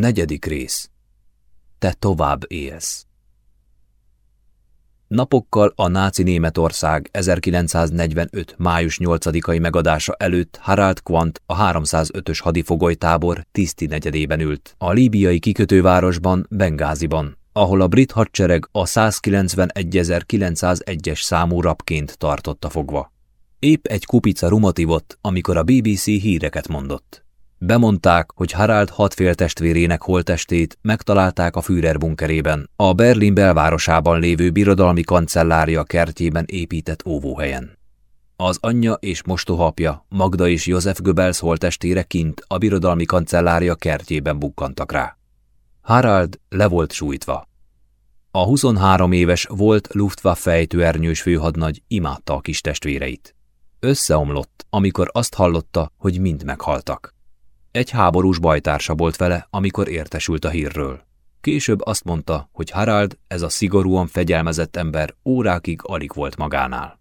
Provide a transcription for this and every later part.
Negyedik rész. Te tovább élsz. Napokkal a náci Németország 1945. május 8-ai megadása előtt Harald Quandt a 305-ös hadifogolytábor tiszti negyedében ült, a líbiai kikötővárosban, Bengáziban, ahol a brit hadsereg a 191.901-es számú rabként tartotta fogva. Épp egy kupica rumotivott, amikor a BBC híreket mondott. Bemondták, hogy Harald hatfél testvérének holtestét megtalálták a Führer bunkerében, a Berlin belvárosában lévő birodalmi kancellária kertjében épített óvóhelyen. Az anyja és mostohapja, Magda és József Göbels holtestére kint a birodalmi kancellária kertjében bukkantak rá. Harald le volt sújtva. A 23 éves volt Luftwaffe ejtőernyős főhadnagy imádta a kis testvéreit. Összeomlott, amikor azt hallotta, hogy mind meghaltak. Egy háborús bajtársa volt vele, amikor értesült a hírről. Később azt mondta, hogy Harald, ez a szigorúan fegyelmezett ember órákig alig volt magánál.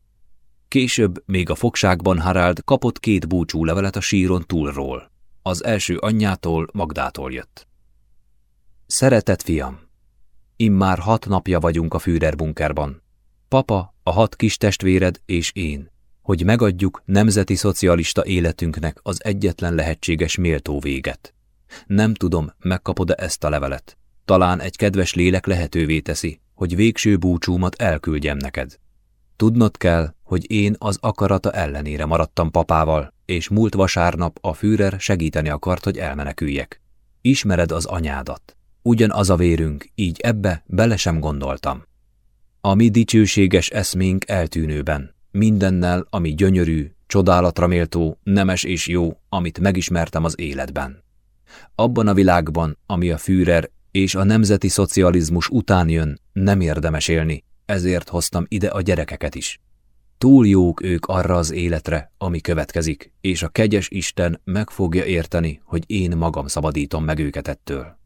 Később, még a fogságban Harald kapott két búcsú levelet a síron túlról. Az első anyjától, Magdától jött. Szeretett fiam! Immár hat napja vagyunk a Führer bunkerban. Papa, a hat kis testvéred és én hogy megadjuk nemzeti szocialista életünknek az egyetlen lehetséges méltó véget. Nem tudom, megkapod-e ezt a levelet. Talán egy kedves lélek lehetővé teszi, hogy végső búcsúmat elküldjem neked. Tudnod kell, hogy én az akarata ellenére maradtam papával, és múlt vasárnap a Führer segíteni akart, hogy elmeneküljek. Ismered az anyádat. Ugyanaz a vérünk, így ebbe bele sem gondoltam. A mi dicsőséges eszménk eltűnőben, mindennel, ami gyönyörű, csodálatra méltó, nemes és jó, amit megismertem az életben. Abban a világban, ami a Führer és a nemzeti szocializmus után jön, nem érdemes élni, ezért hoztam ide a gyerekeket is. Túl jók ők arra az életre, ami következik, és a kegyes Isten meg fogja érteni, hogy én magam szabadítom meg őket ettől.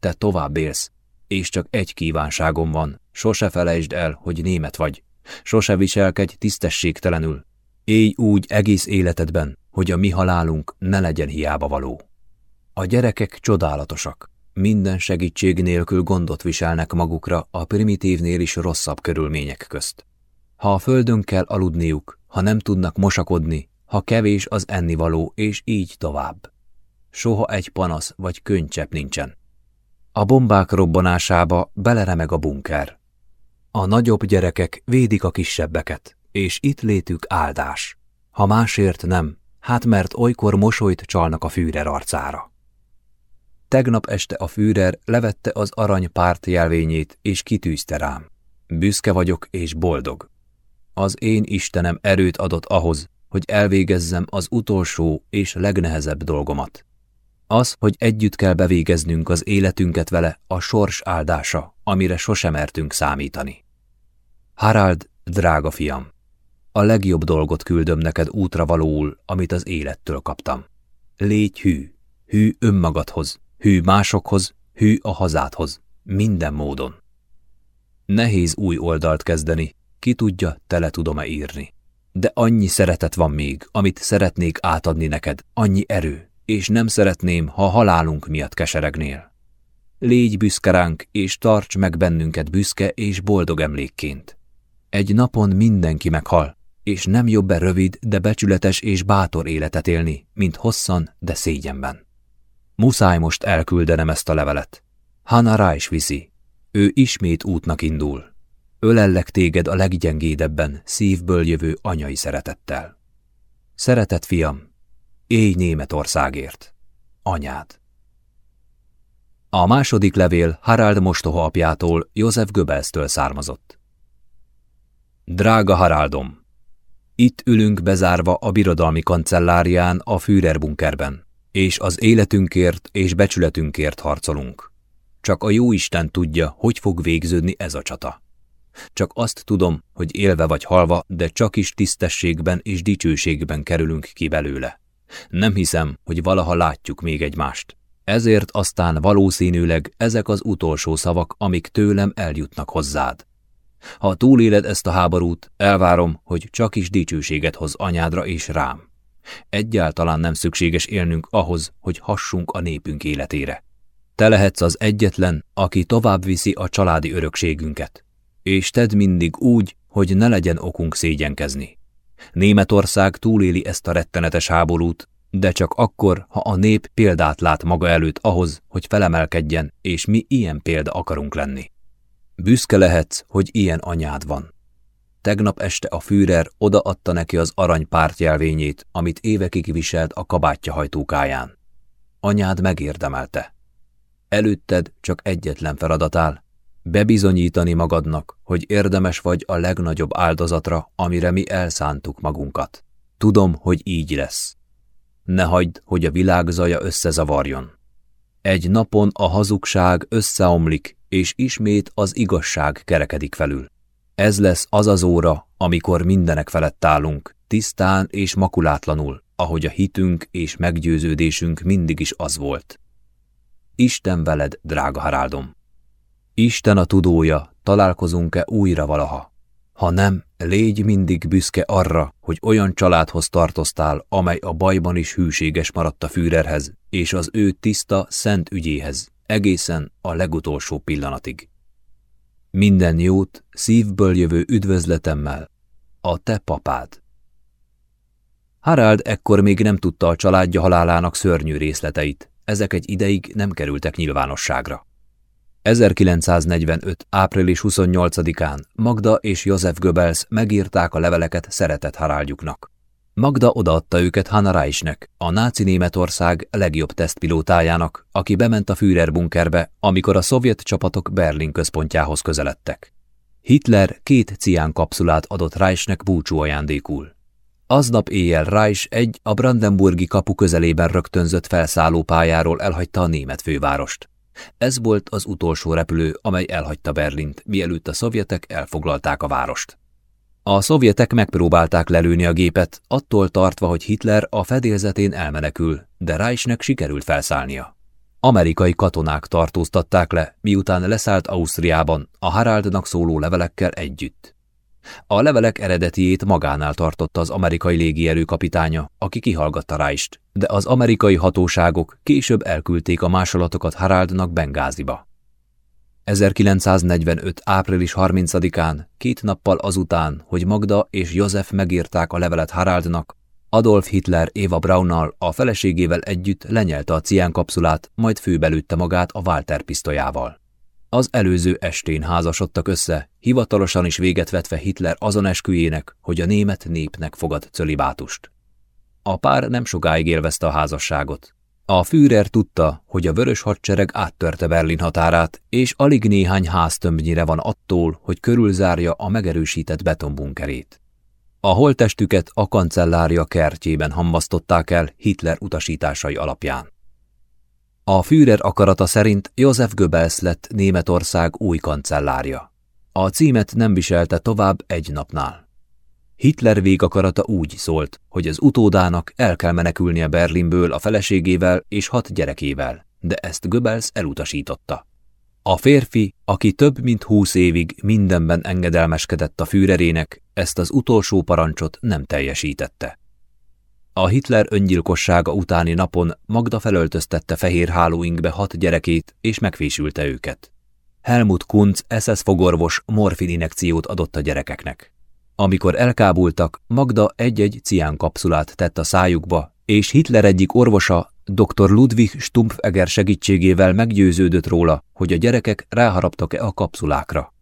Te tovább élsz, és csak egy kívánságom van, sose felejtsd el, hogy német vagy, Sose viselkedj tisztességtelenül. Élj úgy egész életedben, hogy a mi halálunk ne legyen hiába való. A gyerekek csodálatosak. Minden segítség nélkül gondot viselnek magukra a primitívnél is rosszabb körülmények közt. Ha a földön kell aludniuk, ha nem tudnak mosakodni, ha kevés az ennivaló, és így tovább. Soha egy panasz vagy könycsepp nincsen. A bombák robbanásába beleremeg a bunker. A nagyobb gyerekek védik a kisebbeket, és itt létük áldás. Ha másért nem, hát mert olykor mosolyt csalnak a Führer arcára. Tegnap este a Führer levette az arany párt jelvényét, és kitűzte rám. Büszke vagyok és boldog. Az én Istenem erőt adott ahhoz, hogy elvégezzem az utolsó és legnehezebb dolgomat. Az, hogy együtt kell bevégeznünk az életünket vele, a sors áldása, amire sosem mertünk számítani. Harald, drága fiam, a legjobb dolgot küldöm neked útra valóul, amit az élettől kaptam. Légy hű, hű önmagadhoz, hű másokhoz, hű a hazádhoz, minden módon. Nehéz új oldalt kezdeni, ki tudja, tele tudom-e írni. De annyi szeretet van még, amit szeretnék átadni neked, annyi erő, és nem szeretném, ha halálunk miatt keseregnél. Légy büszke ránk, és tarts meg bennünket büszke és boldog emlékként. Egy napon mindenki meghal, és nem jobb-e rövid, de becsületes és bátor életet élni, mint hosszan, de szégyenben. Muszáj most elküldenem ezt a levelet. Hanna rá is viszi. Ő ismét útnak indul. Ölellek téged a leggyengédebben, szívből jövő anyai szeretettel. Szeretett fiam, élj Németországért. Anyád. A második levél Harald mostoha apjától, József Göbelsztől származott. Drága Haraldom! Itt ülünk bezárva a birodalmi kancellárián a Führer bunkerben, és az életünkért és becsületünkért harcolunk. Csak a Jóisten tudja, hogy fog végződni ez a csata. Csak azt tudom, hogy élve vagy halva, de csak is tisztességben és dicsőségben kerülünk ki belőle. Nem hiszem, hogy valaha látjuk még egymást. Ezért aztán valószínűleg ezek az utolsó szavak, amik tőlem eljutnak hozzád. Ha túléled ezt a háborút, elvárom, hogy csak is dicsőséget hoz anyádra és rám. Egyáltalán nem szükséges élnünk ahhoz, hogy hassunk a népünk életére. te lehetsz az egyetlen, aki tovább viszi a családi örökségünket. És tedd mindig úgy, hogy ne legyen okunk szégyenkezni. Németország túléli ezt a rettenetes háborút, de csak akkor, ha a nép példát lát maga előtt ahhoz, hogy felemelkedjen, és mi ilyen példa akarunk lenni. Büszke lehetsz, hogy ilyen anyád van. Tegnap este a Führer odaadta neki az arany pártjelvényét, amit évekig viselt a kabátja hajtókáján. Anyád megérdemelte. Előtted csak egyetlen feladat áll, bebizonyítani magadnak, hogy érdemes vagy a legnagyobb áldozatra, amire mi elszántuk magunkat. Tudom, hogy így lesz. Ne hagyd, hogy a világ zaja összezavarjon. Egy napon a hazugság összeomlik, és ismét az igazság kerekedik felül. Ez lesz az az óra, amikor mindenek felett állunk, tisztán és makulátlanul, ahogy a hitünk és meggyőződésünk mindig is az volt. Isten veled, drága Haráldom! Isten a tudója, találkozunk-e újra valaha? Ha nem, légy mindig büszke arra, hogy olyan családhoz tartoztál, amely a bajban is hűséges maradt a Führerhez, és az ő tiszta, szent ügyéhez, egészen a legutolsó pillanatig. Minden jót szívből jövő üdvözletemmel, a te papád. Harald ekkor még nem tudta a családja halálának szörnyű részleteit, ezek egy ideig nem kerültek nyilvánosságra. 1945. április 28-án Magda és József Goebbels megírták a leveleket szeretett Haraldjuknak. Magda odaadta őket Hanna Reichnek, a náci Németország legjobb tesztpilótájának, aki bement a Führer bunkerbe, amikor a szovjet csapatok Berlin központjához közeledtek. Hitler két cián kapszulát adott Reichnek búcsú ajándékul. Aznap éjjel Reich egy a Brandenburgi kapu közelében rögtönzött felszállópályáról elhagyta a német fővárost. Ez volt az utolsó repülő, amely elhagyta Berlint, mielőtt a szovjetek elfoglalták a várost. A szovjetek megpróbálták lelőni a gépet, attól tartva, hogy Hitler a fedélzetén elmenekül, de Reichnek sikerült felszállnia. Amerikai katonák tartóztatták le, miután leszállt Ausztriában, a Haraldnak szóló levelekkel együtt. A levelek eredetiét magánál tartotta az amerikai légierő kapitánya, aki kihallgatta Reicht, de az amerikai hatóságok később elküldték a másolatokat Haraldnak Bengáziba. 1945. április 30-án, két nappal azután, hogy Magda és József megírták a levelet Haraldnak, Adolf Hitler Eva Braunnal a feleségével együtt lenyelte a cián kapszulát, majd főbelőtte magát a Walter pisztolyával. Az előző estén házasodtak össze, hivatalosan is véget vetve Hitler azon esküjének, hogy a német népnek fogad cölibátust. A pár nem sokáig élvezte a házasságot. A Führer tudta, hogy a vörös hadsereg áttörte Berlin határát, és alig néhány háztömbnyire van attól, hogy körülzárja a megerősített betonbunkerét. A holtestüket a kancellária kertjében hamvasztották el Hitler utasításai alapján. A Führer akarata szerint József Goebbels lett Németország új kancellárja. A címet nem viselte tovább egy napnál. Hitler végakarata úgy szólt, hogy az utódának el kell menekülnie Berlinből a feleségével és hat gyerekével, de ezt Goebbels elutasította. A férfi, aki több mint húsz évig mindenben engedelmeskedett a Führerének, ezt az utolsó parancsot nem teljesítette. A Hitler öngyilkossága utáni napon Magda felöltöztette fehér hálóinkbe hat gyerekét, és megfésülte őket. Helmut Kunz SS fogorvos morfin inekciót adott a gyerekeknek. Amikor elkábultak, Magda egy-egy cián kapszulát tett a szájukba, és Hitler egyik orvosa, dr. Ludwig Stumpfeger segítségével meggyőződött róla, hogy a gyerekek ráharaptak-e a kapszulákra.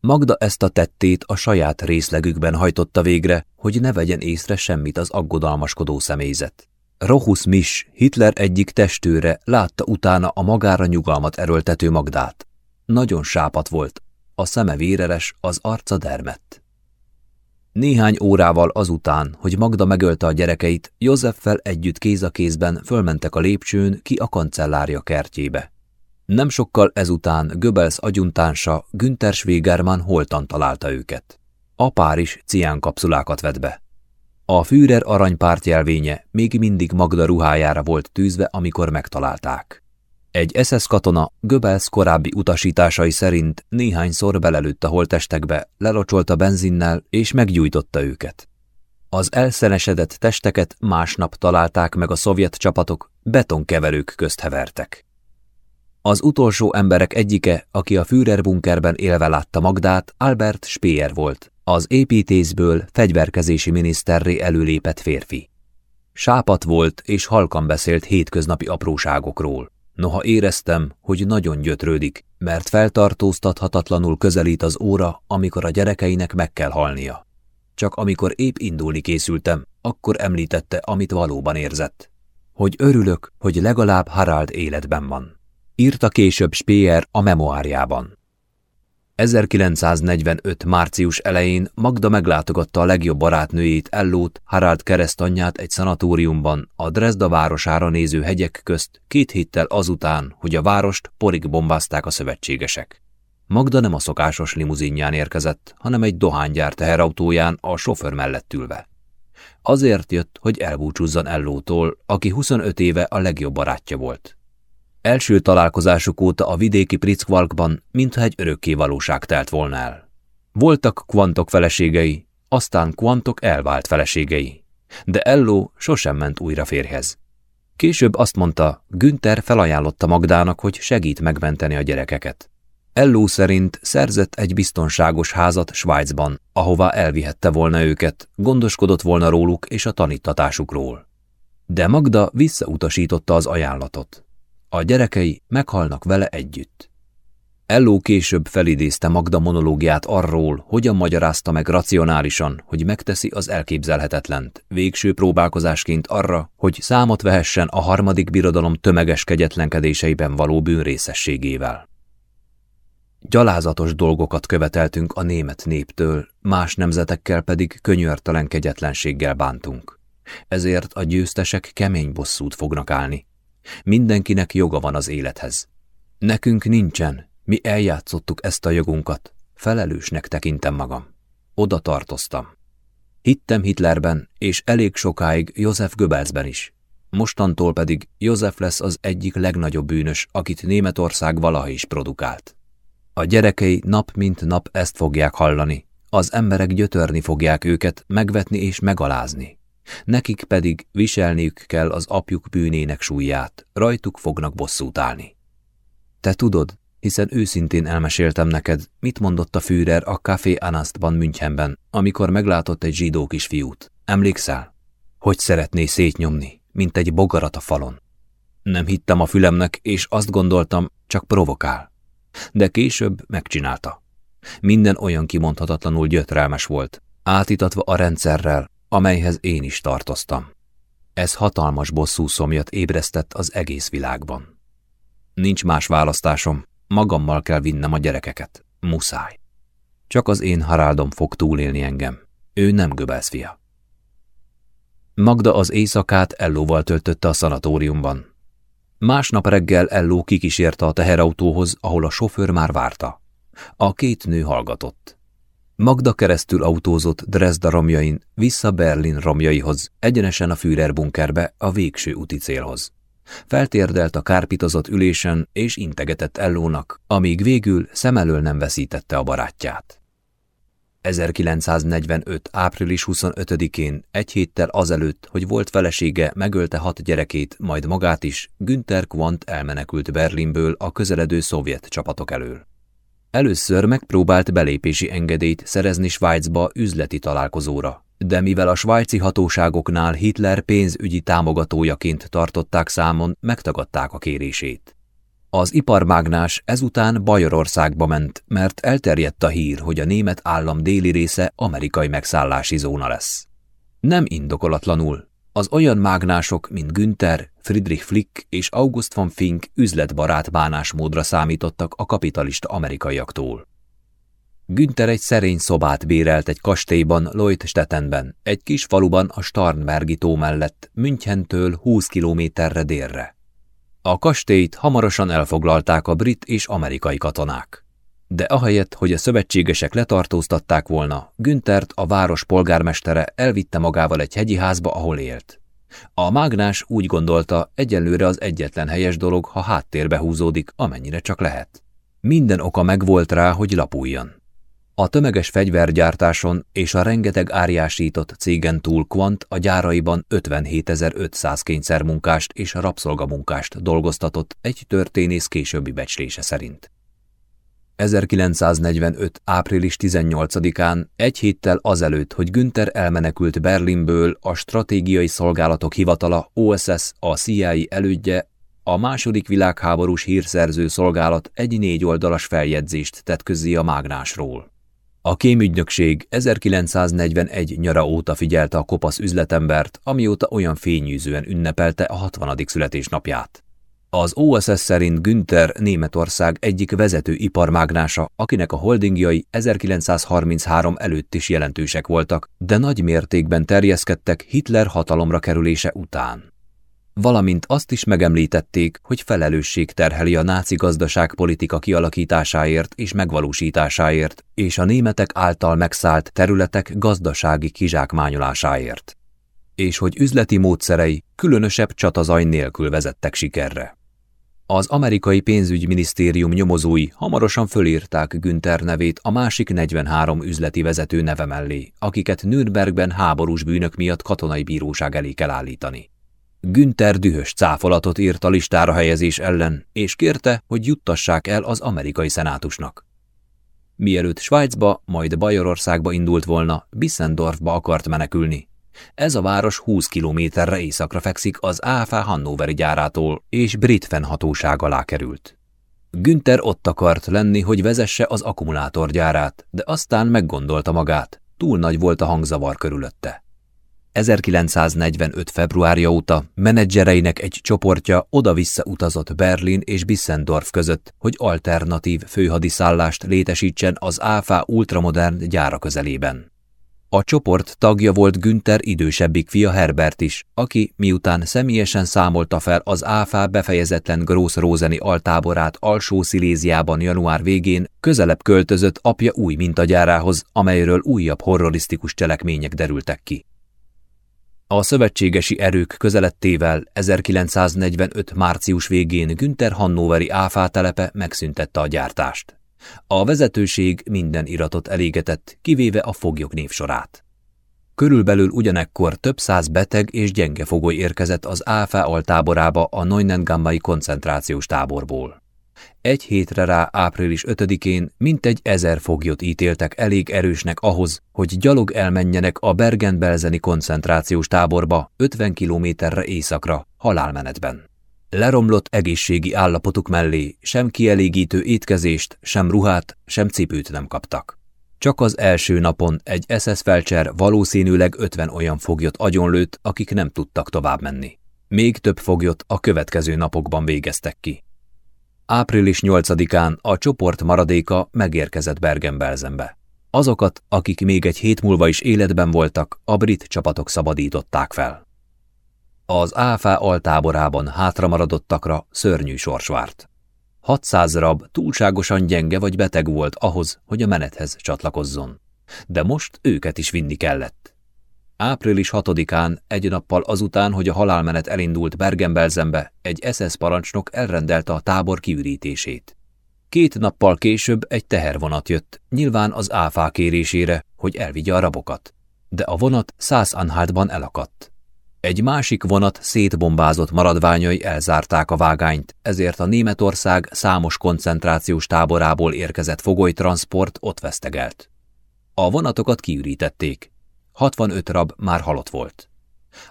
Magda ezt a tettét a saját részlegükben hajtotta végre, hogy ne vegyen észre semmit az aggodalmaskodó személyzet. Rohus Mis, Hitler egyik testőre látta utána a magára nyugalmat erőltető Magdát. Nagyon sápat volt, a szeme véreres, az arca dermett. Néhány órával azután, hogy Magda megölte a gyerekeit, Józseffel együtt kéz a kézben fölmentek a lépcsőn ki a kancellárja kertjébe. Nem sokkal ezután Göbels agyuntánsa Günther Schwegermann holtan találta őket. A pár is ciánkapszulákat vett be. A Führer aranypártjelvénye még mindig Magda ruhájára volt tűzve, amikor megtalálták. Egy SS katona Göbels korábbi utasításai szerint néhányszor belelőtt a holtestekbe, lelocsolta benzinnel és meggyújtotta őket. Az elszenesedett testeket másnap találták meg a szovjet csapatok, betonkeverők közt hevertek. Az utolsó emberek egyike, aki a Führer bunkerben élve látta Magdát, Albert Speer volt, az építészből fegyverkezési miniszterré előlépett férfi. Sápat volt és halkan beszélt hétköznapi apróságokról. Noha éreztem, hogy nagyon gyötrődik, mert feltartóztathatatlanul közelít az óra, amikor a gyerekeinek meg kell halnia. Csak amikor épp indulni készültem, akkor említette, amit valóban érzett. Hogy örülök, hogy legalább Harald életben van. Írta később Speer a memoárjában. 1945. március elején Magda meglátogatta a legjobb barátnőjét Ellót, Harald keresztanyját egy szanatóriumban, a Dresda városára néző hegyek közt, két héttel azután, hogy a várost porig bombázták a szövetségesek. Magda nem a szokásos limuzinján érkezett, hanem egy dohánygyár teherautóján a sofőr mellett ülve. Azért jött, hogy elbúcsúzzon Ellótól, aki 25 éve a legjobb barátja volt. Első találkozásuk óta a vidéki Prickvalkban, mintha egy örökké valóság telt volna el. Voltak kvantok feleségei, aztán kvantok elvált feleségei, de Elló sosem ment újra férhez. Később azt mondta, Günther felajánlotta Magdának, hogy segít megmenteni a gyerekeket. Elló szerint szerzett egy biztonságos házat Svájcban, ahová elvihette volna őket, gondoskodott volna róluk és a tanítatásukról. De Magda visszautasította az ajánlatot. A gyerekei meghalnak vele együtt. Elló később felidézte Magda monológiát arról, hogyan magyarázta meg racionálisan, hogy megteszi az elképzelhetetlent, végső próbálkozásként arra, hogy számot vehessen a harmadik birodalom tömeges kegyetlenkedéseiben való bűnrészességével. Gyalázatos dolgokat követeltünk a német néptől, más nemzetekkel pedig könyörtelen kegyetlenséggel bántunk. Ezért a győztesek kemény bosszút fognak állni, Mindenkinek joga van az élethez. Nekünk nincsen, mi eljátszottuk ezt a jogunkat. Felelősnek tekintem magam. Oda tartoztam. Hittem Hitlerben, és elég sokáig József Göbelsben is. Mostantól pedig József lesz az egyik legnagyobb bűnös, akit Németország valaha is produkált. A gyerekei nap mint nap ezt fogják hallani. Az emberek gyötörni fogják őket, megvetni és megalázni. Nekik pedig viselniük kell az apjuk bűnének súlyát, rajtuk fognak bosszút állni. Te tudod, hiszen őszintén elmeséltem neked, mit mondott a Führer a Café Anastban Münchenben, amikor meglátott egy zsidó kisfiút. Emlékszel? Hogy szeretné szétnyomni, mint egy bogarat a falon. Nem hittem a fülemnek, és azt gondoltam, csak provokál. De később megcsinálta. Minden olyan kimondhatatlanul gyötrelmes volt, átítatva a rendszerrel, amelyhez én is tartoztam. Ez hatalmas bosszú szomjat ébresztett az egész világban. Nincs más választásom, magammal kell vinnem a gyerekeket. Muszáj. Csak az én Haraldom fog túlélni engem. Ő nem Göbelsz fia. Magda az éjszakát Ellóval töltötte a szanatóriumban. Másnap reggel Elló kikísérte a teherautóhoz, ahol a sofőr már várta. A két nő hallgatott. Magda keresztül autózott Dresda romjain, vissza Berlin romjaihoz, egyenesen a Führer bunkerbe, a végső úti célhoz. Feltérdelt a kárpitozott ülésen, és integetett Ellónak, amíg végül szem elől nem veszítette a barátját. 1945. április 25-én, egy héttel azelőtt, hogy volt felesége, megölte hat gyerekét, majd magát is, Günther Quandt elmenekült Berlinből a közeledő szovjet csapatok elől. Először megpróbált belépési engedélyt szerezni Svájcba üzleti találkozóra, de mivel a svájci hatóságoknál Hitler pénzügyi támogatójaként tartották számon, megtagadták a kérését. Az iparmágnás ezután Bajorországba ment, mert elterjedt a hír, hogy a német állam déli része amerikai megszállási zóna lesz. Nem indokolatlanul, az olyan mágnások, mint Günther, Friedrich Flick és August von Fink üzletbarát bánásmódra számítottak a kapitalista amerikaiaktól. Günther egy szerény szobát bérelt egy kastélyban Lloyd-Stettenben, egy kis faluban a Starnbergi tó mellett, Münchentől 20 kilométerre délre. A kastélyt hamarosan elfoglalták a brit és amerikai katonák. De ahelyett, hogy a szövetségesek letartóztatták volna, Güntert a város polgármestere elvitte magával egy hegyi házba, ahol élt. A mágnás úgy gondolta, egyelőre az egyetlen helyes dolog, ha háttérbe húzódik, amennyire csak lehet. Minden oka megvolt rá, hogy lapuljon. A tömeges fegyvergyártáson és a rengeteg árjásított cégen túl Quant a gyáraiban 57.500 kényszermunkást és rabszolgamunkást dolgoztatott egy történész későbbi becslése szerint. 1945. április 18-án, egy héttel azelőtt, hogy Günther elmenekült Berlinből, a Stratégiai Szolgálatok Hivatala, OSS, a CIA elődje, a második világháborús hírszerző szolgálat egy négy oldalas feljegyzést tett közzé a mágnásról. A kémügynökség 1941 nyara óta figyelte a kopasz üzletembert, amióta olyan fényűzően ünnepelte a 60. születésnapját. Az OSS szerint Günther Németország egyik vezető iparmágnása, akinek a holdingjai 1933 előtt is jelentősek voltak, de nagy mértékben terjeszkedtek Hitler hatalomra kerülése után. Valamint azt is megemlítették, hogy felelősség terheli a náci gazdaságpolitika kialakításáért és megvalósításáért, és a németek által megszállt területek gazdasági kizsákmányolásáért és hogy üzleti módszerei különösebb csatazaj nélkül vezettek sikerre. Az amerikai pénzügyminisztérium nyomozói hamarosan fölírták Günther nevét a másik 43 üzleti vezető neve mellé, akiket Nürnbergben háborús bűnök miatt katonai bíróság elé kell állítani. Günther dühös cáfolatot írt a listára helyezés ellen, és kérte, hogy juttassák el az amerikai szenátusnak. Mielőtt Svájcba, majd Bajorországba indult volna, Bissendorfba akart menekülni, ez a város 20 kilométerre északra fekszik az Áfá Hannoveri gyárától, és brit fennhatóság alá került. Günther ott akart lenni, hogy vezesse az akkumulátorgyárát, de aztán meggondolta magát, túl nagy volt a hangzavar körülötte. 1945. februárja óta menedzsereinek egy csoportja oda-vissza utazott Berlin és Bissendorf között, hogy alternatív főhadiszállást létesítsen az ÁFA ultramodern gyára közelében. A csoport tagja volt Günther idősebbik fia Herbert is, aki miután személyesen számolta fel az áfá befejezetlen Gross Rózeni altáborát alsó Sziléziában január végén, közelebb költözött apja új mintagyárához, amelyről újabb horrorisztikus cselekmények derültek ki. A szövetségesi erők közelettével 1945. március végén Günther Hannoveri áfátelepe megszüntette a gyártást. A vezetőség minden iratot elégetett, kivéve a foglyok névsorát. Körülbelül ugyanekkor több száz beteg és gyenge fogoly érkezett az Áfá altáborába a Neunengammai koncentrációs táborból. Egy hétre rá április 5-én mintegy ezer foglyot ítéltek elég erősnek ahhoz, hogy gyalog elmenjenek a Bergen-Belzeni koncentrációs táborba 50 kilométerre északra, halálmenetben. Leromlott egészségi állapotuk mellé sem kielégítő étkezést, sem ruhát, sem cipőt nem kaptak. Csak az első napon egy SS felcser valószínűleg 50 olyan foglyot agyonlőtt, akik nem tudtak tovább menni. Még több foglyot a következő napokban végeztek ki. Április 8-án a csoport maradéka megérkezett Bergen-Belsenbe. Azokat, akik még egy hét múlva is életben voltak, a brit csapatok szabadították fel. Az áfá altáborában hátramaradottakra szörnyű sors várt. 600 rab túlságosan gyenge vagy beteg volt ahhoz, hogy a menethez csatlakozzon. De most őket is vinni kellett. Április 6-án, egy nappal azután, hogy a halálmenet elindult Bergen-Belsenbe, egy SS parancsnok elrendelte a tábor kiürítését. Két nappal később egy tehervonat jött, nyilván az áfá kérésére, hogy elvigye a rabokat. De a vonat száz Anhaltban elakadt. Egy másik vonat szétbombázott maradványai elzárták a vágányt, ezért a Németország számos koncentrációs táborából érkezett fogolytransport ott vesztegelt. A vonatokat kiürítették. 65 rab már halott volt.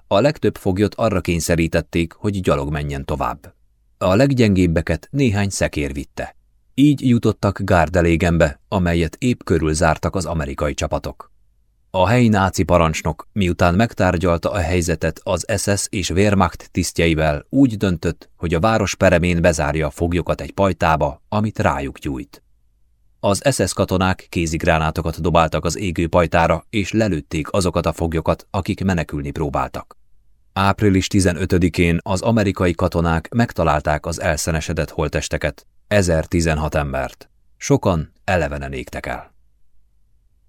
A legtöbb foglyot arra kényszerítették, hogy gyalog menjen tovább. A leggyengébbeket néhány szekér vitte. Így jutottak Gárdelégenbe, amelyet épp körül zártak az amerikai csapatok. A helyi náci parancsnok, miután megtárgyalta a helyzetet az SS és Wehrmacht tisztjeivel, úgy döntött, hogy a város peremén bezárja a foglyokat egy pajtába, amit rájuk gyújt. Az SS katonák kézigránátokat dobáltak az égő pajtára, és lelőtték azokat a foglyokat, akik menekülni próbáltak. Április 15-én az amerikai katonák megtalálták az elszenesedett holtesteket, 1016 embert. Sokan elevenen égtek el.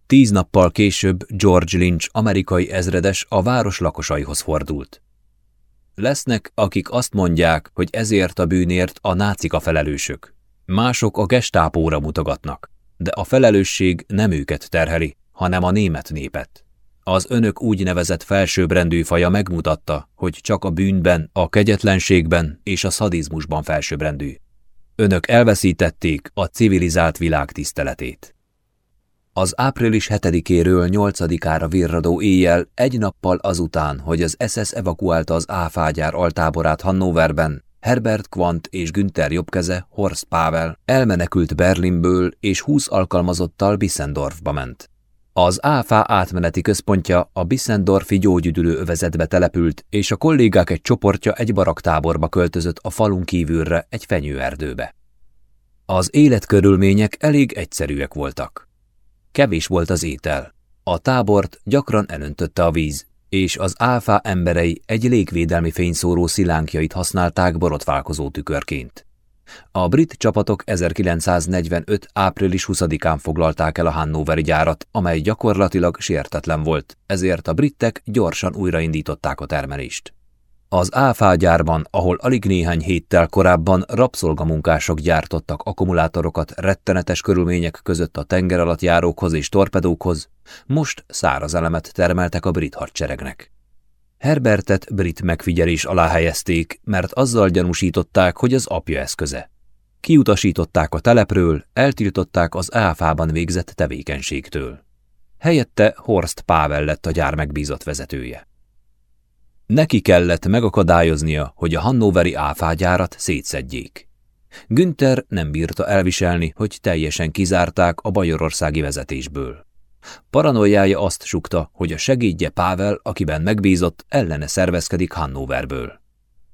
Tíz nappal később George Lynch amerikai ezredes a város lakosaihoz fordult. Lesznek, akik azt mondják, hogy ezért a bűnért a nácik a felelősök. Mások a gestápóra mutogatnak. de a felelősség nem őket terheli, hanem a német népet. Az önök úgynevezett felsőbbrendű faja megmutatta, hogy csak a bűnben, a kegyetlenségben és a szadizmusban felsőbbrendű. Önök elveszítették a civilizált világ tiszteletét. Az április 7-éről 8-ára virradó éjjel egy nappal azután, hogy az SS evakuálta az áfágyár altáborát Hannoverben, Herbert Quant és Günther jobbkeze, Horst Pavel elmenekült Berlinből és 20 alkalmazottal Bissendorfba ment. Az ÁFA átmeneti központja a Bissendorfi gyógyüdülő övezetbe települt, és a kollégák egy csoportja egy baraktáborba költözött a falun kívülre egy fenyőerdőbe. Az életkörülmények elég egyszerűek voltak. Kevés volt az étel. A tábort gyakran elöntötte a víz, és az áfá emberei egy légvédelmi fényszóró szilánkjait használták borotválkozó tükörként. A brit csapatok 1945. április 20-án foglalták el a Hannoveri gyárat, amely gyakorlatilag sértetlen volt, ezért a britek gyorsan újraindították a termelést. Az áfágyárban, ahol alig néhány héttel korábban rabszolgamunkások gyártottak akkumulátorokat rettenetes körülmények között a tenger alatt járókhoz és torpedókhoz, most száraz elemet termeltek a brit hadseregnek. Herbertet brit megfigyelés alá helyezték, mert azzal gyanúsították, hogy az apja eszköze. Kiutasították a telepről, eltiltották az áfában végzett tevékenységtől. Helyette Horst Pável lett a gyár megbízott vezetője. Neki kellett megakadályoznia, hogy a hannoveri áfágyárat szétszedjék. Günther nem bírta elviselni, hogy teljesen kizárták a bajorországi vezetésből. Paranoiája azt sukta, hogy a segédje Pável, akiben megbízott, ellene szervezkedik Hannoverből.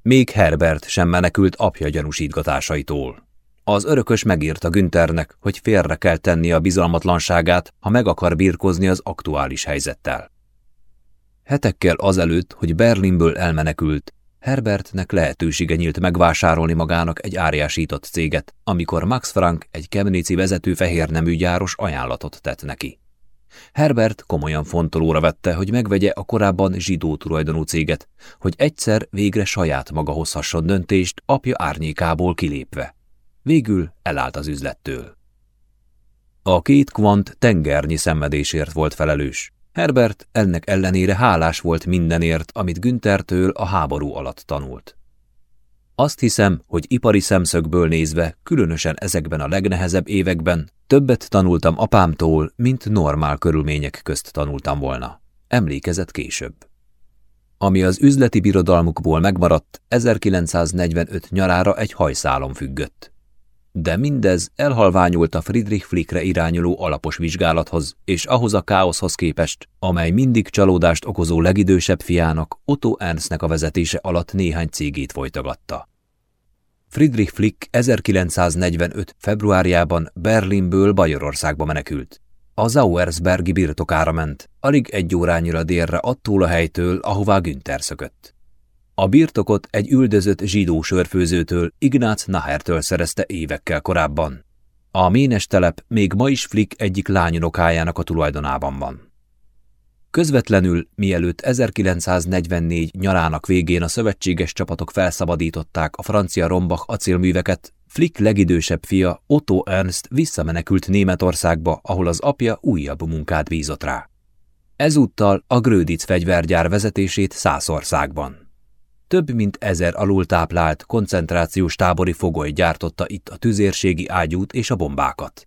Még Herbert sem menekült apja gyanúsítgatásaitól. Az örökös megírta Günthernek, hogy félre kell tenni a bizalmatlanságát, ha meg akar birkozni az aktuális helyzettel. Hetekkel azelőtt, hogy Berlinből elmenekült, Herbertnek lehetősége nyílt megvásárolni magának egy áriásított céget, amikor Max Frank egy kemnici vezető fehérnemű gyáros ajánlatot tett neki. Herbert komolyan fontolóra vette, hogy megvegye a korábban zsidó tulajdonú céget, hogy egyszer végre saját maga hozhasson döntést apja árnyékából kilépve. Végül elállt az üzlettől. A két kvant tengernyi szenvedésért volt felelős. Herbert ennek ellenére hálás volt mindenért, amit Günthertől a háború alatt tanult. Azt hiszem, hogy ipari szemszögből nézve, különösen ezekben a legnehezebb években, többet tanultam apámtól, mint normál körülmények közt tanultam volna. Emlékezett később. Ami az üzleti birodalmukból megmaradt, 1945 nyarára egy hajszálon függött. De mindez elhalványult a Friedrich Flickre irányuló alapos vizsgálathoz, és ahhoz a káoszhoz képest, amely mindig csalódást okozó legidősebb fiának, Otto Ernstnek a vezetése alatt néhány cégét folytogatta. Friedrich Flick 1945. februárjában Berlinből Bajorországba menekült. A Zauersbergi birtokára ment, alig egy órányira délre attól a helytől, ahová Günther szökött. A birtokot egy üldözött zsidó sörfőzőtől, Ignác Nahertől szerezte évekkel korábban. A ménes telep még ma is Flick egyik lányunokájának a tulajdonában van. Közvetlenül, mielőtt 1944 nyarának végén a szövetséges csapatok felszabadították a francia Rombach acélműveket, Flick legidősebb fia Otto Ernst visszamenekült Németországba, ahol az apja újabb munkát bízott rá. Ezúttal a Grödic fegyvergyár vezetését Szászországban. Több mint ezer alultáplált, koncentrációs tábori fogoly gyártotta itt a tüzérségi ágyút és a bombákat.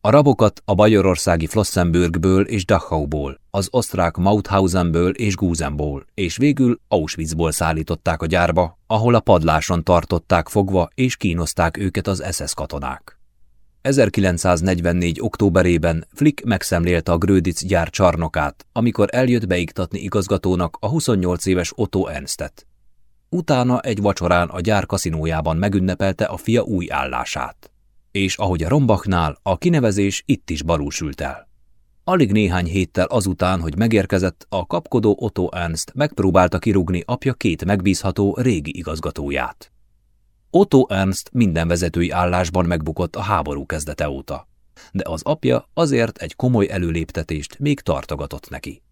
A rabokat a bajorországi Flossenbürgből és Dachauból, az osztrák Mauthausenből és Gusenból, és végül Auschwitzból szállították a gyárba, ahol a padláson tartották fogva és kínozták őket az SS katonák. 1944. októberében Flick megszemlélte a Grödic gyár csarnokát, amikor eljött beiktatni igazgatónak a 28 éves Otto Ernstet. Utána egy vacsorán a gyár kaszinójában megünnepelte a fia új állását. És ahogy a Rombachnál, a kinevezés itt is balúsült el. Alig néhány héttel azután, hogy megérkezett, a kapkodó Otto Ernst megpróbálta kirúgni apja két megbízható régi igazgatóját. Otto Ernst minden vezetői állásban megbukott a háború kezdete óta, de az apja azért egy komoly előléptetést még tartogatott neki.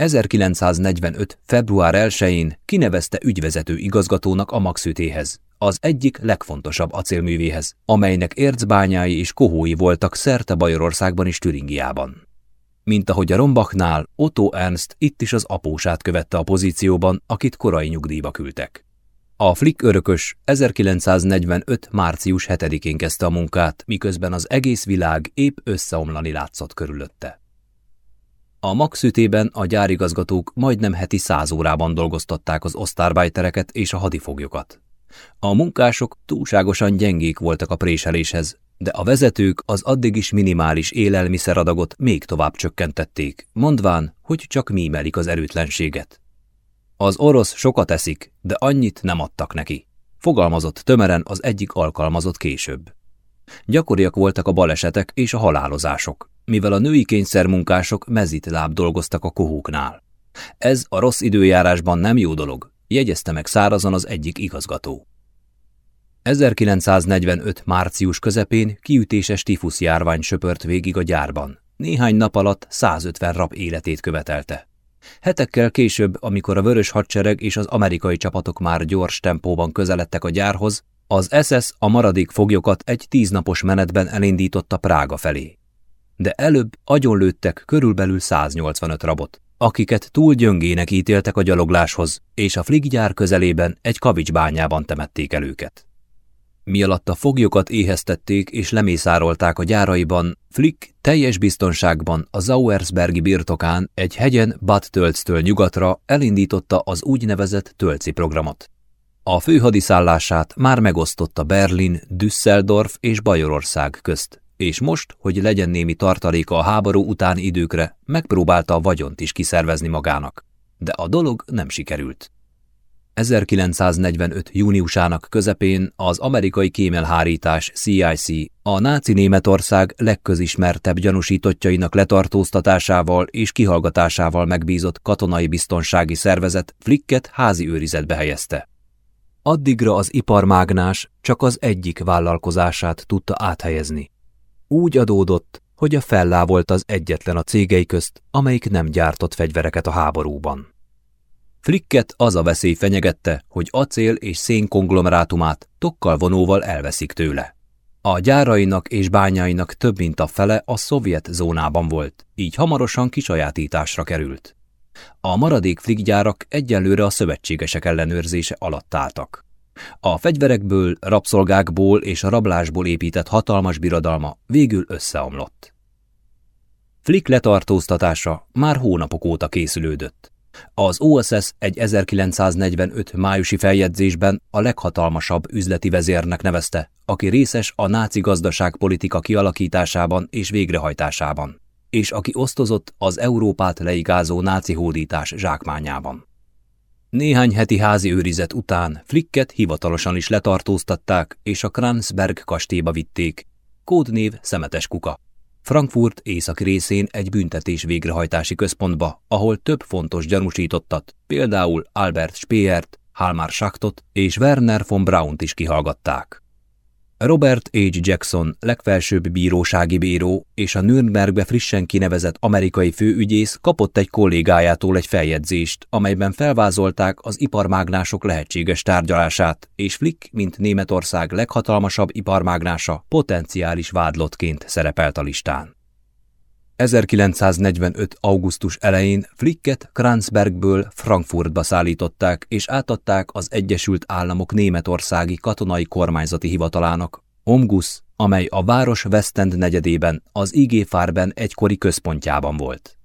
1945. február 1-én kinevezte ügyvezető igazgatónak a Maxütéhez, az egyik legfontosabb acélművéhez, amelynek ércbányái és kohói voltak szerte Bajorországban és Türingiában. Mint ahogy a Rombachnál, Otto Ernst itt is az apósát követte a pozícióban, akit korai nyugdíjba küldtek. A Flick örökös 1945. március 7-én kezdte a munkát, miközben az egész világ épp összeomlani látszott körülötte. A Max ütében a gyárigazgatók majdnem heti száz órában dolgoztatták az osztárbájtereket és a hadifoglyokat. A munkások túlságosan gyengék voltak a préseléshez, de a vezetők az addig is minimális élelmiszeradagot még tovább csökkentették, mondván, hogy csak mímelik az erőtlenséget. Az orosz sokat eszik, de annyit nem adtak neki. Fogalmazott tömeren az egyik alkalmazott később. Gyakoriak voltak a balesetek és a halálozások, mivel a női kényszermunkások mezitláb dolgoztak a kohóknál. Ez a rossz időjárásban nem jó dolog, jegyezte meg szárazon az egyik igazgató. 1945. március közepén kiütéses tifusz járvány söpört végig a gyárban. Néhány nap alatt 150 rab életét követelte. Hetekkel később, amikor a vörös hadsereg és az amerikai csapatok már gyors tempóban közeledtek a gyárhoz, az SS a maradék foglyokat egy tíznapos menetben elindította Prága felé. De előbb agyonlőttek körülbelül 185 rabot, akiket túl gyöngének ítéltek a gyalogláshoz, és a Flig gyár közelében egy kavicsbányában temették el őket. Mi alatt a foglyokat éheztették és lemészárolták a gyáraiban, Flick teljes biztonságban a Zauersbergi birtokán egy hegyen Bad Tölctől nyugatra elindította az úgynevezett Tölci programot. A főhadiszállását már megosztotta Berlin, Düsseldorf és Bajorország közt, és most, hogy legyen némi tartaléka a háború utáni időkre, megpróbálta a vagyont is kiszervezni magának. De a dolog nem sikerült. 1945. júniusának közepén az amerikai kémelhárítás CIC a náci Németország legközismertebb gyanúsítottjainak letartóztatásával és kihallgatásával megbízott katonai biztonsági szervezet Flicket házi őrizetbe helyezte. Addigra az iparmágnás csak az egyik vállalkozását tudta áthelyezni. Úgy adódott, hogy a Fellá volt az egyetlen a cégei közt, amelyik nem gyártott fegyvereket a háborúban. Flicket az a veszély fenyegette, hogy acél és szén konglomerátumát tokkal vonóval elveszik tőle. A gyárainak és bányainak több mint a fele a szovjet zónában volt, így hamarosan kisajátításra került. A maradék flikgyárak egyenlőre a szövetségesek ellenőrzése alatt álltak. A fegyverekből, rabszolgákból és a rablásból épített hatalmas birodalma végül összeomlott. Flick letartóztatása már hónapok óta készülődött. Az OSS egy 1945 májusi feljegyzésben a leghatalmasabb üzleti vezérnek nevezte, aki részes a náci gazdaságpolitika kialakításában és végrehajtásában, és aki osztozott az Európát leigázó náci hódítás zsákmányában. Néhány heti házi őrizet után Flicket hivatalosan is letartóztatták, és a Kranzberg kastélyba vitték, kódnév Szemetes Kuka. Frankfurt északi részén egy büntetés végrehajtási központba, ahol több fontos gyanúsítottat, például Albert Speert, Halmar Schachtot és Werner von Braunt is kihallgatták. Robert H. Jackson, legfelsőbb bírósági bíró és a Nürnbergbe frissen kinevezett amerikai főügyész kapott egy kollégájától egy feljegyzést, amelyben felvázolták az iparmágnások lehetséges tárgyalását, és Flick, mint Németország leghatalmasabb iparmágnása, potenciális vádlottként szerepelt a listán. 1945. augusztus elején Flicket Kranzbergből Frankfurtba szállították és átadták az Egyesült Államok németországi katonai kormányzati hivatalának, Omgus, amely a város Westend negyedében, az IG Farben egykori központjában volt.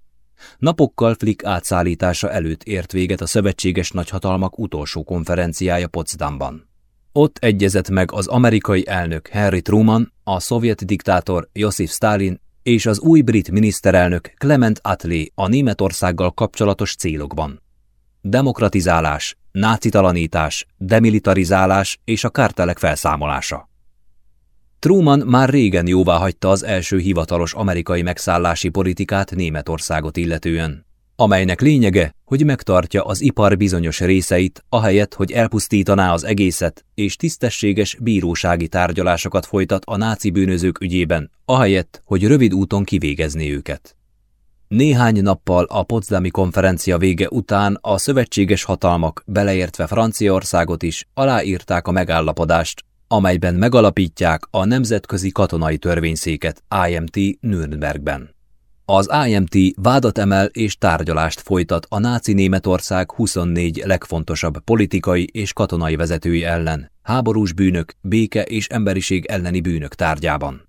Napokkal Flick átszállítása előtt ért véget a szövetséges nagyhatalmak utolsó konferenciája Potsdamban. Ott egyezett meg az amerikai elnök Henry Truman, a szovjet diktátor Josif Stalin és az új brit miniszterelnök Clement Attlee a Németországgal kapcsolatos célokban. Demokratizálás, nácitalanítás, demilitarizálás és a kártelek felszámolása. Truman már régen jóvá hagyta az első hivatalos amerikai megszállási politikát Németországot illetően amelynek lényege, hogy megtartja az ipar bizonyos részeit, ahelyett, hogy elpusztítaná az egészet, és tisztességes bírósági tárgyalásokat folytat a náci bűnözők ügyében, ahelyett, hogy rövid úton kivégezné őket. Néhány nappal a Potsdami konferencia vége után a szövetséges hatalmak, beleértve Franciaországot is, aláírták a megállapodást, amelyben megalapítják a Nemzetközi Katonai Törvényszéket IMT Nürnbergben. Az IMT vádat emel és tárgyalást folytat a náci Németország 24 legfontosabb politikai és katonai vezetői ellen, háborús bűnök, béke és emberiség elleni bűnök tárgyában.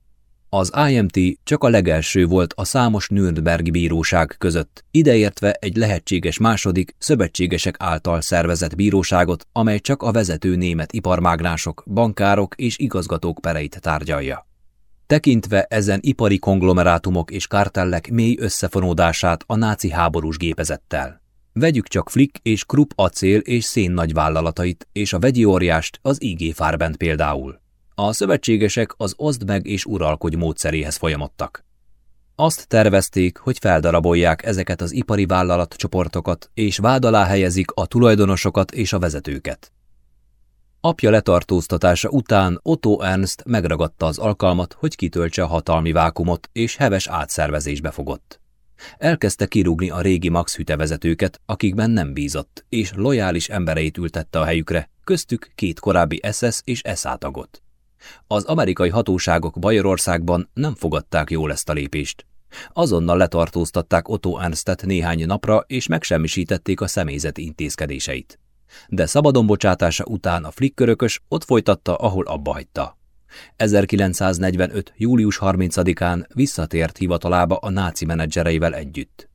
Az IMT csak a legelső volt a számos Nürnbergi bíróság között, ideértve egy lehetséges második, szövetségesek által szervezett bíróságot, amely csak a vezető német iparmágnások, bankárok és igazgatók pereit tárgyalja. Tekintve ezen ipari konglomerátumok és kártellek mély összefonódását a náci háborús gépezettel. Vegyük csak Flick és Krupp acél és szén nagyvállalatait, és a vegyi óriást, az IG Farbent például. A szövetségesek az oszd meg és uralkodj módszeréhez folyamodtak. Azt tervezték, hogy feldarabolják ezeket az ipari vállalatcsoportokat, és vád alá helyezik a tulajdonosokat és a vezetőket. Apja letartóztatása után Otto Ernst megragadta az alkalmat, hogy kitöltse a hatalmi vákumot, és heves átszervezésbe fogott. Elkezdte kirúgni a régi Max hütevezetőket, akikben nem bízott, és lojális embereit ültette a helyükre, köztük két korábbi SS és SA tagot. Az amerikai hatóságok Bajorországban nem fogadták jól ezt a lépést. Azonnal letartóztatták Otto Ernstet néhány napra, és megsemmisítették a személyzeti intézkedéseit. De szabadon bocsátása után a flikkörökös ott folytatta, ahol abba hagyta. 1945. július 30-án visszatért hivatalába a náci menedzsereivel együtt.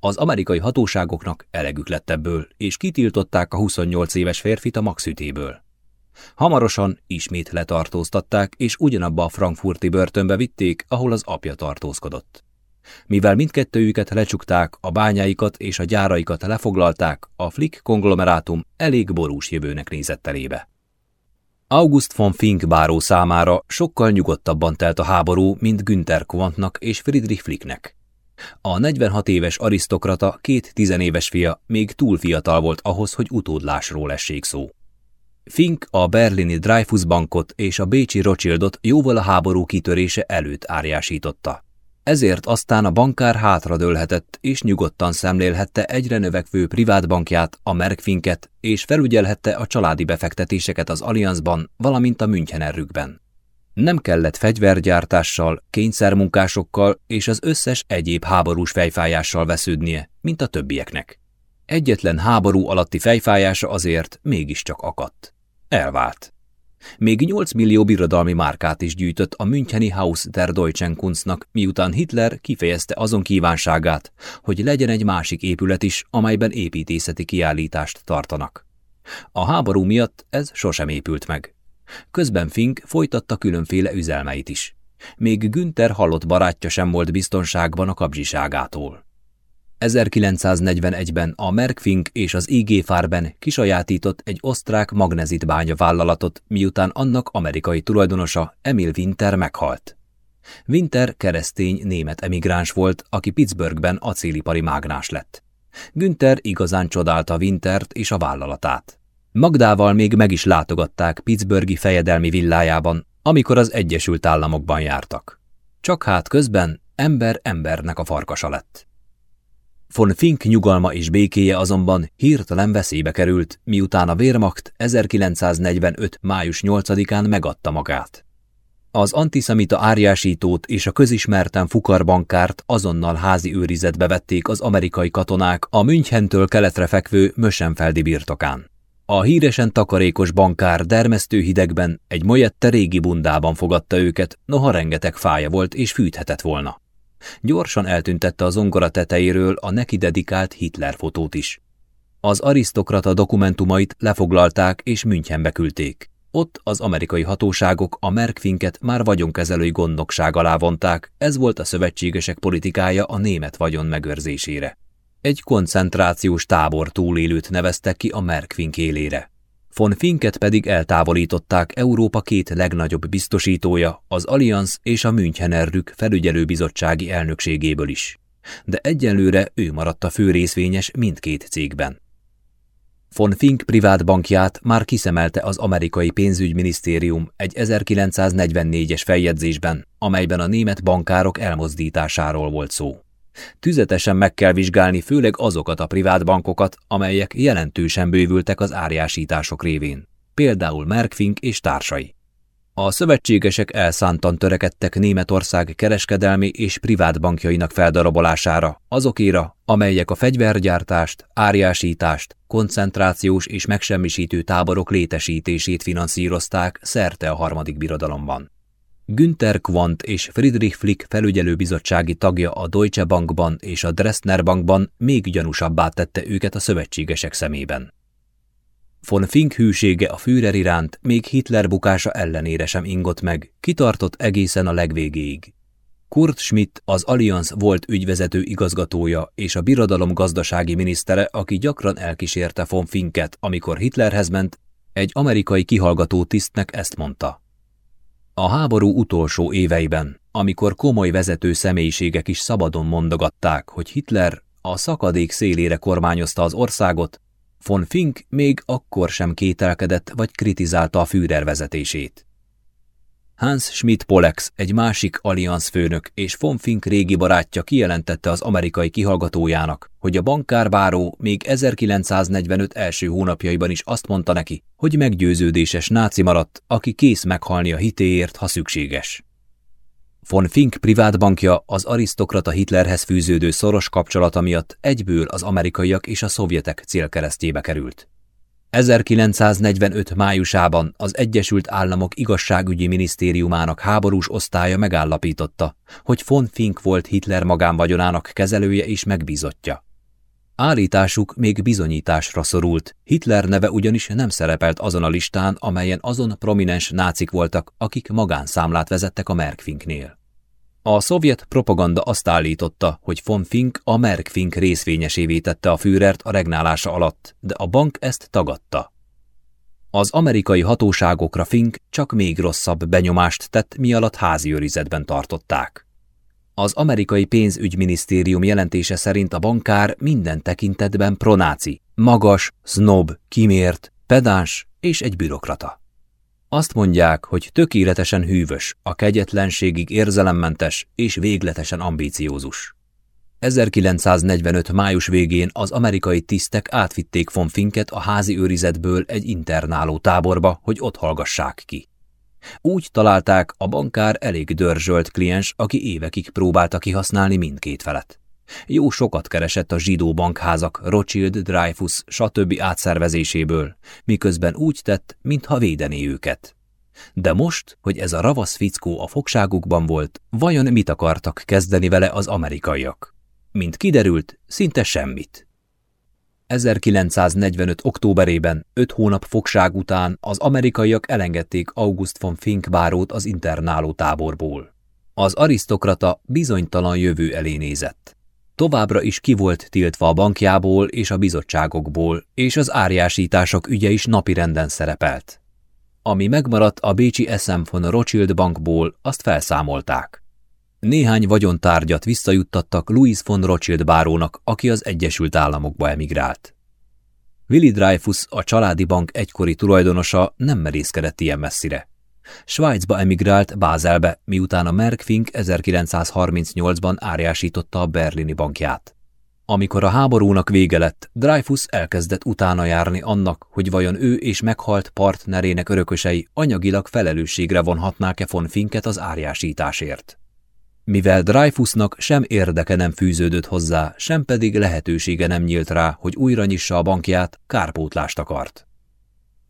Az amerikai hatóságoknak elegük lett ebből, és kitiltották a 28 éves férfit a maxütéből. Hamarosan ismét letartóztatták, és ugyanabba a frankfurti börtönbe vitték, ahol az apja tartózkodott. Mivel mindkettőjüket lecsukták, a bányáikat és a gyáraikat lefoglalták, a Flick konglomerátum elég borús jövőnek nézett elébe. August von Fink báró számára sokkal nyugodtabban telt a háború, mint Günther Quantnak és Friedrich Flicknek. A 46 éves arisztokrata két tizenéves fia még túl fiatal volt ahhoz, hogy utódlásról essék szó. Fink a berlini Dreyfus bankot és a bécsi Rothschildot jóval a háború kitörése előtt árjásította. Ezért aztán a bankár hátradőlhetett és nyugodtan szemlélhette egyre növekvő privátbankját, a Merkfinket, és felügyelhette a családi befektetéseket az Allianzban, valamint a Münchenerrükben. Nem kellett fegyvergyártással, kényszermunkásokkal és az összes egyéb háborús fejfájással vesződnie, mint a többieknek. Egyetlen háború alatti fejfájása azért mégiscsak akadt. Elvált. Még 8 millió birodalmi márkát is gyűjtött a Müncheni Haus der Deutschen Kunstnak, miután Hitler kifejezte azon kívánságát, hogy legyen egy másik épület is, amelyben építészeti kiállítást tartanak. A háború miatt ez sosem épült meg. Közben Fink folytatta különféle üzelmeit is. Még Günther halott barátja sem volt biztonságban a kapzsiságától. 1941-ben a Merkfink és az IG Farben kisajátított egy osztrák magnezitbánya vállalatot, miután annak amerikai tulajdonosa Emil Winter meghalt. Winter keresztény német emigráns volt, aki Pittsburghben acélipari mágnás lett. Günther igazán csodálta Wintert és a vállalatát. Magdával még meg is látogatták Pittsburghi fejedelmi villájában, amikor az Egyesült Államokban jártak. Csak hát közben ember embernek a farkasa lett. Von Fink nyugalma és békéje azonban hirtelen veszélybe került, miután a Wehrmacht 1945. május 8-án megadta magát. Az antiszemita árjásítót és a közismerten fukarbankárt azonnal házi őrizetbe vették az amerikai katonák a Münchentől keletre fekvő Mösenfeldi birtokán. A híresen takarékos bankár dermesztő hidegben egy molyette régi bundában fogadta őket, noha rengeteg fája volt és fűthetett volna. Gyorsan eltüntette a zongora tetejéről a neki dedikált Hitler fotót is. Az arisztokrata dokumentumait lefoglalták és Münchenbe küldték. Ott az amerikai hatóságok a Merkfinket már vagyonkezelői gondnokság alá vonták, ez volt a szövetségesek politikája a német vagyon megőrzésére. Egy koncentrációs tábor túlélőt neveztek ki a Merkfink élére. Von Finket pedig eltávolították Európa két legnagyobb biztosítója, az Allianz és a Münchenerrük felügyelőbizottsági elnökségéből is. De egyenlőre ő maradt a fő részvényes mindkét cégben. Von Fink privátbankját már kiszemelte az amerikai pénzügyminisztérium egy 1944-es feljegyzésben, amelyben a német bankárok elmozdításáról volt szó. Tüzetesen meg kell vizsgálni főleg azokat a privát bankokat, amelyek jelentősen bővültek az árjásítások révén, például Merkfink és társai. A szövetségesek elszántan törekedtek Németország kereskedelmi és privát bankjainak feldarabolására, azokéra, amelyek a fegyvergyártást, árjásítást, koncentrációs és megsemmisítő táborok létesítését finanszírozták szerte a harmadik birodalomban. Günther Quandt és Friedrich Flick felügyelőbizottsági tagja a Deutsche Bankban és a Dresdner Bankban még gyanúsabbá tette őket a szövetségesek szemében. Von Fink hűsége a Führer iránt még Hitler bukása ellenére sem ingott meg, kitartott egészen a legvégéig. Kurt Schmidt az Allianz volt ügyvezető igazgatója és a birodalom gazdasági minisztere, aki gyakran elkísérte von Finket, amikor Hitlerhez ment, egy amerikai kihallgató tisztnek ezt mondta. A háború utolsó éveiben, amikor komoly vezető személyiségek is szabadon mondogatták, hogy Hitler a szakadék szélére kormányozta az országot, Von Fink még akkor sem kételkedett vagy kritizálta a Führer vezetését. Hans Schmidt Polex, egy másik Allianz főnök és von Fink régi barátja kijelentette az amerikai kihallgatójának, hogy a bankárbáró még 1945 első hónapjaiban is azt mondta neki, hogy meggyőződéses náci maradt, aki kész meghalni a hitéért, ha szükséges. Von Fink privátbankja az arisztokrata Hitlerhez fűződő szoros kapcsolata miatt egyből az amerikaiak és a szovjetek célkeresztjébe került. 1945. májusában az Egyesült Államok igazságügyi minisztériumának háborús osztálya megállapította, hogy von Fink volt Hitler magánvagyonának kezelője és megbízottja. Állításuk még bizonyításra szorult, Hitler neve ugyanis nem szerepelt azon a listán, amelyen azon prominens nácik voltak, akik magánszámlát vezettek a Merkfinknél. A szovjet propaganda azt állította, hogy von Fink a Merkfink részvényesévé tette a Führert a regnálása alatt, de a bank ezt tagadta. Az amerikai hatóságokra Fink csak még rosszabb benyomást tett, mi alatt házi őrizetben tartották. Az amerikai pénzügyminisztérium jelentése szerint a bankár minden tekintetben pronáci, magas, snob, kimért, pedáns és egy bürokrata. Azt mondják, hogy tökéletesen hűvös, a kegyetlenségig érzelemmentes és végletesen ambíciózus. 1945. május végén az amerikai tisztek átvitték von Finket a házi őrizetből egy internáló táborba, hogy ott hallgassák ki. Úgy találták, a bankár elég dörzsölt kliens, aki évekig próbálta kihasználni mindkét felet. Jó sokat keresett a zsidó bankházak, Rothschild, Dreyfus, stb. átszervezéséből, miközben úgy tett, mintha védené őket. De most, hogy ez a ravasz fickó a fogságukban volt, vajon mit akartak kezdeni vele az amerikaiak? Mint kiderült, szinte semmit. 1945. októberében, öt hónap fogság után az amerikaiak elengedték August von Fink bárót az internáló táborból. Az arisztokrata bizonytalan jövő elé nézett. Továbbra is ki volt tiltva a bankjából és a bizottságokból, és az árjásítások ügye is napirenden szerepelt. Ami megmaradt a bécsi SM von Rothschild bankból, azt felszámolták. Néhány vagyontárgyat visszajuttattak Louis von Rothschild bárónak, aki az Egyesült Államokba emigrált. Willy Dreyfus, a családi bank egykori tulajdonosa nem merészkedett ilyen messzire. Svájcba emigrált Bázelbe, miután a Merck Fink 1938-ban árjásította a berlini bankját. Amikor a háborúnak vége lett, Dreyfus elkezdett utána járni annak, hogy vajon ő és meghalt partnerének örökösei anyagilag felelősségre vonhatnák-e von Finket az árjásításért. Mivel Dreyfusnak sem érdeke nem fűződött hozzá, sem pedig lehetősége nem nyílt rá, hogy újra nyissa a bankját, kárpótlást akart.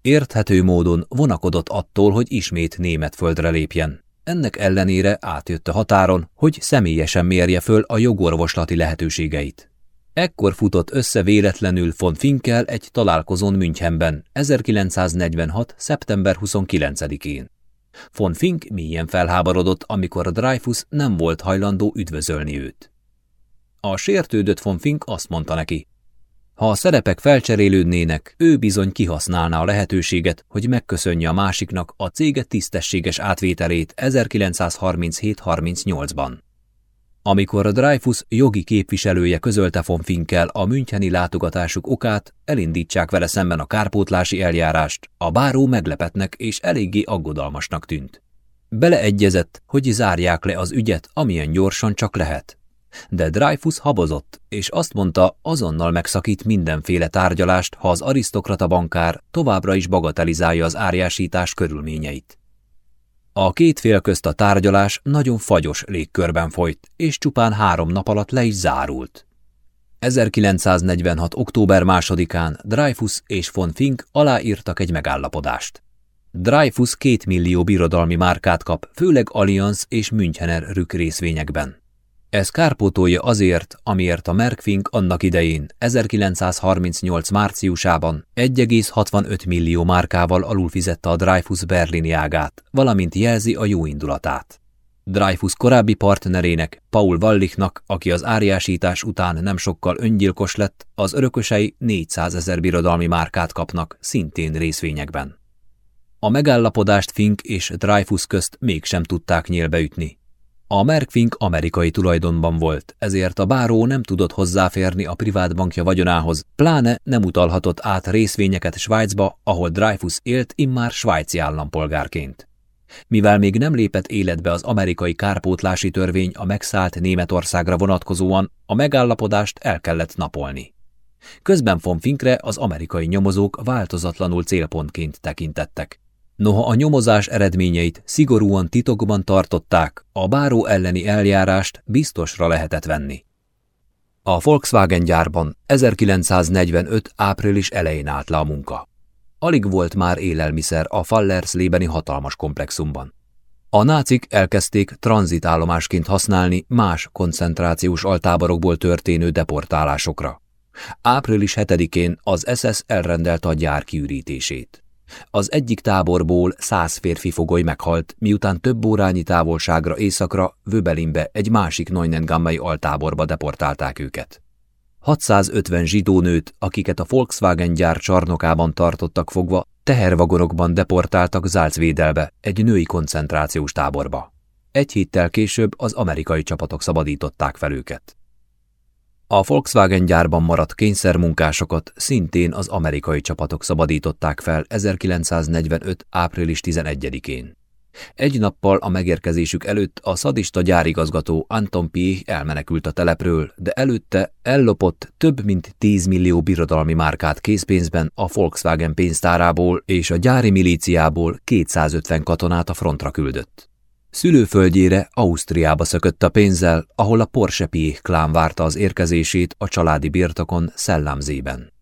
Érthető módon vonakodott attól, hogy ismét német földre lépjen. Ennek ellenére átjött a határon, hogy személyesen mérje föl a jogorvoslati lehetőségeit. Ekkor futott össze véletlenül von Finkel egy találkozón Münchenben, 1946. szeptember 29-én. Von Fink mélyen felháborodott, amikor Dreyfus nem volt hajlandó üdvözölni őt. A sértődött von Fink azt mondta neki, ha a szerepek felcserélődnének, ő bizony kihasználná a lehetőséget, hogy megköszönje a másiknak a cége tisztességes átvételét 1937-38-ban. Amikor a Dreyfus jogi képviselője közölte von Finkel a Müncheni látogatásuk okát, elindítsák vele szemben a kárpótlási eljárást, a báró meglepetnek és eléggé aggodalmasnak tűnt. Beleegyezett, hogy zárják le az ügyet, amilyen gyorsan csak lehet. De Dreyfus habozott, és azt mondta, azonnal megszakít mindenféle tárgyalást, ha az arisztokrata bankár továbbra is bagatelizálja az árjásítás körülményeit. A két fél közt a tárgyalás nagyon fagyos légkörben folyt, és csupán három nap alatt le is zárult. 1946. október másodikán Dreyfus és von Fink aláírtak egy megállapodást. Dreyfus két millió birodalmi márkát kap, főleg Allianz és Münchener rük részvényekben. Ez kárpótolja azért, amiért a Merkfink annak idején, 1938 márciusában 1,65 millió márkával alulfizette a Dreyfus berlini ágát, valamint jelzi a jó indulatát. Dreyfus korábbi partnerének, Paul Wallichnak, aki az áriásítás után nem sokkal öngyilkos lett, az örökösei 400 ezer birodalmi márkát kapnak, szintén részvényekben. A megállapodást Fink és Dreyfus közt mégsem tudták nyílbeütni. A Merkfink amerikai tulajdonban volt, ezért a báró nem tudott hozzáférni a privát bankja vagyonához, pláne nem utalhatott át részvényeket Svájcba, ahol Dreyfus élt immár svájci állampolgárként. Mivel még nem lépett életbe az amerikai kárpótlási törvény a megszállt Németországra vonatkozóan, a megállapodást el kellett napolni. Közben von Finkre az amerikai nyomozók változatlanul célpontként tekintettek. Noha a nyomozás eredményeit szigorúan titokban tartották, a báró elleni eljárást biztosra lehetett venni. A Volkswagen gyárban 1945. április elején állt le a munka. Alig volt már élelmiszer a Fallerslebeni hatalmas komplexumban. A nácik elkezdték tranzitállomásként használni más koncentrációs altáborokból történő deportálásokra. Április 7-én az SS elrendelte a gyár kiürítését. Az egyik táborból száz férfi fogoly meghalt, miután több órányi távolságra északra, Vöbelinbe egy másik Neunengammai altáborba deportálták őket. 650 zsidó nőt, akiket a Volkswagen gyár csarnokában tartottak fogva, tehervagonokban deportáltak Zálcvédelbe, egy női koncentrációs táborba. Egy héttel később az amerikai csapatok szabadították fel őket. A Volkswagen gyárban maradt kényszermunkásokat szintén az amerikai csapatok szabadították fel 1945. április 11-én. Egy nappal a megérkezésük előtt a szadista gyárigazgató Anton Piech elmenekült a telepről, de előtte ellopott több mint 10 millió birodalmi márkát készpénzben a Volkswagen pénztárából és a gyári milíciából 250 katonát a frontra küldött. Szülőföldjére Ausztriába szökött a pénzzel, ahol a Porsche Piech klán várta az érkezését a családi birtokon Szellámzében.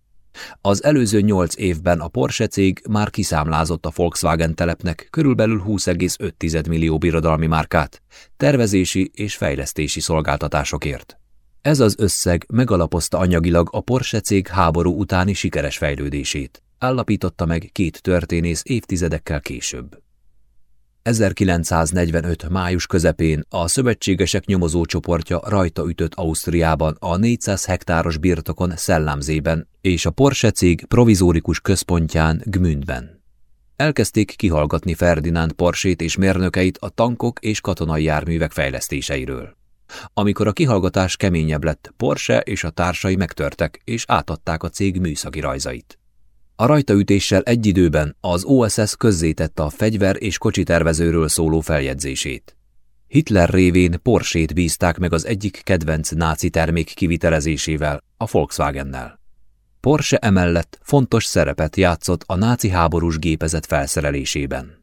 Az előző nyolc évben a Porsche cég már kiszámlázott a Volkswagen telepnek körülbelül 20,5 millió birodalmi márkát, tervezési és fejlesztési szolgáltatásokért. Ez az összeg megalapozta anyagilag a Porsche cég háború utáni sikeres fejlődését, állapította meg két történész évtizedekkel később. 1945. május közepén a szövetségesek nyomozócsoportja rajta ütött Ausztriában a 400 hektáros birtokon Szellámzében és a Porsche cég provizórikus központján Gmündben. Elkezdték kihallgatni Ferdinánd Porsét és mérnökeit a tankok és katonai járművek fejlesztéseiről. Amikor a kihallgatás keményebb lett, Porsche és a társai megtörtek és átadták a cég műszaki rajzait. A rajtaütéssel egy időben az OSS közzétette a fegyver és kocsi tervezőről szóló feljegyzését. Hitler révén Porsét bízták meg az egyik kedvenc náci termék kivitelezésével, a Volkswagennel. Porsche emellett fontos szerepet játszott a náci háborús gépezet felszerelésében.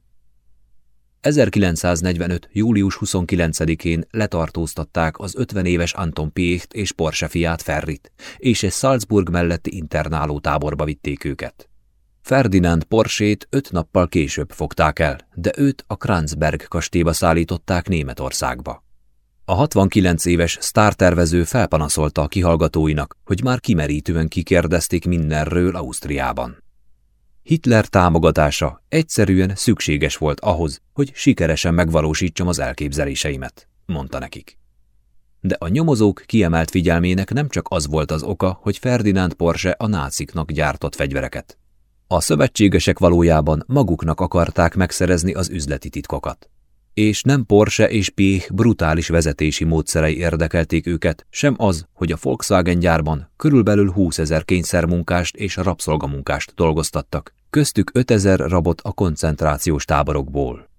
1945. július 29-én letartóztatták az 50 éves Anton Piecht és Porsche fiát Ferrit, és egy Salzburg melletti internáló táborba vitték őket. Ferdinand Porsét öt nappal később fogták el, de őt a Kranzberg kastélyba szállították Németországba. A 69 éves sztártervező felpanaszolta a kihallgatóinak, hogy már kimerítően kikérdezték mindenről Ausztriában. Hitler támogatása egyszerűen szükséges volt ahhoz, hogy sikeresen megvalósítsam az elképzeléseimet, mondta nekik. De a nyomozók kiemelt figyelmének nem csak az volt az oka, hogy Ferdinand Porsche a náciknak gyártott fegyvereket. A szövetségesek valójában maguknak akarták megszerezni az üzleti titkokat. És nem Porsche és Piech brutális vezetési módszerei érdekelték őket, sem az, hogy a Volkswagen gyárban körülbelül 20 ezer kényszermunkást és rabszolgamunkást dolgoztattak, köztük 5000 rabot a koncentrációs táborokból.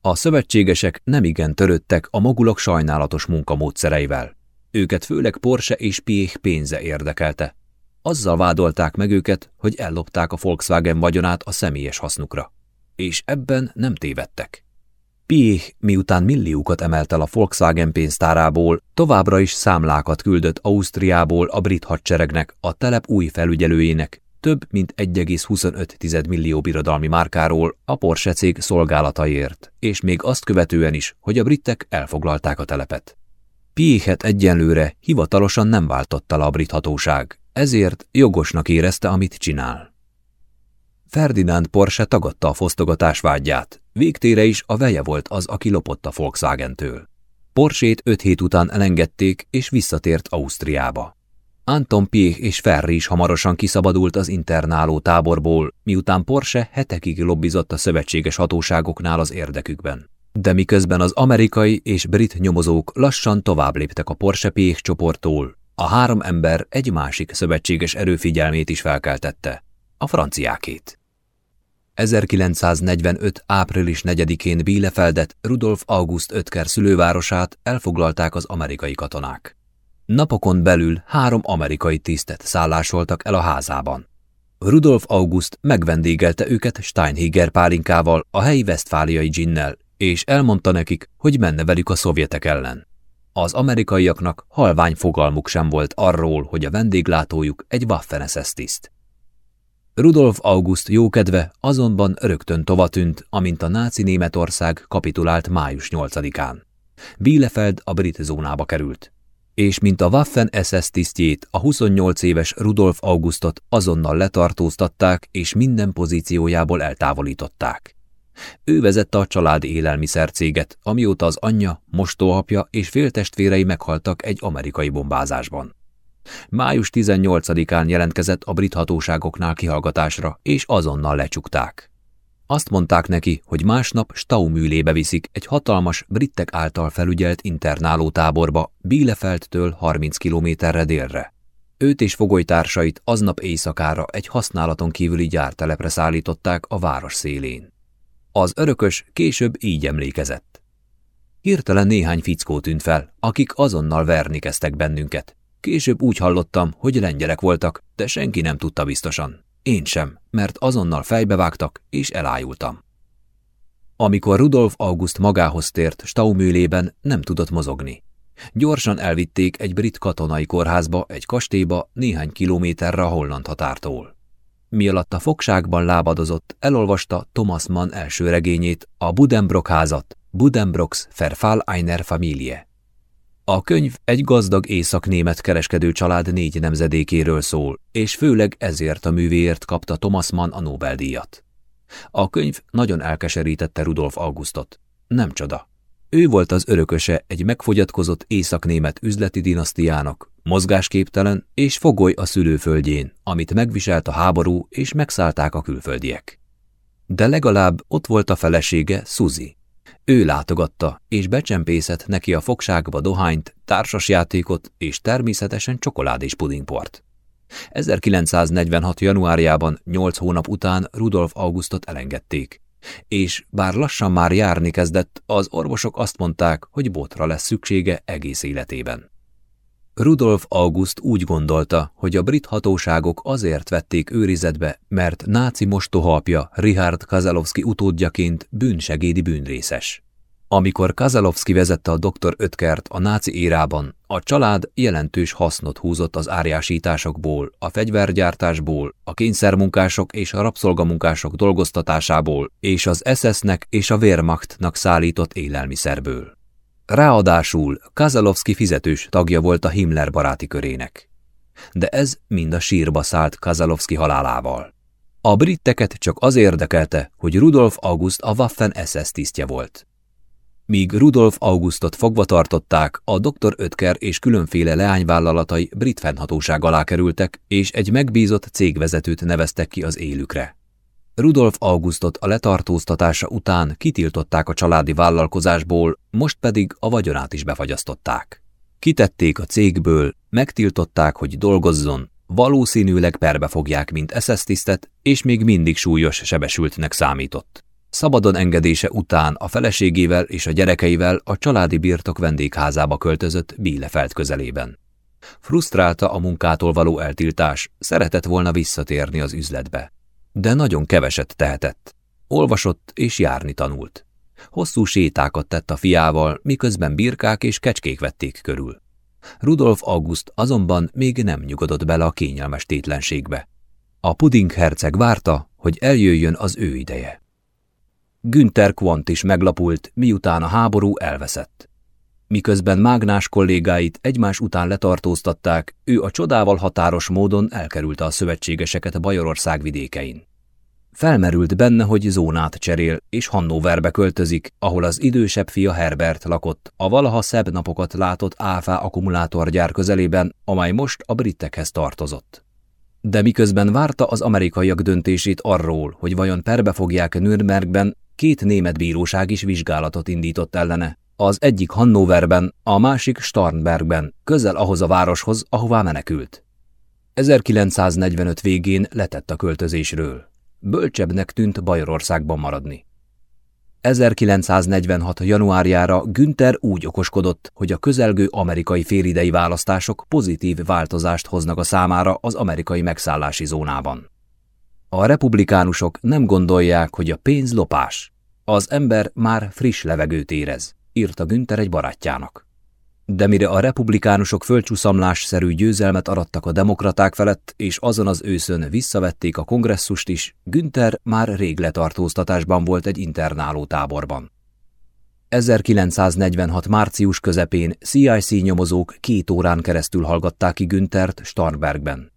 A szövetségesek nemigen törődtek a mogulok sajnálatos munkamódszereivel. Őket főleg Porsche és Piech pénze érdekelte. Azzal vádolták meg őket, hogy ellopták a Volkswagen vagyonát a személyes hasznukra. És ebben nem tévedtek. Piech, miután milliókat emelt el a Volkswagen pénztárából, továbbra is számlákat küldött Ausztriából a brit hadseregnek, a telep új felügyelőjének, több mint 1,25 millió birodalmi márkáról a Porsche cég szolgálataiért, és még azt követően is, hogy a britek elfoglalták a telepet. Piéhet egyenlőre hivatalosan nem váltotta le a brit hatóság, ezért jogosnak érezte, amit csinál. Ferdinand Porsche tagadta a fosztogatás vágyát, végtére is a veje volt az, aki lopott a Volkswagen-től. Porsét öt hét után elengedték, és visszatért Ausztriába. Anton Piech és Ferri is hamarosan kiszabadult az internáló táborból, miután Porsche hetekig lobbizott a szövetséges hatóságoknál az érdekükben. De miközben az amerikai és brit nyomozók lassan tovább léptek a Porsche Piech csoporttól, a három ember egy másik szövetséges erőfigyelmét is felkeltette, a franciákét. 1945. április 4-én Bielefeldet, Rudolf August Ötker szülővárosát elfoglalták az amerikai katonák. Napokon belül három amerikai tisztet szállásoltak el a házában. Rudolf August megvendégelte őket Steinhiger pálinkával, a helyi vesztfáliai ginnel, és elmondta nekik, hogy menne velük a szovjetek ellen. Az amerikaiaknak halvány fogalmuk sem volt arról, hogy a vendéglátójuk egy waffen tiszt. Rudolf August jókedve azonban rögtön tovatűnt, amint a náci Németország kapitulált május 8-án. Bielefeld a brit zónába került és mint a Waffen SS tisztjét, a 28 éves Rudolf Augustot azonnal letartóztatták és minden pozíciójából eltávolították. Ő vezette a családi élelmiszercéget, amióta az anyja, mostóapja és féltestvérei meghaltak egy amerikai bombázásban. Május 18-án jelentkezett a brit hatóságoknál kihallgatásra, és azonnal lecsukták. Azt mondták neki, hogy másnap Staumülébe viszik egy hatalmas, brittek által felügyelt internáló táborba, Bielefeldtől 30 kilométerre délre. Őt és fogolytársait aznap éjszakára egy használaton kívüli gyártelepre szállították a város szélén. Az örökös később így emlékezett. Hirtelen néhány fickó tűnt fel, akik azonnal verni kezdtek bennünket. Később úgy hallottam, hogy lengyelek voltak, de senki nem tudta biztosan. Én sem, mert azonnal fejbevágtak, és elájultam. Amikor Rudolf August magához tért Staumülében, nem tudott mozogni. Gyorsan elvitték egy brit katonai kórházba, egy kastélyba néhány kilométerre a holland határtól. Mi alatt a fogságban lábadozott, elolvasta Thomas Mann első regényét, a Budenbrock házat, Budenbrocks Verfall einer Familie. A könyv egy gazdag észak-német kereskedő család négy nemzedékéről szól, és főleg ezért a művéért kapta Thomas Mann a Nobel-díjat. A könyv nagyon elkeserítette Rudolf Augustot. Nem csoda. Ő volt az örököse egy megfogyatkozott észak-német üzleti dinasztiának, mozgásképtelen és fogoly a szülőföldjén, amit megviselt a háború és megszállták a külföldiek. De legalább ott volt a felesége, Suzy, ő látogatta, és becsempészett neki a fogságba dohányt, társasjátékot és természetesen csokolád és pudingport. 1946. januárjában, nyolc hónap után Rudolf Augustot elengedték, és bár lassan már járni kezdett, az orvosok azt mondták, hogy botra lesz szüksége egész életében. Rudolf August úgy gondolta, hogy a brit hatóságok azért vették őrizetbe, mert náci mostohapja Richard Kazalowski utódjaként bűnsegédi bűnrészes. Amikor Kazalowski vezette a doktor Ötkert a náci érában, a család jelentős hasznot húzott az árjásításokból, a fegyvergyártásból, a kényszermunkások és a rabszolgamunkások dolgoztatásából, és az SS-nek és a Wehrmachtnak szállított élelmiszerből. Ráadásul Kazalowski fizetős tagja volt a Himmler baráti körének. De ez mind a sírba szállt Kazalowski halálával. A britteket csak az érdekelte, hogy Rudolf August a Waffen SS tisztje volt. Míg Rudolf Augustot fogva tartották, a Dr. Ötker és különféle leányvállalatai brit fennhatóság alá kerültek, és egy megbízott cégvezetőt neveztek ki az élükre. Rudolf Augustot a letartóztatása után kitiltották a családi vállalkozásból, most pedig a vagyonát is befagyasztották. Kitették a cégből, megtiltották, hogy dolgozzon, valószínűleg perbe fogják, mint SS tisztet, és még mindig súlyos sebesültnek számított. Szabadon engedése után a feleségével és a gyerekeivel a családi birtok vendégházába költözött Bielefeld közelében. Frusztrálta a munkától való eltiltás, szeretett volna visszatérni az üzletbe. De nagyon keveset tehetett. Olvasott és járni tanult. Hosszú sétákat tett a fiával, miközben birkák és kecskék vették körül. Rudolf August azonban még nem nyugodott bele a kényelmes tétlenségbe. A puding herceg várta, hogy eljöjjön az ő ideje. Günther Quant is meglapult, miután a háború elveszett. Miközben mágnás kollégáit egymás után letartóztatták, ő a csodával határos módon elkerülte a szövetségeseket a Bajorország vidékein. Felmerült benne, hogy zónát cserél, és Hannoverbe költözik, ahol az idősebb fia Herbert lakott, a valaha szebb napokat látott áfá akkumulátorgyár közelében, amely most a britekhez tartozott. De miközben várta az amerikaiak döntését arról, hogy vajon perbe fogják Nürnbergben, két német bíróság is vizsgálatot indított ellene, az egyik Hannoverben, a másik Starnbergben, közel ahhoz a városhoz, ahová menekült. 1945 végén letett a költözésről. Bölcsebbnek tűnt Bajorországban maradni. 1946. januárjára Günther úgy okoskodott, hogy a közelgő amerikai félidei választások pozitív változást hoznak a számára az amerikai megszállási zónában. A republikánusok nem gondolják, hogy a pénz lopás. Az ember már friss levegőt érez írta Günther egy barátjának. De mire a republikánusok földcsúszamlásszerű győzelmet arattak a demokraták felett, és azon az őszön visszavették a kongresszust is, Günther már rég letartóztatásban volt egy internáló táborban. 1946. március közepén CIC nyomozók két órán keresztül hallgatták ki Günthert Starnbergben.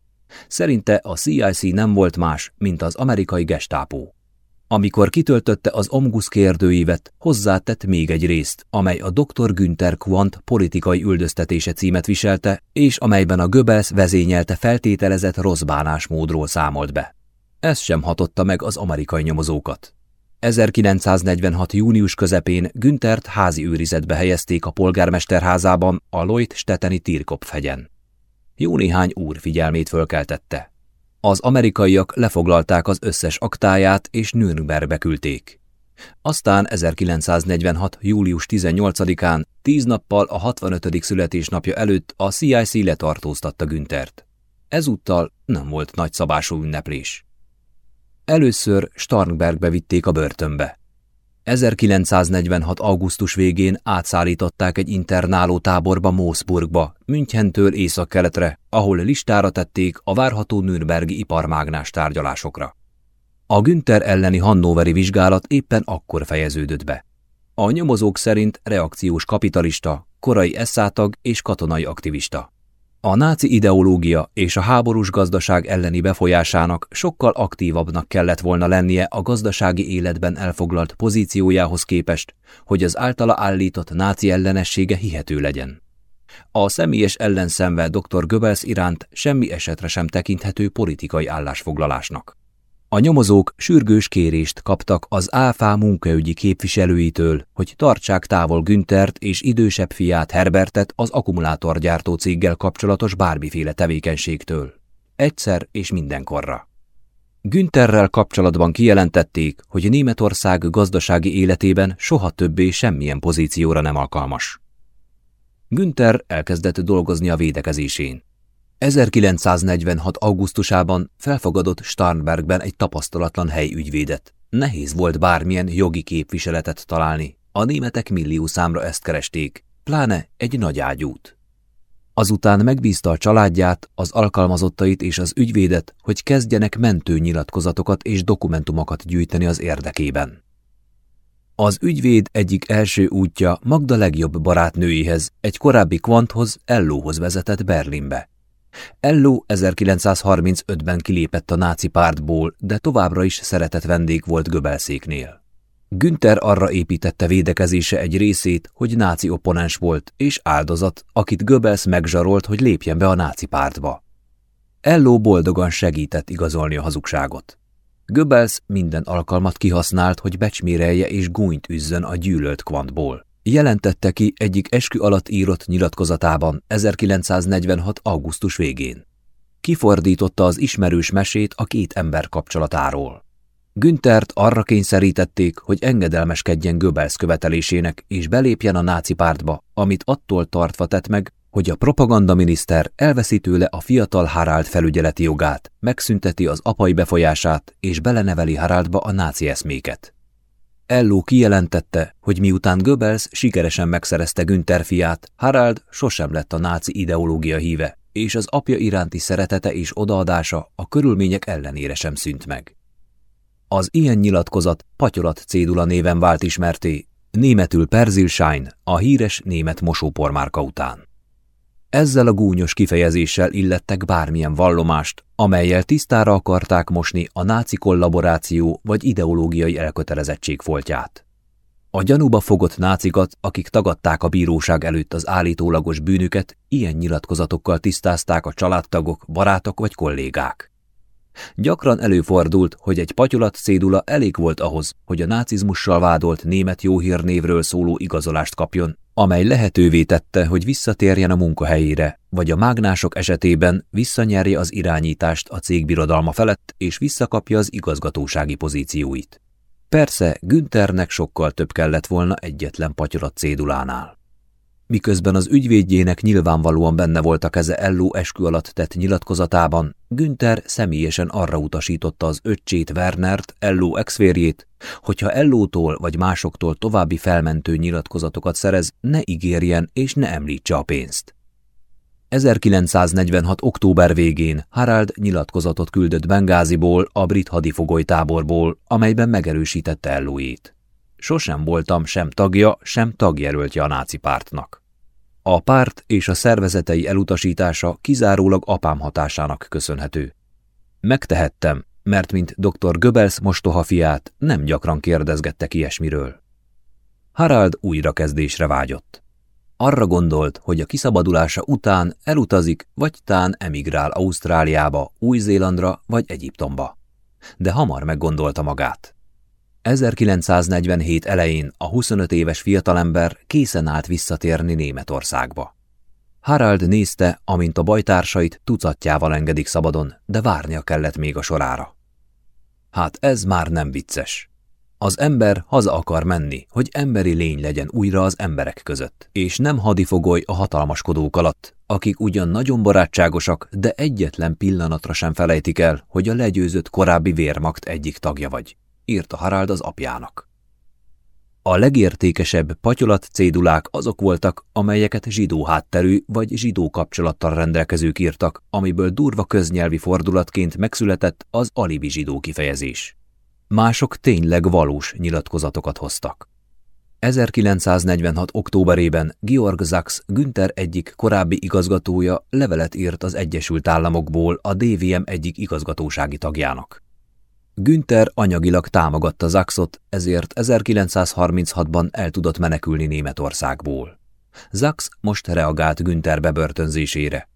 Szerinte a CIC nem volt más, mint az amerikai gestápó. Amikor kitöltötte az Omgus kérdőívet, hozzátett még egy részt, amely a dr. Günther Quant politikai üldöztetése címet viselte, és amelyben a Goebbels vezényelte feltételezett rossz bánásmódról számolt be. Ez sem hatotta meg az amerikai nyomozókat. 1946. június közepén Günthert házi őrizetbe helyezték a polgármesterházában a Lloyd Steteni Tirkopf hegyen. Jó néhány úr figyelmét fölkeltette. Az amerikaiak lefoglalták az összes aktáját és Nürnbergbe küldték. Aztán 1946. július 18-án, tíz nappal a 65. születésnapja előtt a CIC letartóztatta Günthert. Ezúttal nem volt nagy szabású ünneplés. Először Starnbergbe vitték a börtönbe. 1946. augusztus végén átszállították egy internáló táborba Mószburgba, Münchentől északkeletre, ahol listára tették a várható Nürnbergi iparmágnás tárgyalásokra. A Günther elleni Hannoveri vizsgálat éppen akkor fejeződött be. A nyomozók szerint reakciós kapitalista, korai eszátag és katonai aktivista. A náci ideológia és a háborús gazdaság elleni befolyásának sokkal aktívabbnak kellett volna lennie a gazdasági életben elfoglalt pozíciójához képest, hogy az általa állított náci ellenessége hihető legyen. A személyes ellenszenve dr. Goebbels iránt semmi esetre sem tekinthető politikai állásfoglalásnak. A nyomozók sürgős kérést kaptak az ÁFA munkaügyi képviselőitől, hogy tartsák távol Günthert és idősebb fiát Herbertet az akkumulátorgyártó céggel kapcsolatos bármiféle tevékenységtől. Egyszer és mindenkorra. Güntherrel kapcsolatban kijelentették, hogy Németország gazdasági életében soha többé semmilyen pozícióra nem alkalmas. Günther elkezdett dolgozni a védekezésén. 1946. augusztusában felfogadott Starnbergben egy tapasztalatlan helyügyvédet. Nehéz volt bármilyen jogi képviseletet találni. A németek millió számra ezt keresték, pláne egy nagy ágyút. Azután megbízta a családját, az alkalmazottait és az ügyvédet, hogy kezdjenek mentő nyilatkozatokat és dokumentumokat gyűjteni az érdekében. Az ügyvéd egyik első útja Magda legjobb barátnőihez, egy korábbi kvanthoz, Ellóhoz vezetett Berlinbe. Ello 1935-ben kilépett a náci pártból, de továbbra is szeretett vendég volt Göbelszéknél. Günther arra építette védekezése egy részét, hogy náci opponens volt, és áldozat, akit Göbels megzsarolt, hogy lépjen be a náci pártba. Ello boldogan segített igazolni a hazugságot. Göbels minden alkalmat kihasznált, hogy becsmérelje és gúnyt üzzön a gyűlölt kvantból jelentette ki egyik eskü alatt írott nyilatkozatában 1946. augusztus végén. Kifordította az ismerős mesét a két ember kapcsolatáról. Günthert arra kényszerítették, hogy engedelmeskedjen Göbbels követelésének és belépjen a náci pártba, amit attól tartva tett meg, hogy a propagandaminiszter elveszi tőle a fiatal Harald felügyeleti jogát, megszünteti az apai befolyását és beleneveli Haraldba a náci eszméket. Elló kijelentette, hogy miután Goebbels sikeresen megszerezte Günther fiát, Harald sosem lett a náci ideológia híve, és az apja iránti szeretete és odaadása a körülmények ellenére sem szűnt meg. Az ilyen nyilatkozat patyolat cédula néven vált ismerté, németül Perzilschein, a híres német mosópormárka után. Ezzel a gúnyos kifejezéssel illettek bármilyen vallomást, amelyel tisztára akarták mosni a náci kollaboráció vagy ideológiai elkötelezettség foltját. A gyanúba fogott nácikat, akik tagadták a bíróság előtt az állítólagos bűnüket, ilyen nyilatkozatokkal tisztázták a családtagok, barátok vagy kollégák. Gyakran előfordult, hogy egy patyolat szédula elég volt ahhoz, hogy a nácizmussal vádolt német jóhírnévről szóló igazolást kapjon, amely lehetővé tette, hogy visszatérjen a munkahelyére, vagy a mágnások esetében visszanyerje az irányítást a cég birodalma felett, és visszakapja az igazgatósági pozícióit. Persze, Günthernek sokkal több kellett volna egyetlen patyolat cédulánál. Miközben az ügyvédjének nyilvánvalóan benne volt a keze Elló eskü alatt tett nyilatkozatában, Günther személyesen arra utasította az öccsét Wernert, Elló exférjét, hogyha Ellótól vagy másoktól további felmentő nyilatkozatokat szerez, ne ígérjen és ne említse a pénzt. 1946. október végén Harald nyilatkozatot küldött Bengáziból, a brit hadifogolytáborból, amelyben megerősítette Ellóét. Sosem voltam sem tagja, sem tagjelöltje a náci pártnak. A párt és a szervezetei elutasítása kizárólag apám hatásának köszönhető. Megtehettem, mert mint dr. Goebbels mostoha fiát nem gyakran kérdezgettek ilyesmiről. Harald újrakezdésre vágyott. Arra gondolt, hogy a kiszabadulása után elutazik, vagy tán emigrál Ausztráliába, Új-Zélandra vagy Egyiptomba. De hamar meggondolta magát. 1947 elején a 25 éves fiatalember készen állt visszatérni Németországba. Harald nézte, amint a bajtársait tucatjával engedik szabadon, de várnia kellett még a sorára. Hát ez már nem vicces. Az ember haza akar menni, hogy emberi lény legyen újra az emberek között, és nem hadifogoly a hatalmaskodók alatt, akik ugyan nagyon barátságosak, de egyetlen pillanatra sem felejtik el, hogy a legyőzött korábbi vérmakt egyik tagja vagy írta Harald az apjának. A legértékesebb patyolat cédulák azok voltak, amelyeket zsidó hátterű vagy zsidó kapcsolattal rendelkezők írtak, amiből durva köznyelvi fordulatként megszületett az alibi zsidó kifejezés. Mások tényleg valós nyilatkozatokat hoztak. 1946. októberében Georg Sachs Günther egyik korábbi igazgatója levelet írt az Egyesült Államokból a DVM egyik igazgatósági tagjának. Günther anyagilag támogatta Zaxot, ezért 1936-ban el tudott menekülni Németországból. Zax most reagált Günther bebörtönzésére.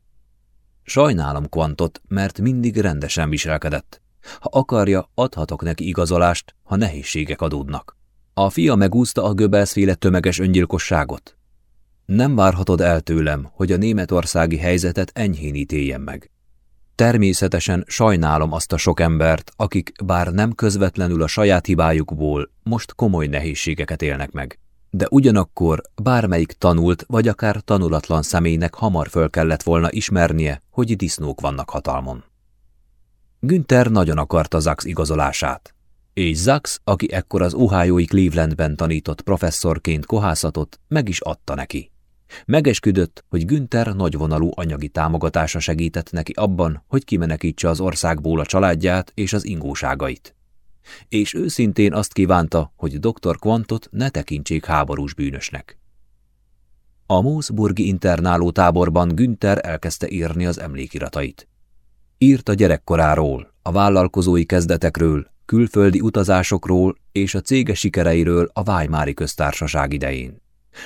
Sajnálom Quantot, mert mindig rendesen viselkedett. Ha akarja, adhatok neki igazolást, ha nehézségek adódnak. A fia megúszta a Göbelszféle tömeges öngyilkosságot. Nem várhatod el tőlem, hogy a németországi helyzetet enyhén ítéljen meg. Természetesen sajnálom azt a sok embert, akik bár nem közvetlenül a saját hibájukból most komoly nehézségeket élnek meg. De ugyanakkor bármelyik tanult vagy akár tanulatlan személynek hamar föl kellett volna ismernie, hogy disznók vannak hatalmon. Günther nagyon akarta Zax igazolását. És Zax, aki ekkor az Ohioi Clevelandben tanított professzorként kohászatot, meg is adta neki. Megesküdött, hogy Günther nagyvonalú anyagi támogatása segített neki abban, hogy kimenekítse az országból a családját és az ingóságait. És őszintén azt kívánta, hogy dr. Quantot ne tekintsék háborús bűnösnek. A Mószburgi internáló táborban Günther elkezdte írni az emlékiratait. Írt a gyerekkoráról, a vállalkozói kezdetekről, külföldi utazásokról és a cége sikereiről a Vájmári köztársaság idején.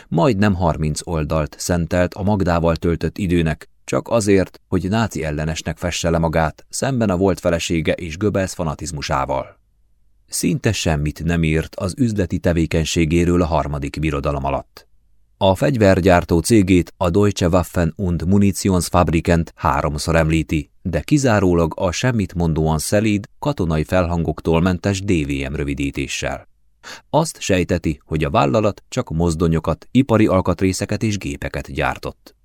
Majdnem harminc oldalt szentelt a Magdával töltött időnek, csak azért, hogy náci ellenesnek fesse le magát, szemben a volt felesége és Göbels fanatizmusával. Szinte semmit nem írt az üzleti tevékenységéről a harmadik birodalom alatt. A fegyvergyártó cégét a Deutsche Waffen und Munitionsfabrikent háromszor említi, de kizárólag a semmit mondóan szelíd, katonai felhangoktól mentes DVM rövidítéssel. Azt sejteti, hogy a vállalat csak mozdonyokat, ipari alkatrészeket és gépeket gyártott.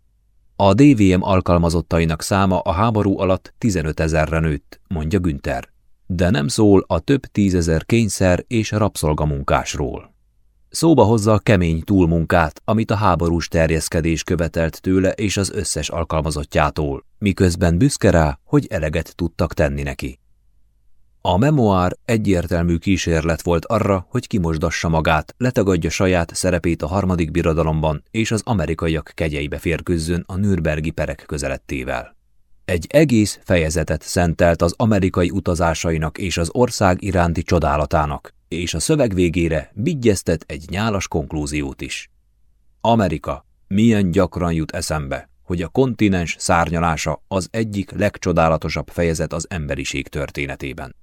A DVM alkalmazottainak száma a háború alatt 15 ezerre nőtt, mondja Günther, de nem szól a több tízezer kényszer és rabszolgamunkásról. Szóba hozza a kemény túlmunkát, amit a háborús terjeszkedés követelt tőle és az összes alkalmazottjától, miközben büszke rá, hogy eleget tudtak tenni neki. A memoár egyértelmű kísérlet volt arra, hogy kimosdassa magát, letagadja saját szerepét a harmadik birodalomban, és az amerikaiak kegyeibe férkőzzön a Nürnbergi perek közelettével. Egy egész fejezetet szentelt az amerikai utazásainak és az ország iránti csodálatának, és a szöveg végére bigyeztet egy nyálas konklúziót is. Amerika, milyen gyakran jut eszembe, hogy a kontinens szárnyalása az egyik legcsodálatosabb fejezet az emberiség történetében.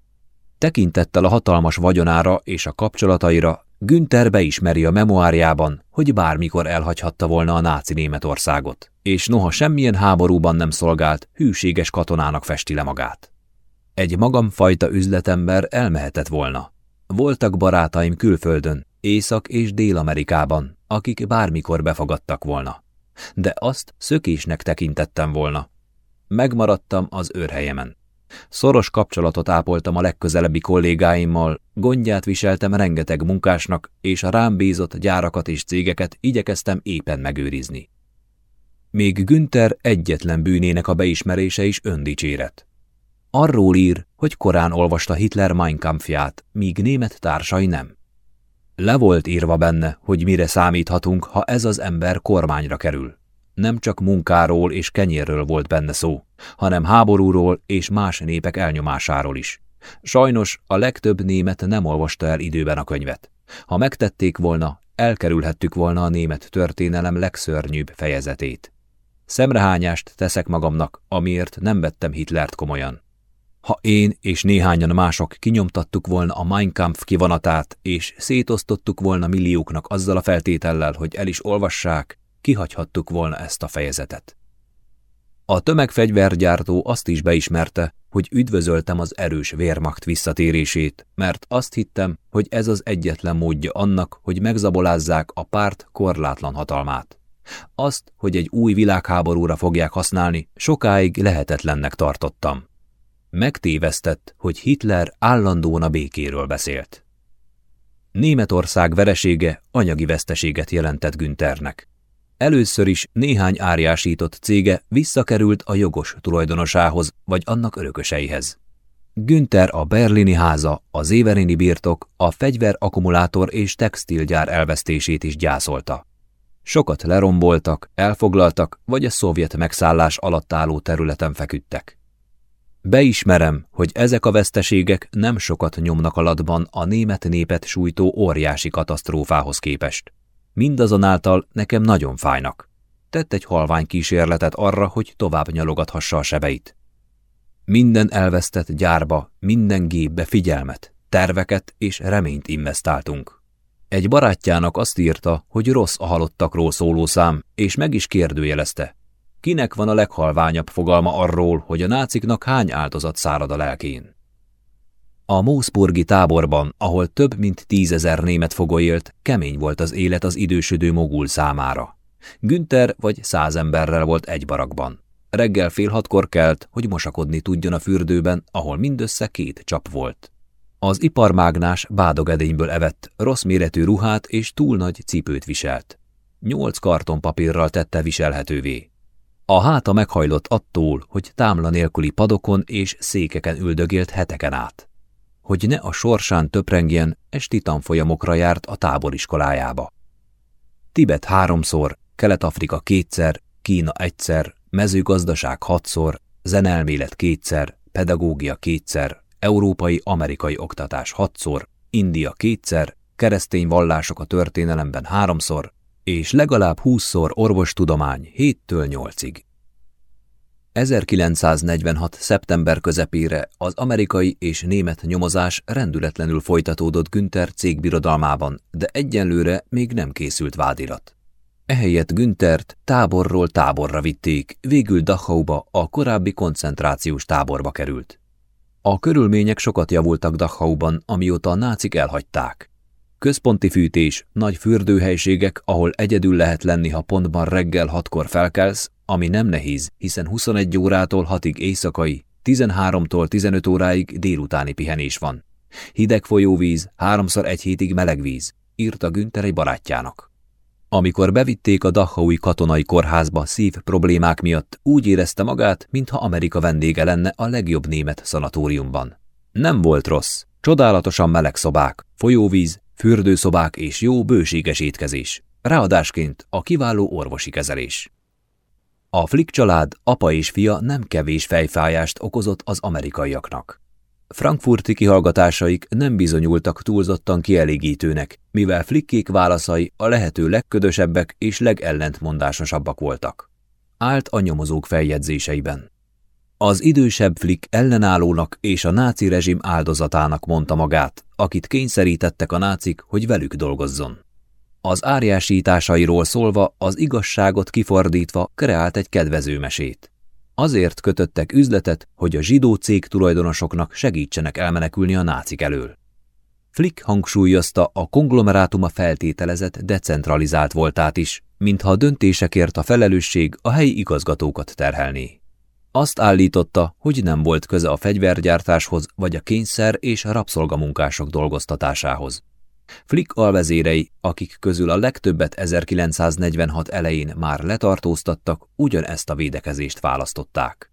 Tekintettel a hatalmas vagyonára és a kapcsolataira, Günther beismeri a memoárjában, hogy bármikor elhagyhatta volna a náci Németországot, és noha semmilyen háborúban nem szolgált, hűséges katonának festi le magát. Egy magamfajta üzletember elmehetett volna. Voltak barátaim külföldön, Észak- és Dél-Amerikában, akik bármikor befogadtak volna. De azt szökésnek tekintettem volna. Megmaradtam az őrhelyemen. Szoros kapcsolatot ápoltam a legközelebbi kollégáimmal, gondját viseltem rengeteg munkásnak, és a rám bízott gyárakat és cégeket igyekeztem éppen megőrizni. Még Günther egyetlen bűnének a beismerése is öndicséret. Arról ír, hogy korán olvasta Hitler Mein Kampfját, míg német társai nem. Le volt írva benne, hogy mire számíthatunk, ha ez az ember kormányra kerül nem csak munkáról és kenyérről volt benne szó, hanem háborúról és más népek elnyomásáról is. Sajnos a legtöbb német nem olvasta el időben a könyvet. Ha megtették volna, elkerülhettük volna a német történelem legszörnyűbb fejezetét. Szemrehányást teszek magamnak, amiért nem vettem Hitlert komolyan. Ha én és néhányan mások kinyomtattuk volna a Mein Kampf kivonatát, és szétosztottuk volna millióknak azzal a feltétellel, hogy el is olvassák, kihagyhattuk volna ezt a fejezetet. A tömegfegyvergyártó azt is beismerte, hogy üdvözöltem az erős vérmakt visszatérését, mert azt hittem, hogy ez az egyetlen módja annak, hogy megzabolázzák a párt korlátlan hatalmát. Azt, hogy egy új világháborúra fogják használni, sokáig lehetetlennek tartottam. Megtévesztett, hogy Hitler állandóan a békéről beszélt. Németország veresége anyagi veszteséget jelentett Günthernek. Először is néhány árjásított cége visszakerült a jogos tulajdonosához vagy annak örököseihez. Günther a berlini háza, az éverini birtok, a fegyverakkumulátor és textilgyár elvesztését is gyászolta. Sokat leromboltak, elfoglaltak, vagy a szovjet megszállás alatt álló területen feküdtek. Beismerem, hogy ezek a veszteségek nem sokat nyomnak alatban a német népet sújtó óriási katasztrófához képest. Mindazonáltal nekem nagyon fájnak. Tett egy halvány kísérletet arra, hogy tovább nyalogathassa a sebeit. Minden elvesztett gyárba, minden gépbe figyelmet, terveket és reményt investáltunk. Egy barátjának azt írta, hogy rossz a halottakról szóló szám, és meg is kérdőjelezte. Kinek van a leghalványabb fogalma arról, hogy a náciknak hány áldozat szárad a lelkén? A Mószburgi táborban, ahol több mint tízezer német fogoly élt, kemény volt az élet az idősödő mogul számára. Günther vagy száz emberrel volt egy barakban. Reggel fél hatkor kelt, hogy mosakodni tudjon a fürdőben, ahol mindössze két csap volt. Az iparmágnás bádogedényből evett, rossz méretű ruhát és túl nagy cipőt viselt. Nyolc kartonpapírral tette viselhetővé. A háta meghajlott attól, hogy támla nélküli padokon és székeken üldögélt heteken át hogy ne a sorsán töprengjen, esti tanfolyamokra járt a táboriskolájába. Tibet háromszor, Kelet-Afrika kétszer, Kína egyszer, mezőgazdaság hatszor, zenelmélet kétszer, pedagógia kétszer, európai-amerikai oktatás hatszor, India kétszer, keresztény vallások a történelemben háromszor, és legalább húszszor orvostudomány héttől nyolcig. 1946. szeptember közepére az amerikai és német nyomozás rendületlenül folytatódott Günther cégbirodalmában, de egyenlőre még nem készült vádirat. Ehelyett Güntert táborról táborra vitték, végül Dachauba, a korábbi koncentrációs táborba került. A körülmények sokat javultak Dachauban, amióta a nácik elhagyták. Központi fűtés, nagy fürdőhelységek, ahol egyedül lehet lenni, ha pontban reggel hatkor felkelsz, ami nem nehéz, hiszen 21 órától 6-ig éjszakai, 13-tól 15 óráig délutáni pihenés van. Hideg folyóvíz, háromszor egy hétig meleg víz, írta Günther egy barátjának. Amikor bevitték a Dachaui katonai kórházba szív problémák miatt, úgy érezte magát, mintha Amerika vendége lenne a legjobb német szanatóriumban. Nem volt rossz, csodálatosan meleg szobák, folyóvíz, fürdőszobák és jó, bőséges étkezés. Ráadásként a kiváló orvosi kezelés. A Flick család, apa és fia nem kevés fejfájást okozott az amerikaiaknak. Frankfurti kihallgatásaik nem bizonyultak túlzottan kielégítőnek, mivel Flickék válaszai a lehető legködösebbek és legellentmondásosabbak voltak. Állt a nyomozók feljegyzéseiben. Az idősebb Flick ellenállónak és a náci rezsim áldozatának mondta magát, akit kényszerítettek a nácik, hogy velük dolgozzon. Az árjásításairól szólva, az igazságot kifordítva kreált egy kedvező mesét. Azért kötöttek üzletet, hogy a zsidó cég tulajdonosoknak segítsenek elmenekülni a nácik elől. Flick hangsúlyozta a konglomerátuma feltételezett decentralizált voltát is, mintha a döntésekért a felelősség a helyi igazgatókat terhelné. Azt állította, hogy nem volt köze a fegyvergyártáshoz vagy a kényszer és a rabszolgamunkások dolgoztatásához. Flick alvezérei, akik közül a legtöbbet 1946 elején már letartóztattak, ugyanezt a védekezést választották.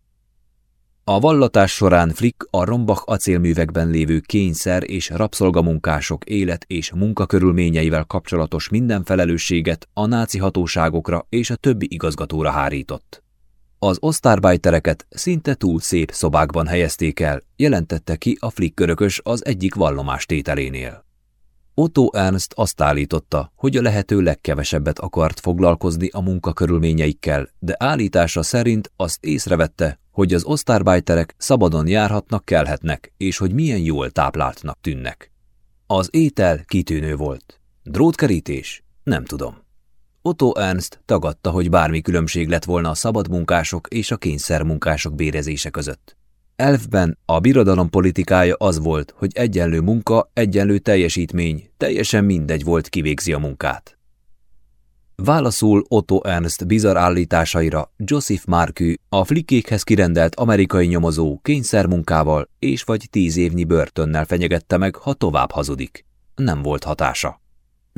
A vallatás során Flick a Rombach acélművekben lévő kényszer és rabszolgamunkások élet és munkakörülményeivel kapcsolatos minden felelősséget a náci hatóságokra és a többi igazgatóra hárított. Az osztárbájtereket szinte túl szép szobákban helyezték el, jelentette ki a Flick örökös az egyik vallomástételénél. Otto Ernst azt állította, hogy a lehető legkevesebbet akart foglalkozni a munkakörülményeikkel, de állítása szerint azt észrevette, hogy az osztárbájterek szabadon járhatnak, kelhetnek, és hogy milyen jól tápláltnak tűnnek. Az étel kitűnő volt. Drótkerítés? Nem tudom. Otto Ernst tagadta, hogy bármi különbség lett volna a szabadmunkások és a kényszermunkások bérezése között. Elfben a birodalom politikája az volt, hogy egyenlő munka, egyenlő teljesítmény, teljesen mindegy volt kivégzi a munkát. Válaszul Otto Ernst bizarr állításaira Joseph Markü, a flikékhez kirendelt amerikai nyomozó kényszermunkával és vagy tíz évnyi börtönnel fenyegette meg, ha tovább hazudik. Nem volt hatása.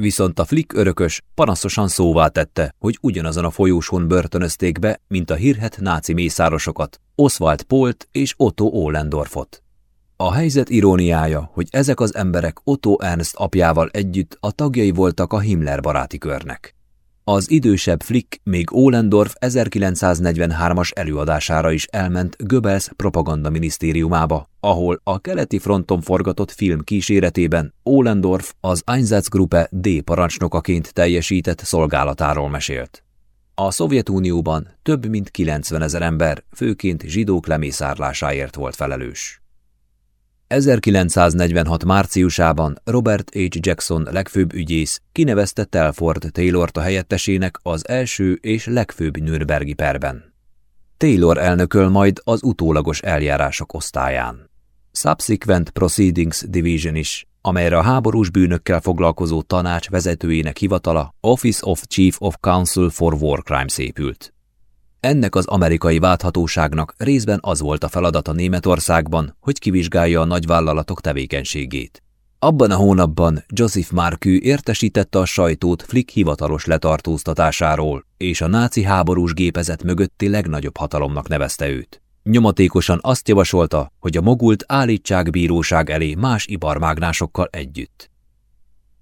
Viszont a flick örökös panaszosan szóvá tette, hogy ugyanazon a folyóson börtönözték be, mint a hírhet náci mészárosokat, Oswald Polt és Otto Ohlendorfot. A helyzet iróniája, hogy ezek az emberek Otto Ernst apjával együtt a tagjai voltak a Himmler baráti körnek. Az idősebb Flick még Ohlendorf 1943-as előadására is elment Goebbels propaganda minisztériumába, ahol a keleti fronton forgatott film kíséretében Ohlendorf az Einsatzgruppe D parancsnokaként teljesített szolgálatáról mesélt. A Szovjetunióban több mint 90 ezer ember, főként zsidók lemészárlásáért volt felelős. 1946. márciusában Robert H. Jackson legfőbb ügyész kinevezte Telford Taylort a helyettesének az első és legfőbb Nürnbergi perben. Taylor elnököl majd az utólagos eljárások osztályán. Subsequent Proceedings Division is, amelyre a háborús bűnökkel foglalkozó tanács vezetőjének hivatala Office of Chief of Counsel for War Crimes épült. Ennek az amerikai válthatóságnak részben az volt a feladata Németországban, hogy kivizsgálja a nagyvállalatok tevékenységét. Abban a hónapban Joseph Markü értesítette a sajtót Flick hivatalos letartóztatásáról, és a náci háborús gépezet mögötti legnagyobb hatalomnak nevezte őt. Nyomatékosan azt javasolta, hogy a mogult állítsák bíróság elé más iparmágnásokkal együtt.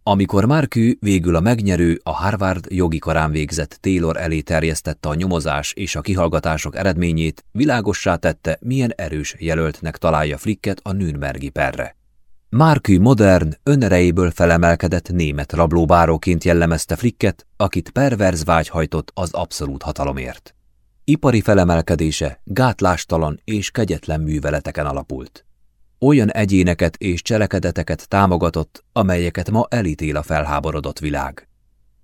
Amikor Markű végül a megnyerő, a Harvard jogi karán végzett Taylor elé terjesztette a nyomozás és a kihallgatások eredményét, világossá tette, milyen erős jelöltnek találja Flicket a Nürnbergi perre. Markű modern, önerejéből felemelkedett német rablóbáróként jellemezte Flicket, akit perverz vágy hajtott az abszolút hatalomért. Ipari felemelkedése gátlástalan és kegyetlen műveleteken alapult olyan egyéneket és cselekedeteket támogatott, amelyeket ma elítél a felháborodott világ.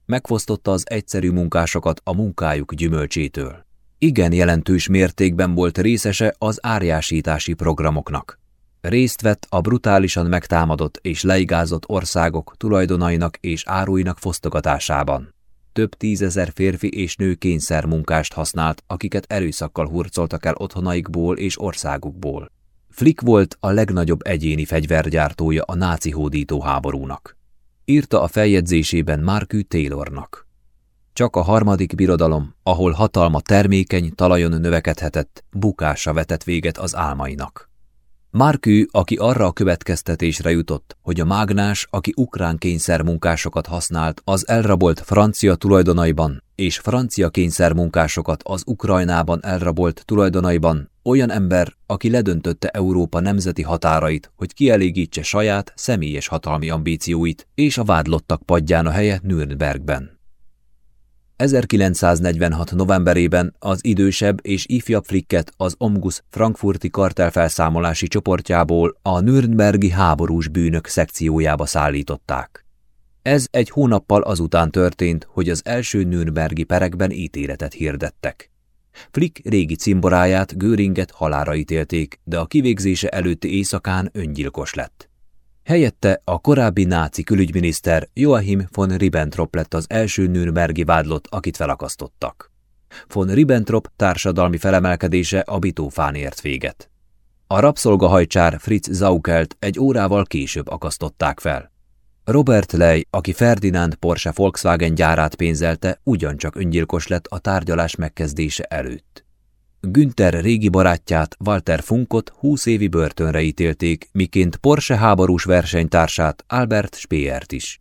megfosztotta az egyszerű munkásokat a munkájuk gyümölcsétől. Igen jelentős mértékben volt részese az árjásítási programoknak. Részt vett a brutálisan megtámadott és leigázott országok tulajdonainak és áruinak fosztogatásában. Több tízezer férfi és nő kényszermunkást használt, akiket erőszakkal hurcoltak el otthonaikból és országukból. Flick volt a legnagyobb egyéni fegyvergyártója a náci hódító háborúnak. Írta a feljegyzésében Markü Taylornak. Csak a harmadik birodalom, ahol hatalma termékeny talajon növekedhetett, bukása vetett véget az álmainak. Márkű, aki arra a következtetésre jutott, hogy a mágnás, aki ukrán kényszermunkásokat használt az elrabolt francia tulajdonaiban, és francia kényszermunkásokat az Ukrajnában elrabolt tulajdonaiban, olyan ember, aki ledöntötte Európa nemzeti határait, hogy kielégítse saját, személyes hatalmi ambícióit, és a vádlottak padján a helye Nürnbergben. 1946. novemberében az idősebb és ifjabb Flicket az Omgus frankfurti kartelfelszámolási csoportjából a Nürnbergi háborús bűnök szekciójába szállították. Ez egy hónappal azután történt, hogy az első Nürnbergi perekben ítéletet hirdettek. Flick régi cimboráját, Göringet halára ítélték, de a kivégzése előtti éjszakán öngyilkos lett. Helyette a korábbi náci külügyminiszter Joachim von Ribbentrop lett az első Nürnbergi vádlott, akit felakasztottak. Von Ribbentrop társadalmi felemelkedése a bitófán ért véget. A rabszolgahajcsár Fritz Zaukelt egy órával később akasztották fel. Robert Ley, aki Ferdinand Porsche Volkswagen gyárát pénzelte, ugyancsak öngyilkos lett a tárgyalás megkezdése előtt. Günther régi barátját, Walter Funkot 20 évi börtönre ítélték, miként Porsche háborús versenytársát, Albert Speert is.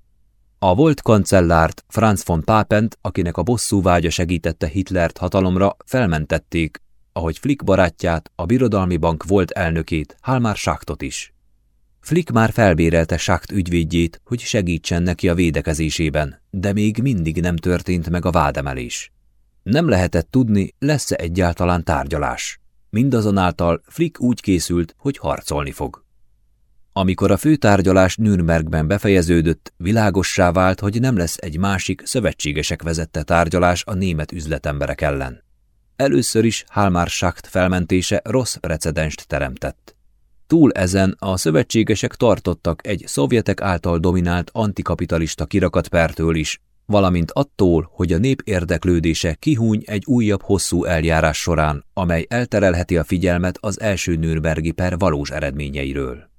A volt kancellárt, Franz von Papent, akinek a bosszú vágya segítette Hitlert hatalomra, felmentették, ahogy Flick barátját, a Birodalmi Bank volt elnökét, Halmar Schachtot is. Flick már felbérelte Schacht ügyvédjét, hogy segítsen neki a védekezésében, de még mindig nem történt meg a vádemelés. Nem lehetett tudni, lesz-e egyáltalán tárgyalás. Mindazonáltal Flick úgy készült, hogy harcolni fog. Amikor a főtárgyalás Nürnbergben befejeződött, világossá vált, hogy nem lesz egy másik, szövetségesek vezette tárgyalás a német üzletemberek ellen. Először is Halmar Schacht felmentése rossz precedenst teremtett. Túl ezen a szövetségesek tartottak egy szovjetek által dominált antikapitalista kirakatpertől is, valamint attól, hogy a nép érdeklődése kihúny egy újabb hosszú eljárás során, amely elterelheti a figyelmet az első Nürnbergi per valós eredményeiről.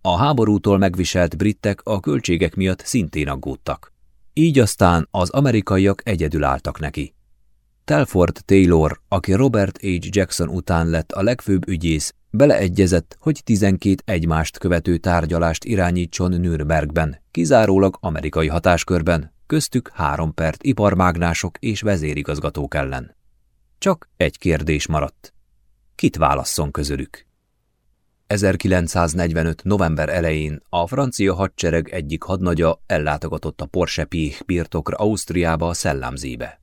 A háborútól megviselt britek a költségek miatt szintén aggódtak. Így aztán az amerikaiak egyedül álltak neki. Telford Taylor, aki Robert H. Jackson után lett a legfőbb ügyész, beleegyezett, hogy 12 egymást követő tárgyalást irányítson Nürnbergben, kizárólag amerikai hatáskörben, köztük három pert iparmágnások és vezérigazgatók ellen. Csak egy kérdés maradt. Kit válasszon közülük? 1945. november elején a francia hadsereg egyik hadnagya ellátogatott a Porsche Piech birtokra Ausztriába a szellámzébe.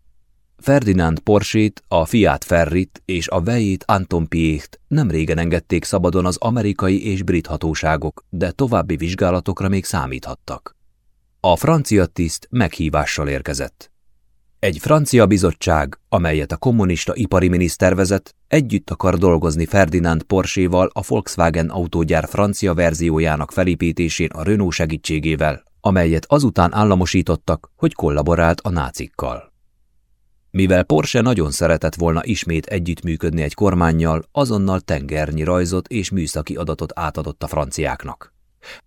Ferdinand Porsét, a Fiat Ferrit és a vejét Anton Piecht nem régen engedték szabadon az amerikai és brit hatóságok, de további vizsgálatokra még számíthattak. A francia tiszt meghívással érkezett. Egy francia bizottság, amelyet a kommunista ipari miniszter vezet, együtt akar dolgozni Ferdinand Porséval a Volkswagen autógyár francia verziójának felépítésén a Renault segítségével, amelyet azután államosítottak, hogy kollaborált a nácikkal. Mivel Porsche nagyon szeretett volna ismét együttműködni egy kormányjal, azonnal tengernyi rajzot és műszaki adatot átadott a franciáknak.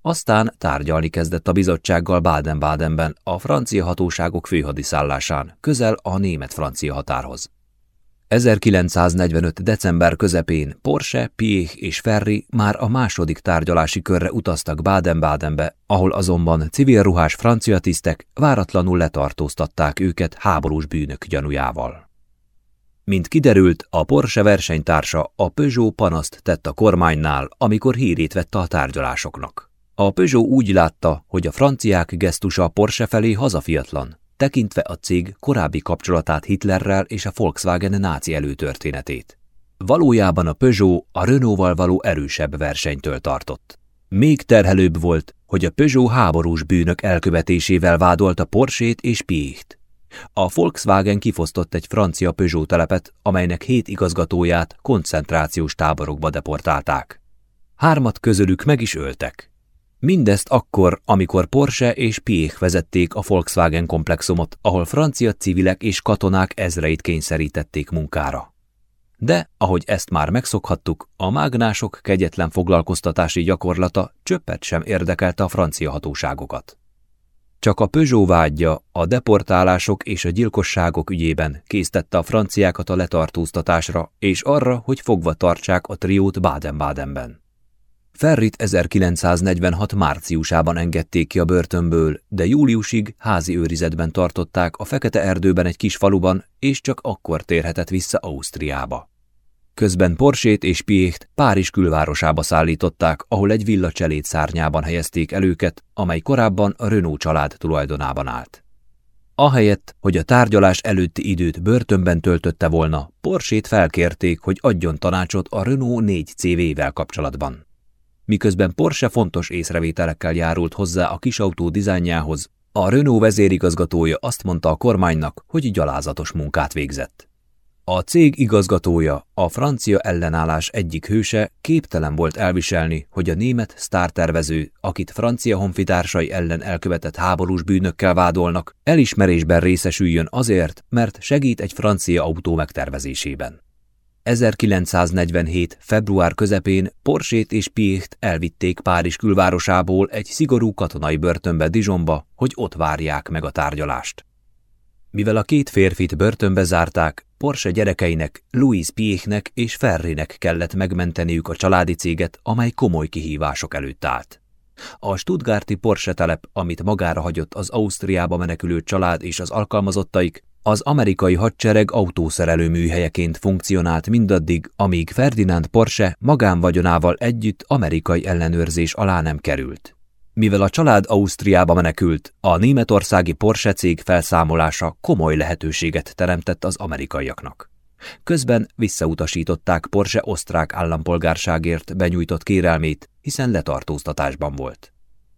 Aztán tárgyalni kezdett a bizottsággal Baden-Badenben, a francia hatóságok főhadiszállásán, közel a német-francia határhoz. 1945. december közepén Porsche, Piech és Ferri már a második tárgyalási körre utaztak Baden-Badenbe, ahol azonban civil ruhás francia tisztek váratlanul letartóztatták őket háborús bűnök gyanújával. Mint kiderült, a Porsche versenytársa a Peugeot panaszt tett a kormánynál, amikor hírét vette a tárgyalásoknak. A Peugeot úgy látta, hogy a franciák gesztusa a Porsche felé hazafiatlan, tekintve a cég korábbi kapcsolatát Hitlerrel és a Volkswagen náci előtörténetét. Valójában a Peugeot a Renault-val való erősebb versenytől tartott. Még terhelőbb volt, hogy a Peugeot háborús bűnök elkövetésével vádolta Porsét és Piecht. A Volkswagen kifosztott egy francia Peugeot telepet, amelynek hét igazgatóját koncentrációs táborokba deportálták. Hármat közülük meg is öltek. Mindezt akkor, amikor Porsche és Piech vezették a Volkswagen komplexumot, ahol francia civilek és katonák ezreit kényszerítették munkára. De, ahogy ezt már megszokhattuk, a mágnások kegyetlen foglalkoztatási gyakorlata csöppet sem érdekelte a francia hatóságokat. Csak a Peugeot vágyja a deportálások és a gyilkosságok ügyében késztette a franciákat a letartóztatásra és arra, hogy fogva tartsák a triót Baden-Badenben. Ferrit 1946 márciusában engedték ki a börtönből, de júliusig házi őrizetben tartották a Fekete Erdőben egy kis faluban, és csak akkor térhetett vissza Ausztriába. Közben Porsét és Piecht Párizs külvárosába szállították, ahol egy villa cselét szárnyában helyezték el őket, amely korábban a Renault család tulajdonában állt. Ahelyett, hogy a tárgyalás előtti időt börtönben töltötte volna, Porsét felkérték, hogy adjon tanácsot a Renault 4 CV-vel kapcsolatban. Miközben Porsche fontos észrevételekkel járult hozzá a kisautó dizájnjához, a Renault vezérigazgatója azt mondta a kormánynak, hogy gyalázatos munkát végzett. A cég igazgatója, a francia ellenállás egyik hőse képtelen volt elviselni, hogy a német sztártervező, akit francia honfitársai ellen elkövetett háborús bűnökkel vádolnak, elismerésben részesüljön azért, mert segít egy francia autó megtervezésében. 1947. február közepén Porsét és Piecht elvitték Párizs külvárosából egy szigorú katonai börtönbe Dijonba, hogy ott várják meg a tárgyalást. Mivel a két férfit börtönbe zárták, Porsche gyerekeinek, Louis Piechnek és Ferrinek kellett megmenteniük a családi céget, amely komoly kihívások előtt állt. A Stuttgarti Porsche telep, amit magára hagyott az Ausztriába menekülő család és az alkalmazottaik, az amerikai hadsereg autószerelő műhelyeként funkcionált mindaddig, amíg Ferdinand Porsche magánvagyonával együtt amerikai ellenőrzés alá nem került. Mivel a család Ausztriába menekült, a németországi Porsche cég felszámolása komoly lehetőséget teremtett az amerikaiaknak. Közben visszautasították Porsche osztrák állampolgárságért benyújtott kérelmét, hiszen letartóztatásban volt.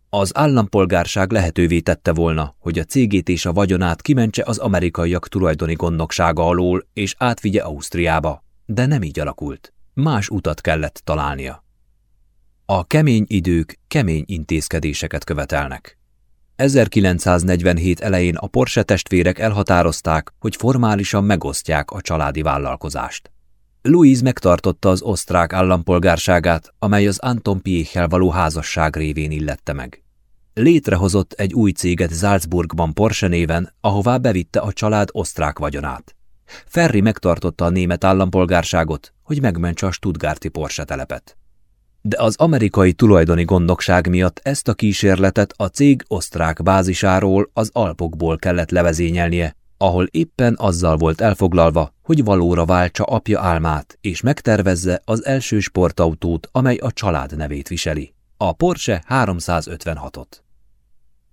Az állampolgárság lehetővé tette volna, hogy a cégét és a vagyonát kimentse az amerikaiak tulajdoni gondnoksága alól és átvigye Ausztriába, de nem így alakult. Más utat kellett találnia. A kemény idők kemény intézkedéseket követelnek. 1947 elején a Porsche testvérek elhatározták, hogy formálisan megosztják a családi vállalkozást. Louise megtartotta az osztrák állampolgárságát, amely az Anton Piechel való házasság révén illette meg. Létrehozott egy új céget Salzburgban Porsche néven, ahová bevitte a család osztrák vagyonát. Ferri megtartotta a német állampolgárságot, hogy megmentse a Stuttgarti Porsche telepet de az amerikai tulajdoni gondokság miatt ezt a kísérletet a cég osztrák bázisáról az Alpokból kellett levezényelnie, ahol éppen azzal volt elfoglalva, hogy valóra váltsa apja álmát, és megtervezze az első sportautót, amely a család nevét viseli, a Porsche 356-ot.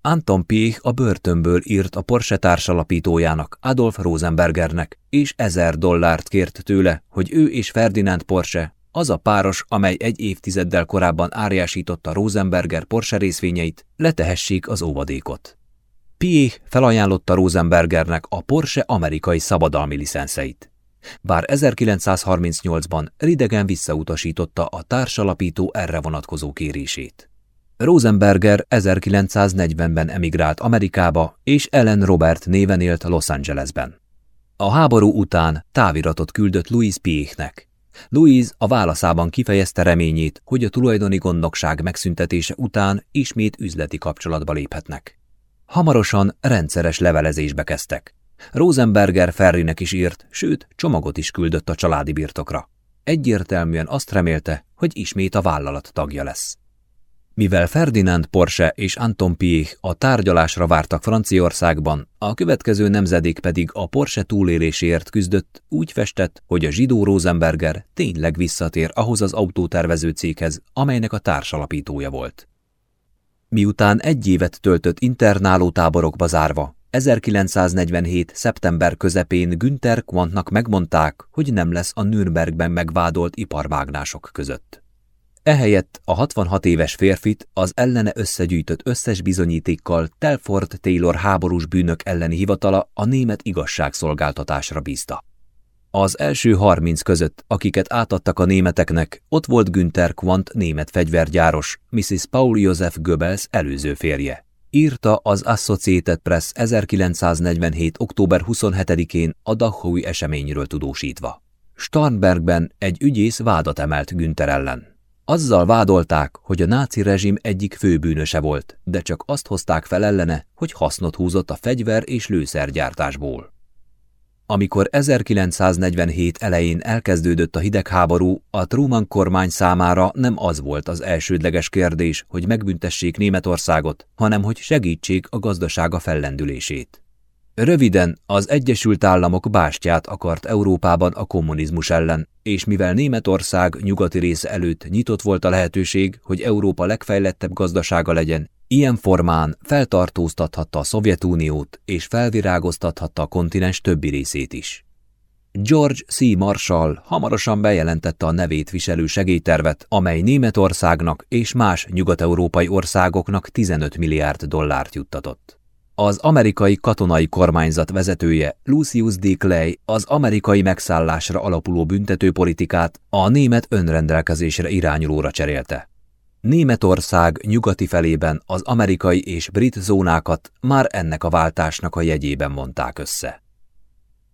Anton Piech a börtönből írt a Porsche társalapítójának, Adolf Rosenbergernek, és ezer dollárt kért tőle, hogy ő és Ferdinand Porsche az a páros, amely egy évtizeddel korábban árjásította Rosenberger Porsche részvényeit, letehessék az óvadékot. Piech felajánlotta Rosenbergernek a Porsche amerikai szabadalmi licenszeit. Bár 1938-ban ridegen visszautasította a társalapító erre vonatkozó kérését. Rosenberger 1940-ben emigrált Amerikába, és Ellen Robert néven élt Los Angelesben. A háború után táviratot küldött Louis Piechnek, Louise a válaszában kifejezte reményét, hogy a tulajdoni gondnokság megszüntetése után ismét üzleti kapcsolatba léphetnek. Hamarosan rendszeres levelezésbe kezdtek. Rosenberger Ferrinek is írt, sőt, csomagot is küldött a családi birtokra. Egyértelműen azt remélte, hogy ismét a vállalat tagja lesz. Mivel Ferdinand Porsche és Anton Piech a tárgyalásra vártak Franciaországban, a következő nemzedék pedig a Porsche túléléséért küzdött, úgy festett, hogy a zsidó Rosenberger tényleg visszatér ahhoz az autótervező céghez, amelynek a társalapítója volt. Miután egy évet töltött internáló táborokba zárva, 1947. szeptember közepén Günther Quantnak megmondták, hogy nem lesz a Nürnbergben megvádolt iparmágnások között. Ehelyett a 66 éves férfit az ellene összegyűjtött összes bizonyítékkal Telford Taylor háborús bűnök elleni hivatala a német igazságszolgáltatásra bízta. Az első 30 között, akiket átadtak a németeknek, ott volt Günther Quandt német fegyvergyáros, Mrs. Paul Joseph Goebbels előző férje. Írta az Associated Press 1947. október 27-én a Dachaui eseményről tudósítva. Starnbergben egy ügyész vádat emelt Günther ellen. Azzal vádolták, hogy a náci rezsim egyik főbűnöse volt, de csak azt hozták fel ellene, hogy hasznot húzott a fegyver és lőszergyártásból. Amikor 1947 elején elkezdődött a hidegháború, a Truman kormány számára nem az volt az elsődleges kérdés, hogy megbüntessék Németországot, hanem hogy segítsék a gazdasága fellendülését. Röviden az Egyesült Államok bástyát akart Európában a kommunizmus ellen, és mivel Németország nyugati része előtt nyitott volt a lehetőség, hogy Európa legfejlettebb gazdasága legyen, ilyen formán feltartóztathatta a Szovjetuniót és felvirágoztathatta a kontinens többi részét is. George C. Marshall hamarosan bejelentette a nevét viselő segélytervet, amely Németországnak és más nyugat-európai országoknak 15 milliárd dollárt juttatott. Az amerikai katonai kormányzat vezetője Lucius D. Clay az amerikai megszállásra alapuló büntetőpolitikát a német önrendelkezésre irányulóra cserélte. Németország nyugati felében az amerikai és brit zónákat már ennek a váltásnak a jegyében mondták össze.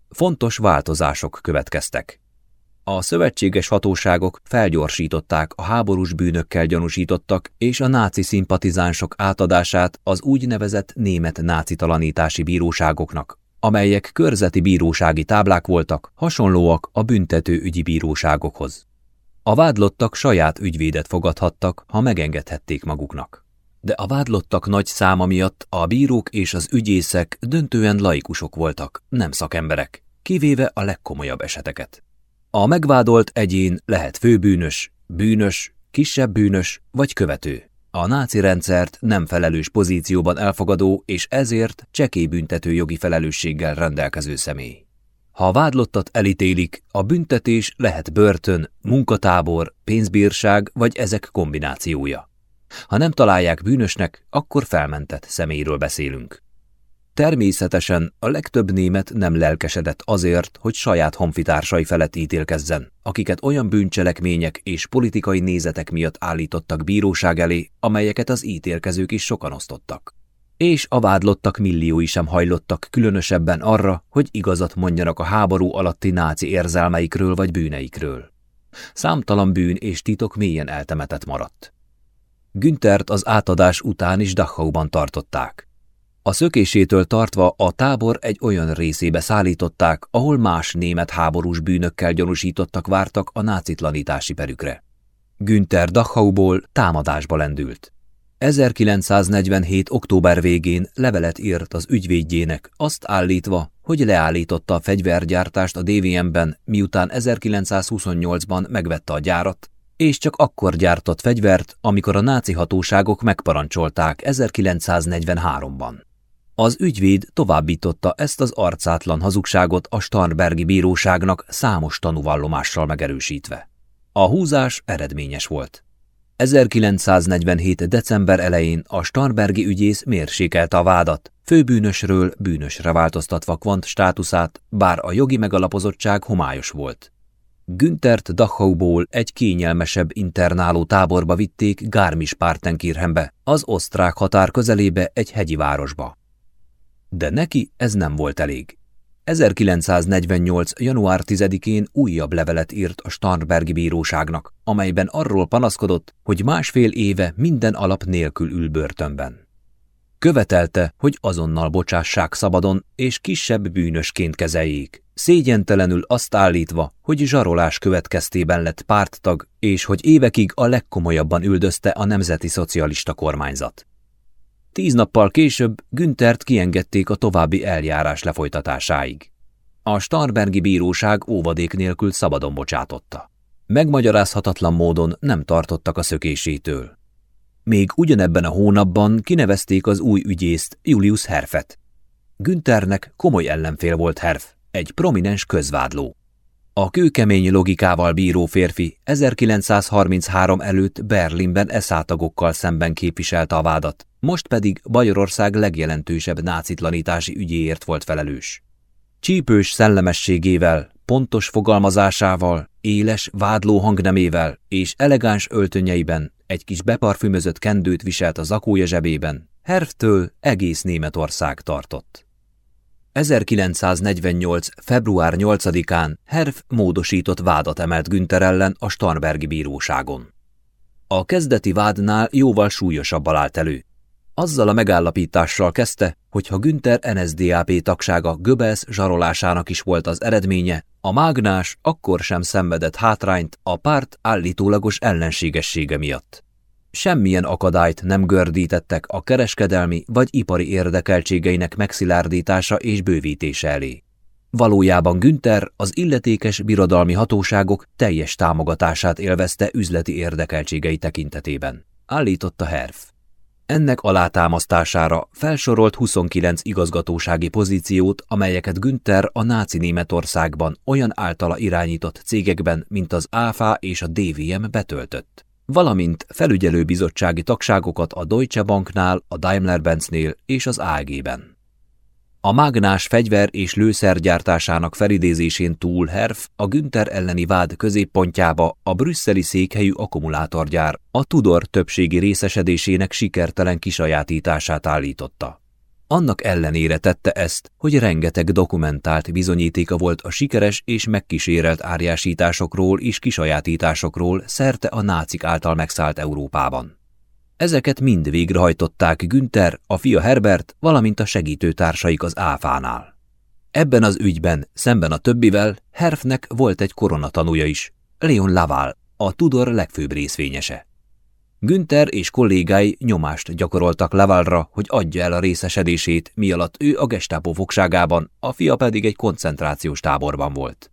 Fontos változások következtek. A szövetséges hatóságok felgyorsították a háborús bűnökkel gyanúsítottak és a náci szimpatizánsok átadását az úgynevezett német nácitalanítási bíróságoknak, amelyek körzeti bírósági táblák voltak, hasonlóak a büntető ügyi bíróságokhoz. A vádlottak saját ügyvédet fogadhattak, ha megengedhették maguknak. De a vádlottak nagy száma miatt a bírók és az ügyészek döntően laikusok voltak, nem szakemberek, kivéve a legkomolyabb eseteket. A megvádolt egyén lehet főbűnös, bűnös, kisebb bűnös vagy követő. A náci rendszert nem felelős pozícióban elfogadó és ezért csekély jogi felelősséggel rendelkező személy. Ha a vádlottat elítélik, a büntetés lehet börtön, munkatábor, pénzbírság vagy ezek kombinációja. Ha nem találják bűnösnek, akkor felmentett személyről beszélünk. Természetesen a legtöbb német nem lelkesedett azért, hogy saját honfitársai felett ítélkezzen, akiket olyan bűncselekmények és politikai nézetek miatt állítottak bíróság elé, amelyeket az ítélkezők is sokan osztottak. És a vádlottak milliói sem hajlottak különösebben arra, hogy igazat mondjanak a háború alatti náci érzelmeikről vagy bűneikről. Számtalan bűn és titok mélyen eltemetett maradt. Güntert az átadás után is Dachauban tartották. A szökésétől tartva a tábor egy olyan részébe szállították, ahol más német háborús bűnökkel gyanúsítottak vártak a nácitlanítási perükre. Günther Dachauból támadásba lendült. 1947. október végén levelet írt az ügyvédjének, azt állítva, hogy leállította a fegyvergyártást a DVM-ben, miután 1928-ban megvette a gyárat, és csak akkor gyártott fegyvert, amikor a náci hatóságok megparancsolták 1943-ban. Az ügyvéd továbbította ezt az arcátlan hazugságot a Starnbergi bíróságnak számos tanúvallomással megerősítve. A húzás eredményes volt. 1947. december elején a Starnbergi ügyész mérsékelte a vádat, főbűnösről bűnösre változtatva kvant státuszát, bár a jogi megalapozottság homályos volt. Güntert Dachauból egy kényelmesebb internáló táborba vitték Garmisch-Partenkirchenbe, az osztrák határ közelébe egy hegyi városba. De neki ez nem volt elég. 1948. január 10-én újabb levelet írt a Starnbergi bíróságnak, amelyben arról panaszkodott, hogy másfél éve minden alap nélkül ül börtönben. Követelte, hogy azonnal bocsássák szabadon, és kisebb bűnösként kezeljék, szégyentelenül azt állítva, hogy zsarolás következtében lett párttag, és hogy évekig a legkomolyabban üldözte a nemzeti szocialista kormányzat. Tíz nappal később Güntert kiengedték a további eljárás lefolytatásáig. A Starbergi bíróság óvadék nélkül szabadon bocsátotta. Megmagyarázhatatlan módon nem tartottak a szökésétől. Még ugyanebben a hónapban kinevezték az új ügyészt, Julius Herfet. Günternek komoly ellenfél volt Herf, egy prominens közvádló. A kőkemény logikával bíró férfi 1933 előtt Berlinben eszátagokkal szemben képviselte a vádat, most pedig Bajorország legjelentősebb nácitlanítási ügyéért volt felelős. Csípős szellemességével, pontos fogalmazásával, éles, vádló hangnemével és elegáns öltönyeiben egy kis beparfümözött kendőt viselt a zakója zsebében, Herftől egész Németország tartott. 1948. február 8-án Herf módosított vádat emelt Günther ellen a Starnbergi bíróságon. A kezdeti vádnál jóval súlyosabbal állt elő. Azzal a megállapítással kezdte, hogy ha Günther NSDAP tagsága Göbels zsarolásának is volt az eredménye, a mágnás akkor sem szenvedett hátrányt a párt állítólagos ellenségessége miatt semmilyen akadályt nem gördítettek a kereskedelmi vagy ipari érdekeltségeinek megszilárdítása és bővítése elé. Valójában Günther az illetékes birodalmi hatóságok teljes támogatását élvezte üzleti érdekeltségei tekintetében, állította Herf. Ennek alátámasztására felsorolt 29 igazgatósági pozíciót, amelyeket Günther a náci Németországban olyan általa irányított cégekben, mint az ÁFA és a DVM betöltött valamint felügyelőbizottsági tagságokat a Deutsche Banknál, a Daimler-Benznél és az AG-ben. A mágnás fegyver és lőszergyártásának felidézésén túl Herf a Günther elleni vád középpontjába a brüsszeli székhelyű akkumulátorgyár a Tudor többségi részesedésének sikertelen kisajátítását állította. Annak ellenére tette ezt, hogy rengeteg dokumentált bizonyítéka volt a sikeres és megkísérelt árjásításokról és kisajátításokról szerte a nácik által megszállt Európában. Ezeket mind végrehajtották Günther, a fia Herbert, valamint a segítőtársaik az áfánál. Ebben az ügyben, szemben a többivel, Herfnek volt egy koronatanúja is, Leon Laval, a Tudor legfőbb részvényese. Günther és kollégái nyomást gyakoroltak Lavalra, hogy adja el a részesedését, mi alatt ő a gestápó fogságában, a fia pedig egy koncentrációs táborban volt.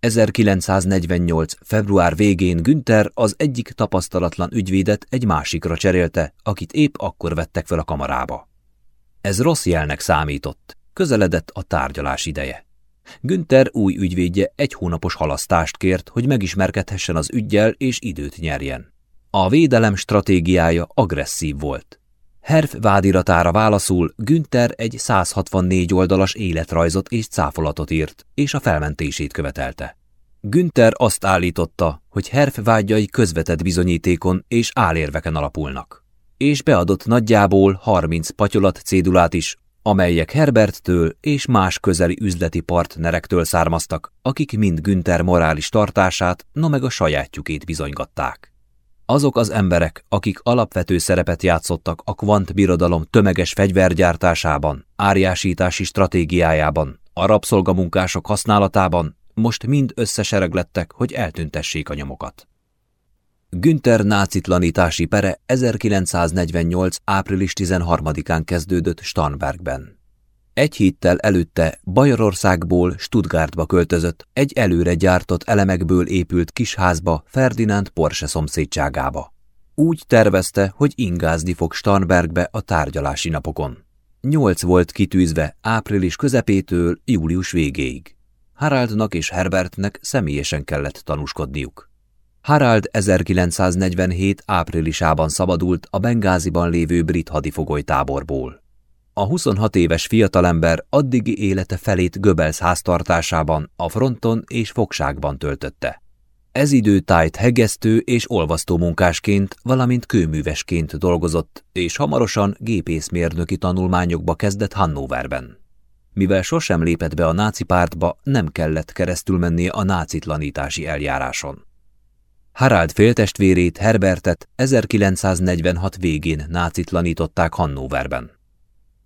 1948. február végén Günther az egyik tapasztalatlan ügyvédet egy másikra cserélte, akit épp akkor vettek fel a kamarába. Ez rossz jelnek számított, közeledett a tárgyalás ideje. Günther új ügyvédje egy hónapos halasztást kért, hogy megismerkedhessen az ügyjel és időt nyerjen. A védelem stratégiája agresszív volt. Herf vádiratára válaszul Günther egy 164 oldalas életrajzot és cáfolatot írt, és a felmentését követelte. Günther azt állította, hogy Herf vágyai közvetett bizonyítékon és álérveken alapulnak, és beadott nagyjából 30 patyolat cédulát is, amelyek Herberttől és más közeli üzleti partnerektől származtak, akik mind Günther morális tartását, no meg a sajátjukét bizonygatták. Azok az emberek, akik alapvető szerepet játszottak a kvant birodalom tömeges fegyvergyártásában, árjásítási stratégiájában, a rabszolgamunkások használatában, most mind összesereglettek, hogy eltüntessék a nyomokat. Günther nácitlanítási pere 1948. április 13-án kezdődött Starnbergben. Egy héttel előtte Bajorországból Stuttgartba költözött, egy előre gyártott elemekből épült kisházba Ferdinand Porsche szomszédságába. Úgy tervezte, hogy ingázni fog Starnbergbe a tárgyalási napokon. Nyolc volt kitűzve április közepétől július végéig. Haraldnak és Herbertnek személyesen kellett tanúskodniuk. Harald 1947 áprilisában szabadult a Bengáziban lévő brit hadifogolytáborból. A 26 éves fiatalember addigi élete felét Göbels háztartásában, a fronton és fogságban töltötte. Ez időtájt hegesztő és olvasztó munkásként, valamint kőművesként dolgozott, és hamarosan gépészmérnöki tanulmányokba kezdett Hannoverben. Mivel sosem lépett be a náci pártba, nem kellett keresztül mennie a nácitlanítási eljáráson. Harald féltestvérét, Herbertet 1946 végén nácitlanították Hannoverben.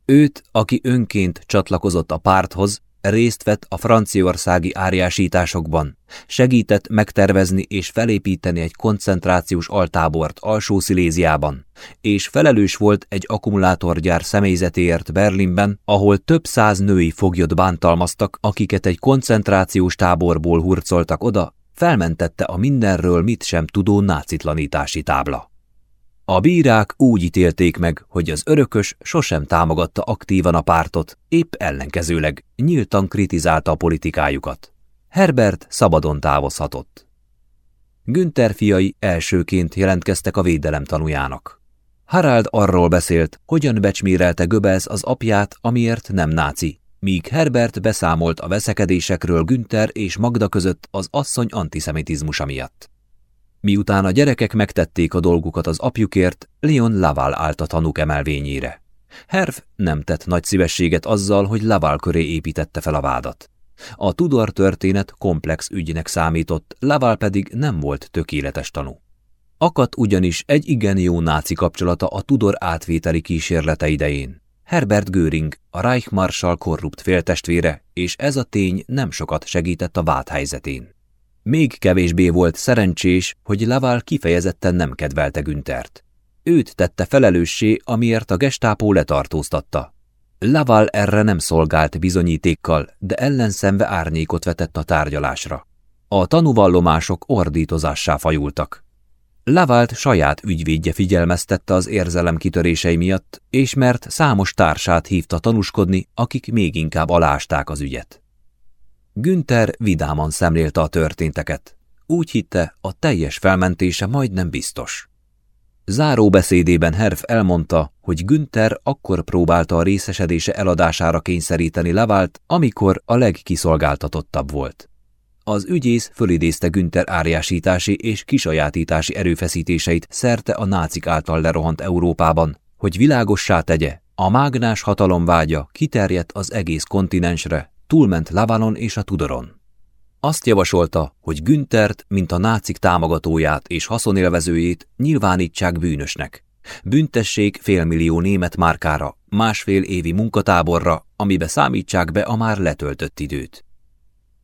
Őt, aki önként csatlakozott a párthoz, részt vett a franciaországi áriásításokban, segített megtervezni és felépíteni egy koncentrációs altábort alsó Sziléziában, és felelős volt egy akkumulátorgyár személyzetéért Berlinben, ahol több száz női foglyot bántalmaztak, akiket egy koncentrációs táborból hurcoltak oda, felmentette a mindenről mit sem tudó nácitlanítási tábla. A bírák úgy ítélték meg, hogy az örökös sosem támogatta aktívan a pártot, épp ellenkezőleg nyíltan kritizálta a politikájukat. Herbert szabadon távozhatott. Günther fiai elsőként jelentkeztek a védelem tanújának. Harald arról beszélt, hogyan becsmérelte Göbels az apját, amiért nem náci, míg Herbert beszámolt a veszekedésekről Günther és Magda között az asszony antiszemitizmusa miatt. Miután a gyerekek megtették a dolgukat az apjukért, Leon Laval állt a tanúk emelvényére. Herv nem tett nagy szívességet azzal, hogy Laval köré építette fel a vádat. A Tudor történet komplex ügynek számított, Laval pedig nem volt tökéletes tanú. Akadt ugyanis egy igen jó náci kapcsolata a Tudor átvételi kísérlete idején. Herbert Göring, a Reichmarschall korrupt féltestvére, és ez a tény nem sokat segített a vád helyzetén. Még kevésbé volt szerencsés, hogy Laval kifejezetten nem kedvelte Güntert. Őt tette felelőssé, amiért a gestápó letartóztatta. Laval erre nem szolgált bizonyítékkal, de ellenszemve árnyékot vetett a tárgyalásra. A tanúvallomások ordítozássá fajultak. Lavált saját ügyvédje figyelmeztette az érzelem kitörései miatt, és mert számos társát hívta tanúskodni, akik még inkább alásták az ügyet. Günther vidáman szemlélte a történteket. Úgy hitte, a teljes felmentése majdnem biztos. Záró beszédében Herf elmondta, hogy Günther akkor próbálta a részesedése eladására kényszeríteni Levált, amikor a legkiszolgáltatottabb volt. Az ügyész fölidézte Günther árjásítási és kisajátítási erőfeszítéseit szerte a nácik által lerohant Európában, hogy világossá tegye, a mágnás hatalom vágya kiterjedt az egész kontinensre, túlment Lavalon és a Tudoron. Azt javasolta, hogy Günthert, mint a nácik támogatóját és haszonélvezőjét nyilvánítsák bűnösnek. Büntessék félmillió német márkára, másfél évi munkatáborra, amibe számítsák be a már letöltött időt.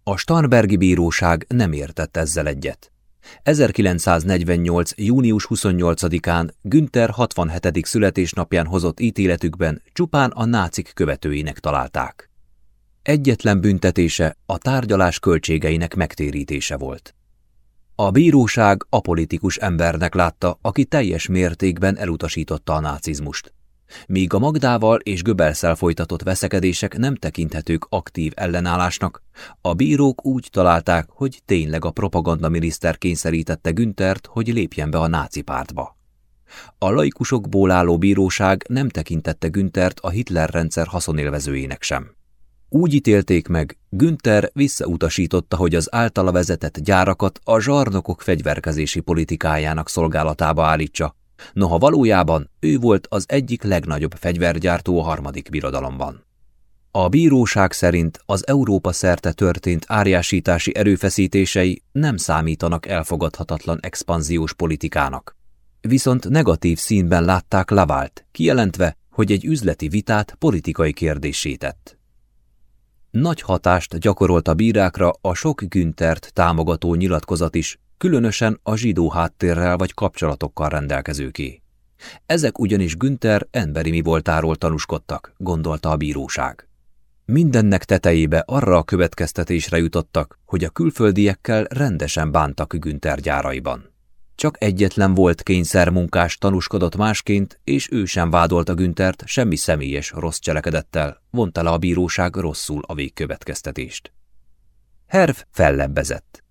A Starnbergi Bíróság nem értett ezzel egyet. 1948. június 28-án Günther 67. születésnapján hozott ítéletükben csupán a nácik követőinek találták. Egyetlen büntetése a tárgyalás költségeinek megtérítése volt. A bíróság apolitikus embernek látta, aki teljes mértékben elutasította a nácizmust. Míg a Magdával és Göbelszel folytatott veszekedések nem tekinthetők aktív ellenállásnak, a bírók úgy találták, hogy tényleg a propagandaminiszter kényszerítette Güntert, hogy lépjen be a náci pártba. A laikusokból álló bíróság nem tekintette Güntert a Hitler rendszer haszonélvezőjének sem. Úgy ítélték meg, Günther visszautasította, hogy az általa vezetett gyárakat a zsarnokok fegyverkezési politikájának szolgálatába állítsa, noha valójában ő volt az egyik legnagyobb fegyvergyártó a harmadik birodalomban. A bíróság szerint az Európa szerte történt árjásítási erőfeszítései nem számítanak elfogadhatatlan expanziós politikának. Viszont negatív színben látták Lavált, kijelentve, hogy egy üzleti vitát politikai kérdésé tett. Nagy hatást gyakorolt a bírákra a sok Güntert támogató nyilatkozat is, különösen a zsidó háttérrel vagy kapcsolatokkal rendelkezőké. Ezek ugyanis Günther emberi mi voltáról tanúskodtak, gondolta a bíróság. Mindennek tetejébe arra a következtetésre jutottak, hogy a külföldiekkel rendesen bántak Günther gyáraiban. Csak egyetlen volt kényszermunkás tanúskodott másként, és ő sem vádolta Güntert semmi személyes rossz cselekedettel, vonta le a bíróság rosszul a végkövetkeztetést. Herv fellebbezett.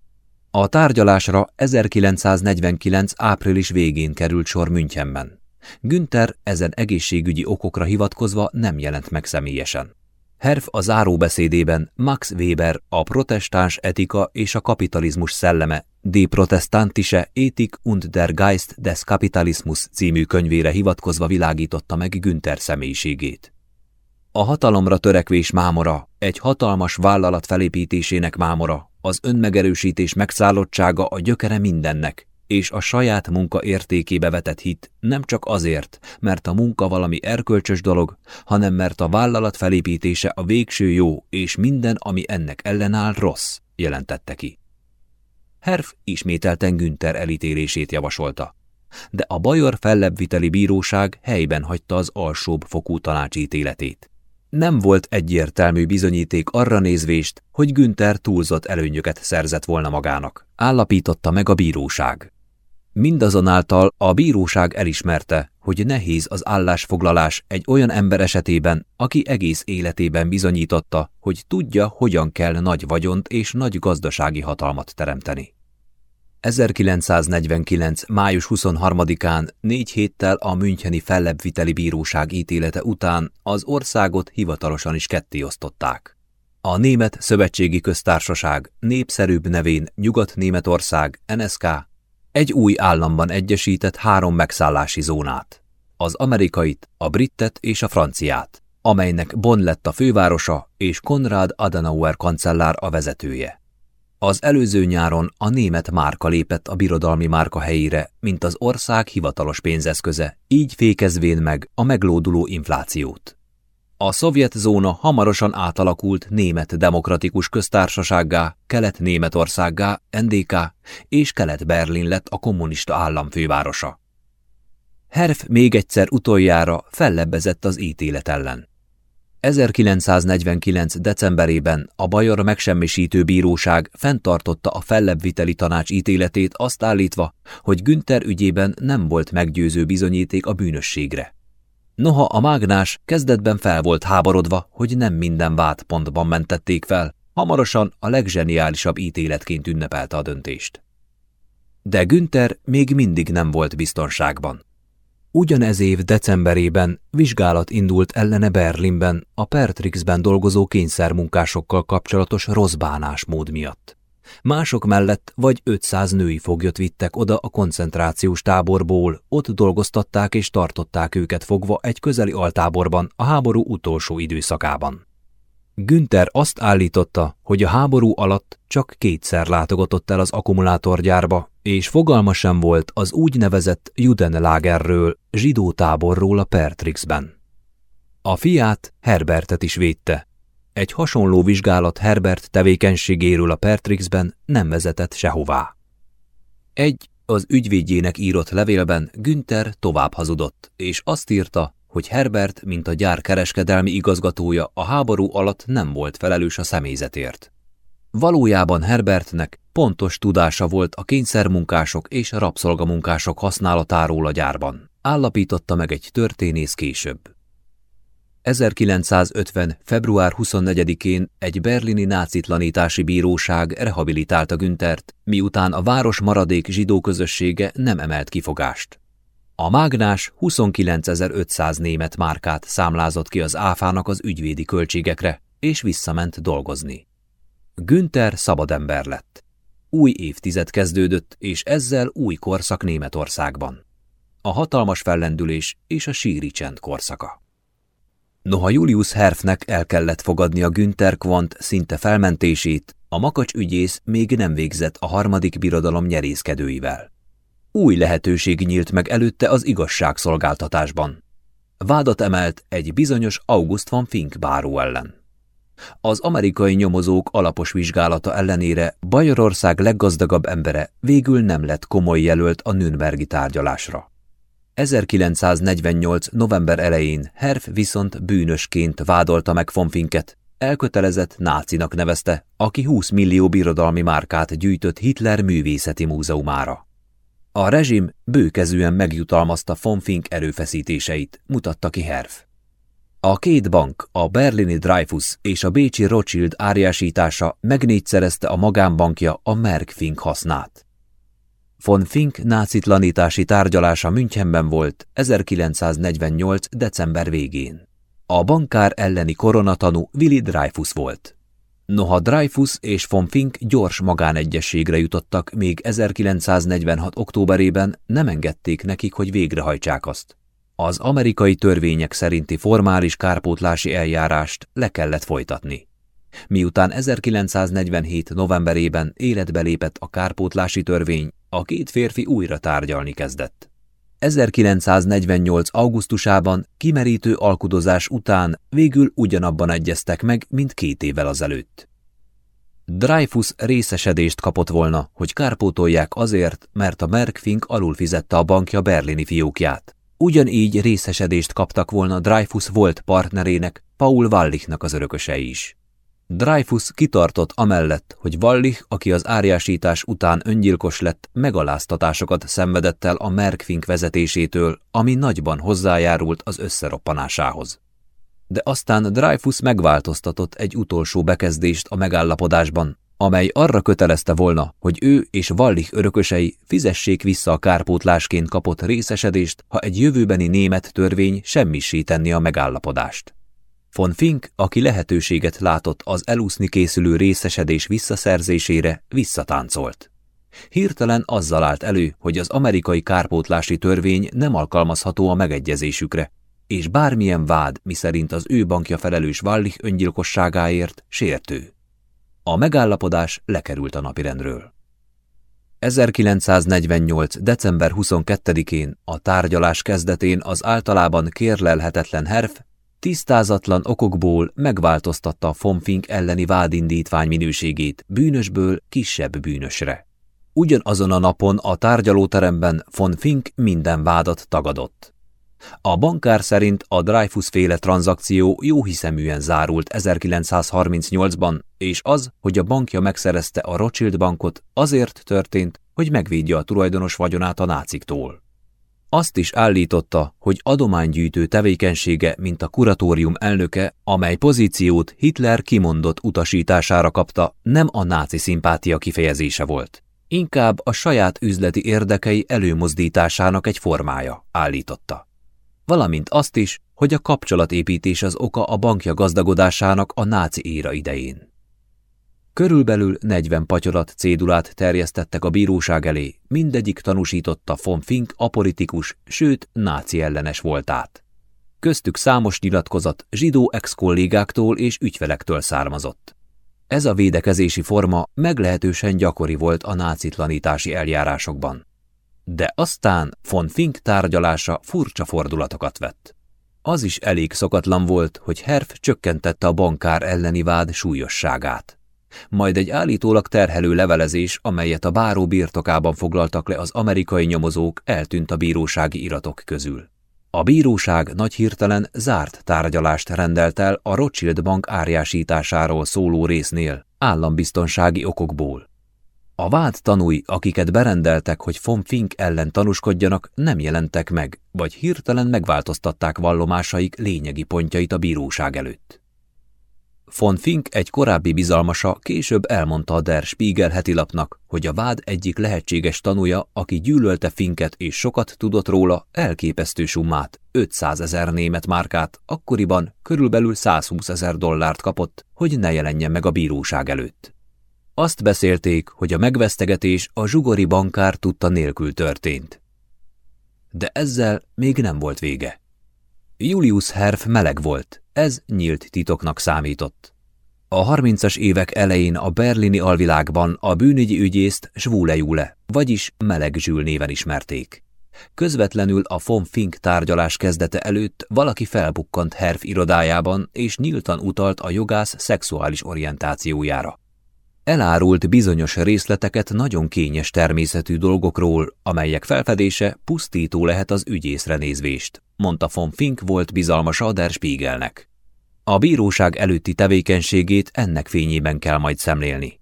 A tárgyalásra 1949. április végén került sor Münchenben. Günther ezen egészségügyi okokra hivatkozva nem jelent meg személyesen. Herf a záróbeszédében Max Weber a protestáns etika és a kapitalizmus szelleme Die protestantische Ethik und der Geist des Kapitalismus című könyvére hivatkozva világította meg Günther személyiségét. A hatalomra törekvés mámora, egy hatalmas vállalat felépítésének mámora, az önmegerősítés megszállottsága a gyökere mindennek, és a saját munka értékébe vetett hit nem csak azért, mert a munka valami erkölcsös dolog, hanem mert a vállalat felépítése a végső jó, és minden, ami ennek ellenáll, rossz, jelentette ki. Herf ismételten Günther elítélését javasolta. De a Bajor fellebbviteli bíróság helyben hagyta az alsóbb fokú tanácsítéletét. Nem volt egyértelmű bizonyíték arra nézvést, hogy Günther túlzott előnyöket szerzett volna magának, állapította meg a bíróság. Mindazonáltal a bíróság elismerte, hogy nehéz az állásfoglalás egy olyan ember esetében, aki egész életében bizonyította, hogy tudja, hogyan kell nagy vagyont és nagy gazdasági hatalmat teremteni. 1949. május 23-án, négy héttel a Müncheni fellebbviteli bíróság ítélete után az országot hivatalosan is kettéosztották. A Német Szövetségi Köztársaság népszerűbb nevén Nyugat-Németország, NSK, egy új államban egyesített három megszállási zónát, az amerikait, a brittet és a franciát, amelynek Bonn lett a fővárosa és Konrad Adenauer kancellár a vezetője. Az előző nyáron a német márka lépett a birodalmi márka helyére, mint az ország hivatalos pénzeszköze, így fékezvén meg a meglóduló inflációt. A szovjet zóna hamarosan átalakult német demokratikus köztársasággá, kelet-németországgá, NDK és kelet-Berlin lett a kommunista állam fővárosa. Herf még egyszer utoljára fellebbezett az ítélet ellen. 1949. decemberében a Bajor megsemmisítő bíróság fenntartotta a fellebbviteli tanács ítéletét azt állítva, hogy Günther ügyében nem volt meggyőző bizonyíték a bűnösségre. Noha a mágnás kezdetben fel volt háborodva, hogy nem minden vádpontban mentették fel, hamarosan a legzseniálisabb ítéletként ünnepelte a döntést. De Günther még mindig nem volt biztonságban. Ugyanez év decemberében vizsgálat indult ellene Berlinben a Pertrixben dolgozó kényszermunkásokkal kapcsolatos rossz bánásmód miatt. Mások mellett vagy 500 női foglyot vittek oda a koncentrációs táborból, ott dolgoztatták és tartották őket fogva egy közeli altáborban a háború utolsó időszakában. Günther azt állította, hogy a háború alatt csak kétszer látogatott el az akkumulátorgyárba, és fogalma sem volt az úgynevezett Judenlagerről, zsidó táborról a Pertrixben. A fiát, Herbertet is védte, egy hasonló vizsgálat Herbert tevékenységéről a Pertrixben nem vezetett sehová. Egy az ügyvédjének írott levélben Günther tovább hazudott, és azt írta, hogy Herbert, mint a gyár kereskedelmi igazgatója a háború alatt nem volt felelős a személyzetért. Valójában Herbertnek pontos tudása volt a kényszermunkások és rabszolgamunkások használatáról a gyárban, állapította meg egy történész később. 1950. február 24-én egy berlini nácitlanítási bíróság rehabilitálta Güntert, miután a város maradék zsidó közössége nem emelt kifogást. A mágnás 29.500 német márkát számlázott ki az áfának az ügyvédi költségekre, és visszament dolgozni. Günther szabadember lett. Új évtized kezdődött, és ezzel új korszak Németországban. A hatalmas fellendülés és a síri csend korszaka. Noha Julius Herfnek el kellett fogadni a Günther Quant szinte felmentését, a makacs ügyész még nem végzett a harmadik birodalom nyerészkedőivel. Új lehetőség nyílt meg előtte az igazságszolgáltatásban. Vádat emelt egy bizonyos August van Fink báró ellen. Az amerikai nyomozók alapos vizsgálata ellenére Bajorország leggazdagabb embere végül nem lett komoly jelölt a Nürnbergi tárgyalásra. 1948. november elején Herf viszont bűnösként vádolta meg Fonfinket, elkötelezett nácinak nevezte, aki 20 millió birodalmi márkát gyűjtött Hitler művészeti múzeumára. A rezsim bőkezűen megjutalmazta Fonfink erőfeszítéseit, mutatta ki Herf. A két bank, a berlini Dreyfus és a bécsi Rothschild árjásítása megnégyszerezte a magánbankja a Merck-Fink hasznát. Von Fink nácitlanítási tárgyalása Münchenben volt 1948. december végén. A bankár elleni koronatanú Willy Dreyfus volt. Noha Dreyfus és von Fink gyors magánegyességre jutottak még 1946. októberében, nem engedték nekik, hogy végrehajtsák azt. Az amerikai törvények szerinti formális kárpótlási eljárást le kellett folytatni. Miután 1947. novemberében életbe lépett a kárpótlási törvény, a két férfi újra tárgyalni kezdett. 1948. augusztusában kimerítő alkudozás után végül ugyanabban egyeztek meg, mint két évvel azelőtt. Dreyfus részesedést kapott volna, hogy kárpótolják azért, mert a Merckfink alul fizette a bankja berlini fiókját. Ugyanígy részesedést kaptak volna Dreyfus volt partnerének, Paul Wallichnak az örökösei is. Dreyfus kitartott amellett, hogy Wallich, aki az árjásítás után öngyilkos lett, megaláztatásokat szenvedett el a Merkfink vezetésétől, ami nagyban hozzájárult az összeroppanásához. De aztán Dreyfus megváltoztatott egy utolsó bekezdést a megállapodásban, amely arra kötelezte volna, hogy ő és Wallich örökösei fizessék vissza a kárpótlásként kapott részesedést, ha egy jövőbeni német törvény semmisé tenni a megállapodást. Von Fink, aki lehetőséget látott az elúszni készülő részesedés visszaszerzésére, visszatáncolt. Hirtelen azzal állt elő, hogy az amerikai kárpótlási törvény nem alkalmazható a megegyezésükre, és bármilyen vád, miszerint az ő bankja felelős Wallich öngyilkosságáért, sértő. A megállapodás lekerült a napirendről. 1948. december 22-én a tárgyalás kezdetén az általában kérlelhetetlen herf tisztázatlan okokból megváltoztatta a Fomfink elleni vádindítvány minőségét bűnösből kisebb bűnösre. Ugyanazon a napon a tárgyalóteremben von Fink minden vádat tagadott. A bankár szerint a Dreyfus féle tranzakció jóhiszeműen zárult 1938-ban, és az, hogy a bankja megszerezte a Rothschild bankot, azért történt, hogy megvédje a tulajdonos vagyonát a náciktól. Azt is állította, hogy adománygyűjtő tevékenysége, mint a kuratórium elnöke, amely pozíciót Hitler kimondott utasítására kapta, nem a náci szimpátia kifejezése volt. Inkább a saját üzleti érdekei előmozdításának egy formája, állította. Valamint azt is, hogy a kapcsolatépítés az oka a bankja gazdagodásának a náci éra idején. Körülbelül 40 patyolat cédulát terjesztettek a bíróság elé, mindegyik tanúsította von Fink apolitikus, sőt, náci ellenes voltát. Köztük számos nyilatkozat zsidó ex-kollégáktól és ügyfelektől származott. Ez a védekezési forma meglehetősen gyakori volt a nácitlanítási eljárásokban. De aztán von Fink tárgyalása furcsa fordulatokat vett. Az is elég szokatlan volt, hogy Herf csökkentette a bankár elleni vád súlyosságát majd egy állítólag terhelő levelezés, amelyet a báró birtokában foglaltak le az amerikai nyomozók, eltűnt a bírósági iratok közül. A bíróság nagy hirtelen zárt tárgyalást rendelt el a Rothschild bank árjásításáról szóló résznél, állambiztonsági okokból. A vád tanúi, akiket berendeltek, hogy von Fink ellen tanúskodjanak, nem jelentek meg, vagy hirtelen megváltoztatták vallomásaik lényegi pontjait a bíróság előtt. Von Fink egy korábbi bizalmasa később elmondta a Der Spiegel hetilapnak, hogy a vád egyik lehetséges tanúja, aki gyűlölte Finket és sokat tudott róla, elképesztő summát, 500 ezer német márkát, akkoriban körülbelül 120 ezer dollárt kapott, hogy ne jelenjen meg a bíróság előtt. Azt beszélték, hogy a megvesztegetés a zsugori bankár tudta nélkül történt. De ezzel még nem volt vége. Julius Herf meleg volt, ez nyílt titoknak számított. A harmincas évek elején a berlini alvilágban a bűnügyi ügyészt Svule Jule, vagyis Meleg Zsül néven ismerték. Közvetlenül a von Fink tárgyalás kezdete előtt valaki felbukkant Herf irodájában, és nyíltan utalt a jogász szexuális orientációjára. Elárult bizonyos részleteket nagyon kényes természetű dolgokról, amelyek felfedése pusztító lehet az ügyészre nézvést, mondta von Fink volt bizalmasa a Der Spiegelnek. A bíróság előtti tevékenységét ennek fényében kell majd szemlélni.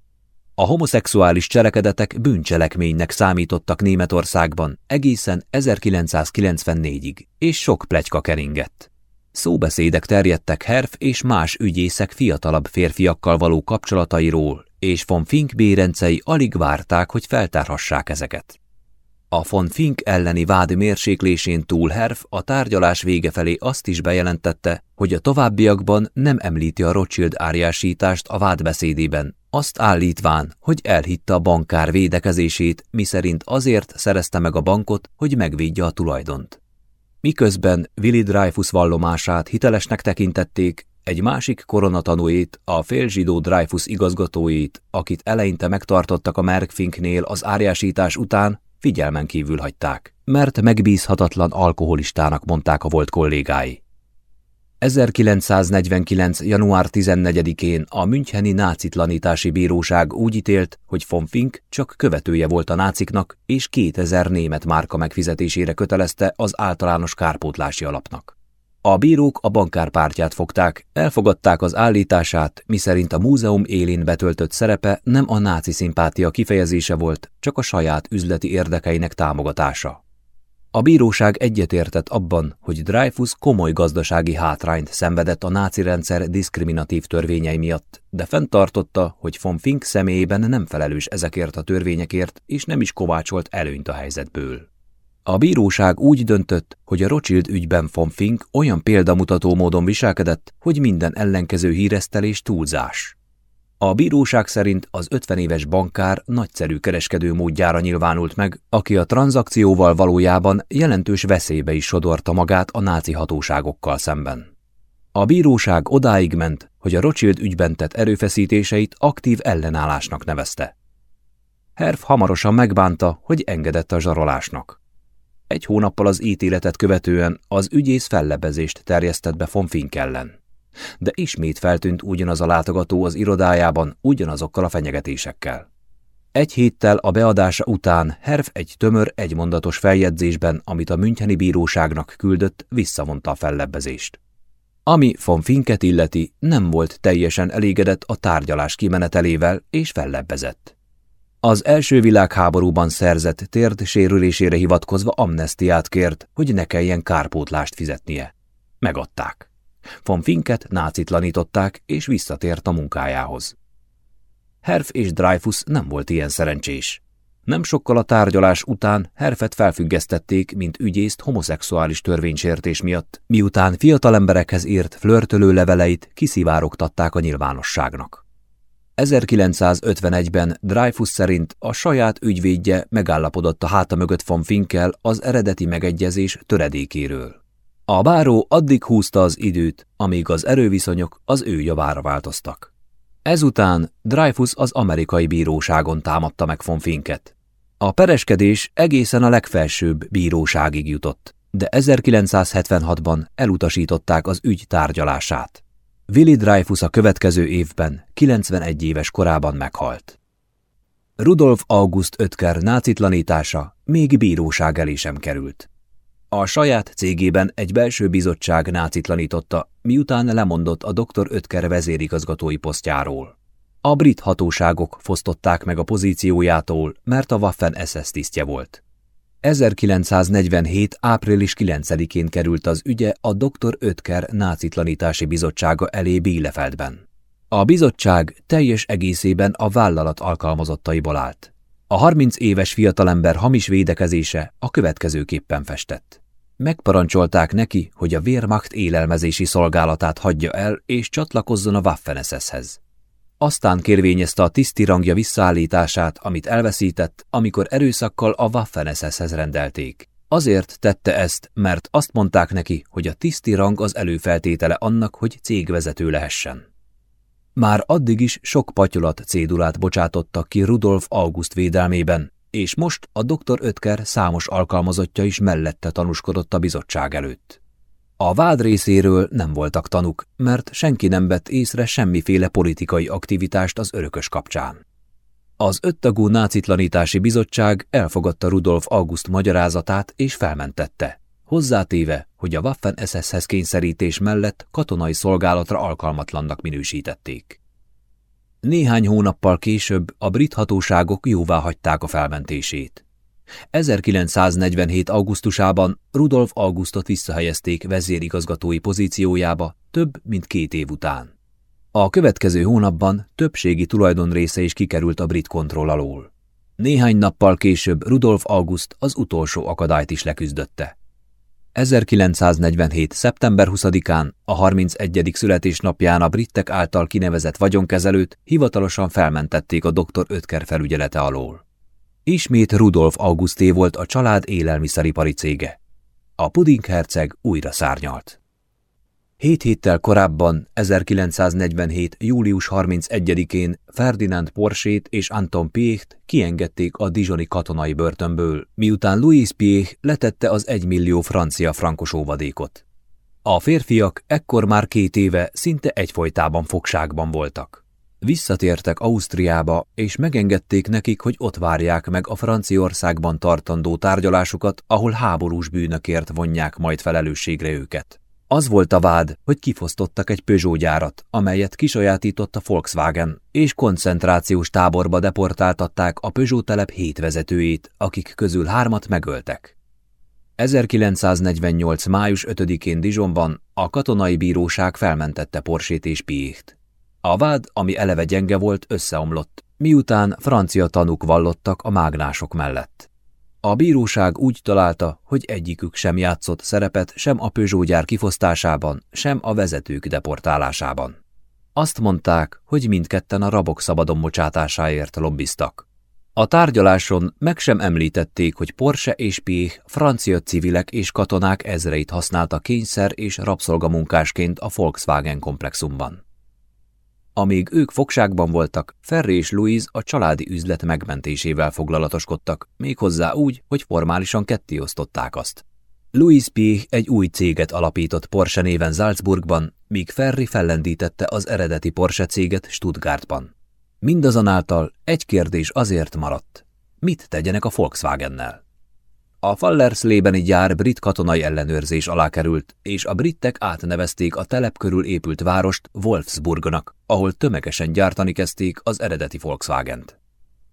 A homoszexuális cselekedetek bűncselekménynek számítottak Németországban egészen 1994-ig, és sok plegyka keringett. Szóbeszédek terjedtek Herf és más ügyészek fiatalabb férfiakkal való kapcsolatairól, és von Fink bérencei alig várták, hogy feltárhassák ezeket. A von Fink elleni vád mérséklésén túl Herf a tárgyalás vége felé azt is bejelentette, hogy a továbbiakban nem említi a Rothschild árjásítást a vádbeszédében, azt állítván, hogy elhitte a bankár védekezését, miszerint azért szerezte meg a bankot, hogy megvédje a tulajdont. Miközben Willy Dreyfus vallomását hitelesnek tekintették, egy másik koronatanúét, a félzsidó Dreyfus igazgatóit, akit eleinte megtartottak a Merkfinknél az árjásítás után, figyelmen kívül hagyták, mert megbízhatatlan alkoholistának mondták a volt kollégái. 1949. január 14-én a Müncheni nácitlanítási bíróság úgy ítélt, hogy von Fink csak követője volt a náciknak, és 2000 német márka megfizetésére kötelezte az általános kárpótlási alapnak. A bírók a bankár pártját fogták, elfogadták az állítását, miszerint a múzeum élén betöltött szerepe nem a náci szimpátia kifejezése volt, csak a saját üzleti érdekeinek támogatása. A bíróság egyetértett abban, hogy Dreyfus komoly gazdasági hátrányt szenvedett a náci rendszer diszkriminatív törvényei miatt, de fenntartotta, hogy von Fink személyében nem felelős ezekért a törvényekért, és nem is kovácsolt előnyt a helyzetből. A bíróság úgy döntött, hogy a Rothschild ügyben von Fink olyan példamutató módon viselkedett, hogy minden ellenkező híresztelés túlzás. A bíróság szerint az 50 éves bankár nagyszerű kereskedő módjára nyilvánult meg, aki a tranzakcióval valójában jelentős veszélybe is sodorta magát a náci hatóságokkal szemben. A bíróság odáig ment, hogy a Rothschild ügyben tett erőfeszítéseit aktív ellenállásnak nevezte. Herf hamarosan megbánta, hogy engedett a zsarolásnak. Egy hónappal az ítéletet követően az ügyész fellebezést terjesztett be von Fink ellen de ismét feltűnt ugyanaz a látogató az irodájában ugyanazokkal a fenyegetésekkel. Egy héttel a beadása után Herf egy tömör, egymondatos feljegyzésben, amit a Müncheni bíróságnak küldött, visszavonta a fellebbezést. Ami von Finket illeti, nem volt teljesen elégedett a tárgyalás kimenetelével, és fellebbezett. Az első világháborúban szerzett térd sérülésére hivatkozva amnestiát kért, hogy ne kelljen kárpótlást fizetnie. Megadták. Von Finket nácitlanították, és visszatért a munkájához. Herf és Dreyfus nem volt ilyen szerencsés. Nem sokkal a tárgyalás után Herfet felfüggesztették, mint ügyészt homoszexuális törvénysértés miatt, miután fiatal emberekhez írt flörtölő leveleit kiszivárogtatták a nyilvánosságnak. 1951-ben Dreyfus szerint a saját ügyvédje megállapodott a háta mögött von Finkel az eredeti megegyezés töredékéről. A báró addig húzta az időt, amíg az erőviszonyok az ő javára változtak. Ezután Dreyfus az amerikai bíróságon támadta meg von Finket. A pereskedés egészen a legfelsőbb bíróságig jutott, de 1976-ban elutasították az ügy tárgyalását. Willy Dreyfus a következő évben, 91 éves korában meghalt. Rudolf August Ötker nácitlanítása még bíróság elé sem került. A saját cégében egy belső bizottság nácitlanította, miután lemondott a dr. Ötker vezérigazgatói posztjáról. A brit hatóságok fosztották meg a pozíciójától, mert a Waffen SS tisztje volt. 1947. április 9-én került az ügye a dr. Ötker nácitlanítási bizottsága elé Bielefeldben. A bizottság teljes egészében a vállalat alkalmazottaiból állt. A 30 éves fiatalember hamis védekezése a következőképpen festett. Megparancsolták neki, hogy a Wehrmacht élelmezési szolgálatát hagyja el és csatlakozzon a waffen hez Aztán kérvényezte a tiszti rangja visszaállítását, amit elveszített, amikor erőszakkal a waffen rendelték. Azért tette ezt, mert azt mondták neki, hogy a tiszti rang az előfeltétele annak, hogy cégvezető lehessen. Már addig is sok patyolat cédulát bocsátottak ki Rudolf August védelmében, és most a doktor Ötker számos alkalmazottja is mellette tanúskodott a bizottság előtt. A vád részéről nem voltak tanuk, mert senki nem vett észre semmiféle politikai aktivitást az örökös kapcsán. Az öttagú nácitlanítási bizottság elfogadta Rudolf August magyarázatát és felmentette, hozzátéve, hogy a Waffen-SS-hez kényszerítés mellett katonai szolgálatra alkalmatlannak minősítették. Néhány hónappal később a brit hatóságok jóvá hagyták a felmentését. 1947. augusztusában Rudolf Augustot visszahelyezték vezérigazgatói pozíciójába több mint két év után. A következő hónapban többségi tulajdonrésze is kikerült a brit kontroll alól. Néhány nappal később Rudolf August az utolsó akadályt is leküzdötte. 1947. szeptember 20-án, a 31. születésnapján a britek által kinevezett vagyonkezelőt hivatalosan felmentették a doktor Ötker felügyelete alól. Ismét Rudolf Augusté volt a család élelmiszeripari cége. A puding herceg újra szárnyalt. Hét héttel korábban, 1947. július 31-én Ferdinand Porsét és Anton Piecht kiengedték a Dijoni katonai börtönből, miután Louis Piech letette az egymillió francia frankos óvadékot. A férfiak ekkor már két éve szinte egyfolytában fogságban voltak. Visszatértek Ausztriába, és megengedték nekik, hogy ott várják meg a Franciaországban tartandó tárgyalásukat, ahol háborús bűnökért vonják majd felelősségre őket. Az volt a vád, hogy kifosztottak egy Peugeot gyárat, amelyet kisajátított a Volkswagen, és koncentrációs táborba deportáltatták a Peugeot telep hét vezetőjét, akik közül hármat megöltek. 1948. május 5-én Dijonban a katonai bíróság felmentette Porsét és Piécht. A vád, ami eleve gyenge volt, összeomlott, miután francia tanúk vallottak a mágnások mellett. A bíróság úgy találta, hogy egyikük sem játszott szerepet sem a Peugeot gyár kifosztásában, sem a vezetők deportálásában. Azt mondták, hogy mindketten a rabok szabadon bocsátásáért lobbiztak. A tárgyaláson meg sem említették, hogy Porsche és Piech francia civilek és katonák ezreit használta kényszer és rabszolgamunkásként a Volkswagen komplexumban. Amíg ők fogságban voltak, Ferry és Louise a családi üzlet megmentésével foglalatoskodtak, méghozzá úgy, hogy formálisan kettéosztották azt. Louise Piech egy új céget alapított Porsche néven Salzburgban, míg Ferry fellendítette az eredeti Porsche céget Stuttgartban. Mindazonáltal egy kérdés azért maradt. Mit tegyenek a Volkswagennel? A Fallerslebeni gyár brit katonai ellenőrzés alá került, és a britek átnevezték a telep körül épült várost Wolfsburgnak, ahol tömegesen gyártani kezdték az eredeti Volkswagent.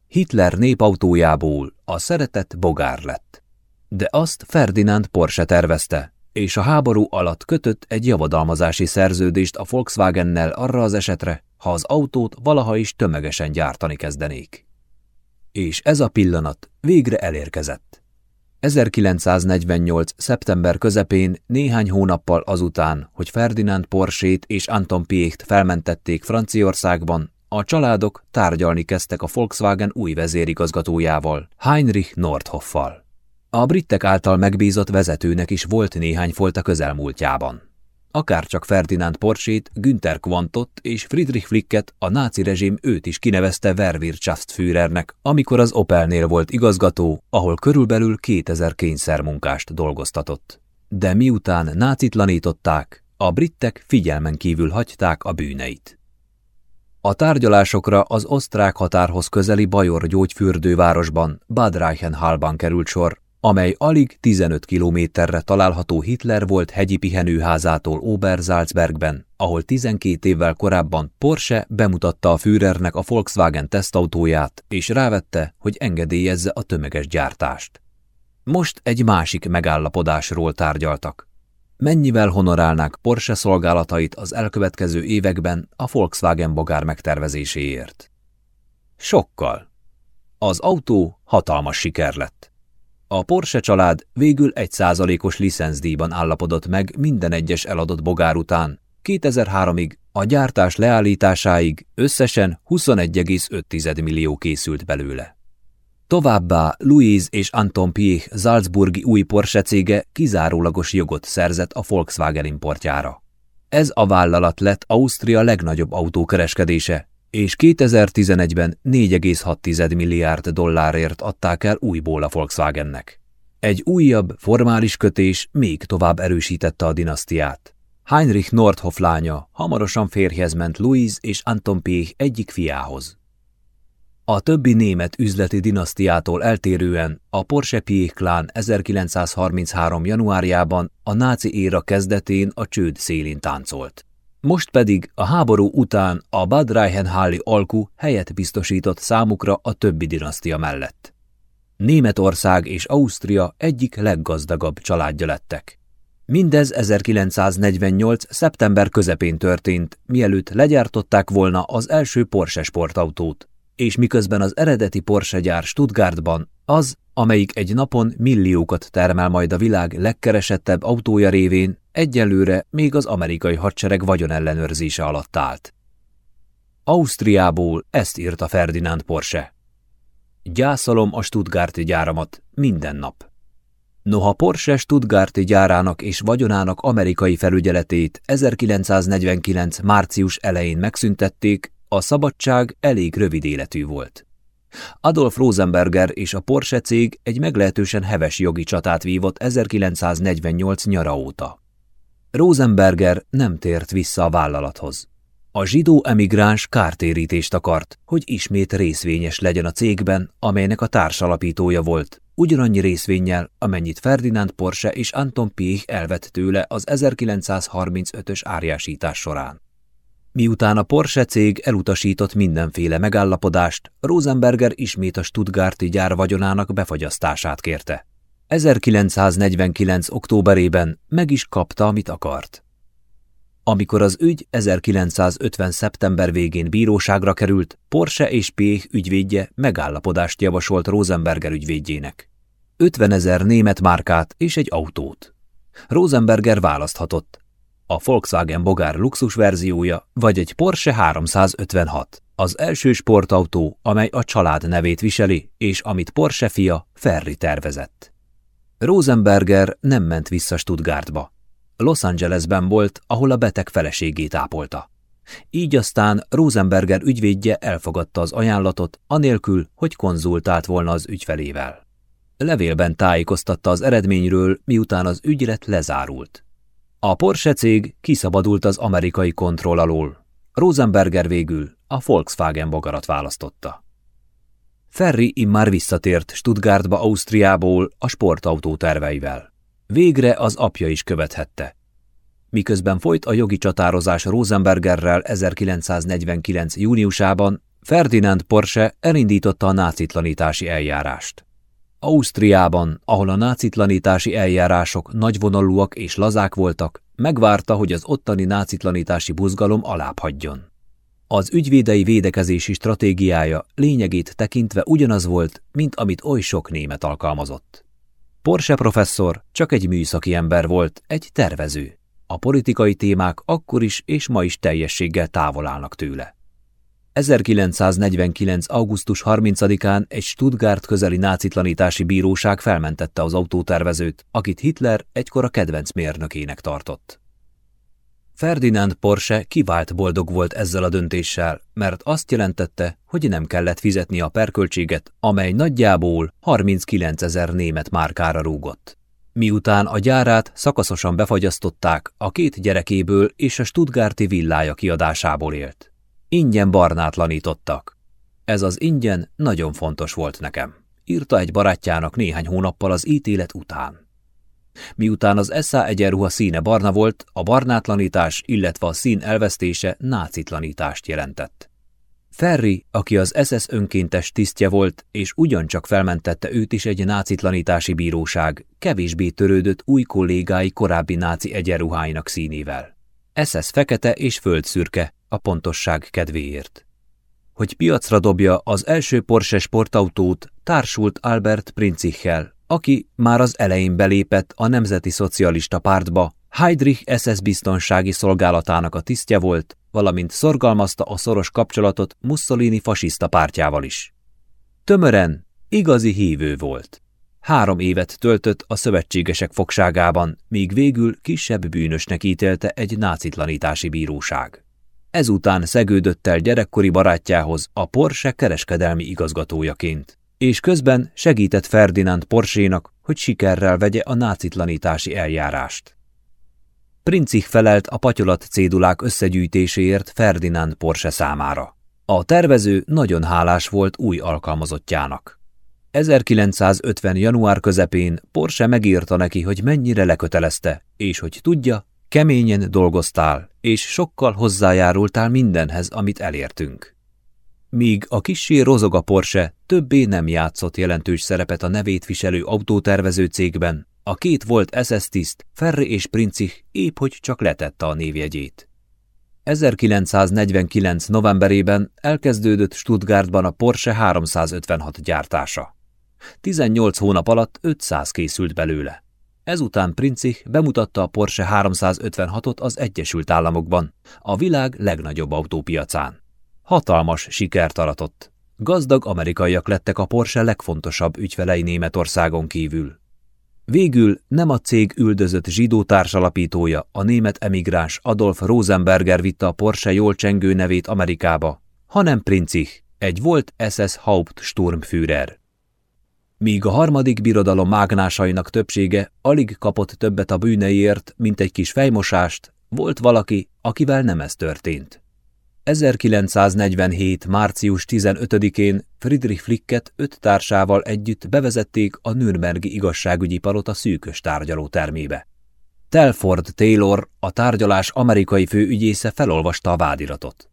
Hitler népautójából a szeretett bogár lett. De azt Ferdinand Porsche tervezte, és a háború alatt kötött egy javadalmazási szerződést a Volkswagennel arra az esetre, ha az autót valaha is tömegesen gyártani kezdenék. És ez a pillanat végre elérkezett. 1948. szeptember közepén, néhány hónappal azután, hogy Ferdinand Porsét és Anton Piecht felmentették Franciaországban, a családok tárgyalni kezdtek a Volkswagen új vezérigazgatójával, Heinrich Nordhoffal. A britek által megbízott vezetőnek is volt néhány folt a közelmúltjában akárcsak Ferdinand Porschét, Günther Quantot és Friedrich Flicket a náci rezsim őt is kinevezte Verwirtschaftsführernek, amikor az Opelnél volt igazgató, ahol körülbelül 2000 kényszermunkást dolgoztatott. De miután nácitlanították, a britek figyelmen kívül hagyták a bűneit. A tárgyalásokra az osztrák határhoz közeli Bajor gyógyfürdővárosban, Bad Reichenhallban került sor, amely alig 15 kilométerre található Hitler volt hegyi pihenőházától Obersalzbergben, ahol 12 évvel korábban Porsche bemutatta a Führernek a Volkswagen tesztautóját, és rávette, hogy engedélyezze a tömeges gyártást. Most egy másik megállapodásról tárgyaltak. Mennyivel honorálnák Porsche szolgálatait az elkövetkező években a Volkswagen bogár megtervezéséért? Sokkal. Az autó hatalmas siker lett. A Porsche család végül egy százalékos licenszdíjban állapodott meg minden egyes eladott bogár után. 2003-ig, a gyártás leállításáig összesen 21,5 millió készült belőle. Továbbá Louise és Anton Piech Salzburgi új Porsche cége kizárólagos jogot szerzett a Volkswagen importjára. Ez a vállalat lett Ausztria legnagyobb autókereskedése, és 2011-ben 4,6 milliárd dollárért adták el újból a Volkswagennek. Egy újabb, formális kötés még tovább erősítette a dinasztiát. Heinrich Nordhoff lánya hamarosan férjhez ment Louis és Anton Piech egyik fiához. A többi német üzleti dinasztiától eltérően a Porsche Piech klán 1933. januárjában a náci éra kezdetén a csőd szélén táncolt. Most pedig a háború után a Bad Reichenhalli alku helyet biztosított számukra a többi dinasztia mellett. Németország és Ausztria egyik leggazdagabb családja lettek. Mindez 1948. szeptember közepén történt, mielőtt legyártották volna az első Porsche sportautót, és miközben az eredeti Porsche gyár Stuttgartban, az, amelyik egy napon milliókat termel majd a világ legkeresettebb autója révén, egyelőre még az amerikai hadsereg vagyonellenőrzése alatt állt. Ausztriából ezt írta Ferdinand Porsche. Gyászolom a Stuttgarti gyáramat minden nap. Noha Porsche Stuttgarti gyárának és vagyonának amerikai felügyeletét 1949. március elején megszüntették, a szabadság elég rövid életű volt. Adolf Rosenberger és a Porsche cég egy meglehetősen heves jogi csatát vívott 1948 nyara óta. Rosenberger nem tért vissza a vállalathoz. A zsidó emigráns kártérítést akart, hogy ismét részvényes legyen a cégben, amelynek a társalapítója volt, ugyanannyi részvénnyel, amennyit Ferdinand Porsche és Anton Piech elvett tőle az 1935-ös árjásítás során. Miután a Porsche cég elutasított mindenféle megállapodást, Rosenberger ismét a Stuttgarti gyár vagyonának befagyasztását kérte. 1949. októberében meg is kapta, amit akart. Amikor az ügy 1950. szeptember végén bíróságra került, Porsche és Péh ügyvédje megállapodást javasolt Rosenberger ügyvédjének. 50 ezer német márkát és egy autót. Rosenberger választhatott. A Volkswagen Bogár luxus verziója, vagy egy Porsche 356, az első sportautó, amely a család nevét viseli, és amit Porsche fia Ferri tervezett. Rosenberger nem ment vissza Stuttgartba. Los Angelesben volt, ahol a beteg feleségét ápolta. Így aztán Rosenberger ügyvédje elfogadta az ajánlatot, anélkül, hogy konzultált volna az ügyfelével. Levélben tájékoztatta az eredményről, miután az ügylet lezárult. A Porsche cég kiszabadult az amerikai kontroll alól. Rosenberger végül a Volkswagen bogarat választotta. Ferri immár visszatért Stuttgartba, Ausztriából a sportautó terveivel. Végre az apja is követhette. Miközben folyt a jogi csatározás Rosenbergerrel 1949. júniusában, Ferdinand Porsche elindította a nácitlanítási eljárást. Ausztriában, ahol a nácitlanítási eljárások nagyvonalúak és lazák voltak, megvárta, hogy az ottani nácitlanítási buzgalom alábbhagyjon. Az ügyvédei védekezési stratégiája lényegét tekintve ugyanaz volt, mint amit oly sok német alkalmazott. Porsche professzor csak egy műszaki ember volt, egy tervező. A politikai témák akkor is és ma is teljességgel távol állnak tőle. 1949. augusztus 30-án egy Stuttgart közeli nácitlanítási bíróság felmentette az autótervezőt, akit Hitler egykor a kedvenc mérnökének tartott. Ferdinand Porsche kivált boldog volt ezzel a döntéssel, mert azt jelentette, hogy nem kellett fizetni a perköltséget, amely nagyjából 39 ezer német márkára rúgott. Miután a gyárát szakaszosan befagyasztották, a két gyerekéből és a Stuttgarti villája kiadásából élt. Ingyen barnátlanítottak. Ez az ingyen nagyon fontos volt nekem, írta egy barátjának néhány hónappal az ítélet után. Miután az SA egyenruha színe barna volt, a barnátlanítás, illetve a szín elvesztése nácitlanítást jelentett. Ferri, aki az SS önkéntes tisztje volt, és ugyancsak felmentette őt is egy nácitlanítási bíróság, kevésbé törődött új kollégái korábbi náci egyenruháinak színével. SS fekete és földszürke, a pontosság kedvéért. Hogy piacra dobja az első Porsche sportautót, társult Albert Princichel, aki már az elején belépett a Nemzeti Szocialista Pártba, Heydrich SS biztonsági szolgálatának a tisztje volt, valamint szorgalmazta a szoros kapcsolatot Mussolini fasiszta pártjával is. Tömören igazi hívő volt. Három évet töltött a szövetségesek fogságában, míg végül kisebb bűnösnek ítélte egy nácitlanítási bíróság. Ezután szegődött el gyerekkori barátjához a Porsche kereskedelmi igazgatójaként és közben segített Ferdinand Porsénak, hogy sikerrel vegye a nácitlanítási eljárást. Princich felelt a patyolat cédulák összegyűjtéséért Ferdinand Porsche számára. A tervező nagyon hálás volt új alkalmazottjának. 1950. január közepén Porsche megírta neki, hogy mennyire lekötelezte, és hogy tudja, keményen dolgoztál, és sokkal hozzájárultál mindenhez, amit elértünk. Míg a kissé rozoga Porsche többé nem játszott jelentős szerepet a nevét viselő autótervező cégben, a két volt SS tiszt, Ferri és Princich épp hogy csak letette a névjegyét. 1949. novemberében elkezdődött Stuttgartban a Porsche 356 gyártása. 18 hónap alatt 500 készült belőle. Ezután Princich bemutatta a Porsche 356-ot az Egyesült Államokban, a világ legnagyobb autópiacán. Hatalmas sikert aratott. Gazdag amerikaiak lettek a Porsche legfontosabb ügyfelei Németországon kívül. Végül nem a cég üldözött zsidó társalapítója, a német emigráns Adolf Rosenberger vitte a Porsche jól csengő nevét Amerikába, hanem Princich, egy volt SS Hauptsturmführer. Míg a harmadik birodalom mágnásainak többsége alig kapott többet a bűneiért, mint egy kis fejmosást, volt valaki, akivel nem ez történt. 1947. március 15-én Friedrich Flicket öt társával együtt bevezették a Nürnbergi igazságügyi palota szűkös tárgyalótermébe. Telford Taylor, a tárgyalás amerikai főügyésze felolvasta a vádiratot.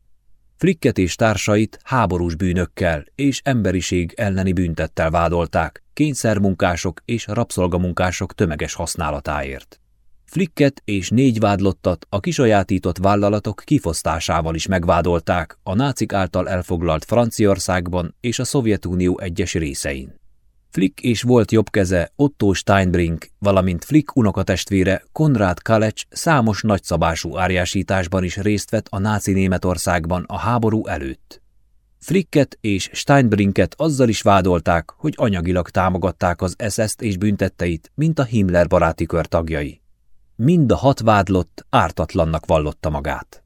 Flicket és társait háborús bűnökkel és emberiség elleni büntettel vádolták, kényszermunkások és rabszolgamunkások tömeges használatáért. Flicket és négy vádlottat a kisajátított vállalatok kifosztásával is megvádolták a nácik által elfoglalt Franciaországban és a Szovjetunió egyes részein. Flick és volt jobbkeze Otto Steinbrink, valamint Flick unokatestvére Konrad Kalecs számos nagyszabású árjásításban is részt vett a náci Németországban a háború előtt. Flicket és Steinbrinket azzal is vádolták, hogy anyagilag támogatták az SS-t és büntetteit, mint a Himmler baráti kör tagjai. Mind a hat vádlott ártatlannak vallotta magát.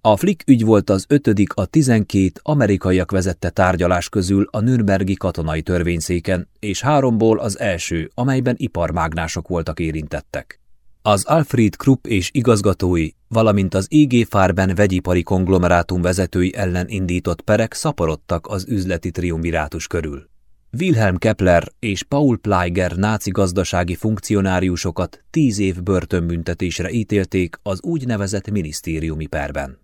A Flick ügy volt az ötödik a tizenkét amerikaiak vezette tárgyalás közül a Nürnbergi katonai törvényszéken, és háromból az első, amelyben iparmágnások voltak érintettek. Az Alfred Krupp és igazgatói, valamint az IG Farben vegyipari konglomerátum vezetői ellen indított perek szaporodtak az üzleti triumvirátus körül. Wilhelm Kepler és Paul Pleiger náci gazdasági funkcionáriusokat tíz év börtönbüntetésre ítélték az úgynevezett minisztériumi perben.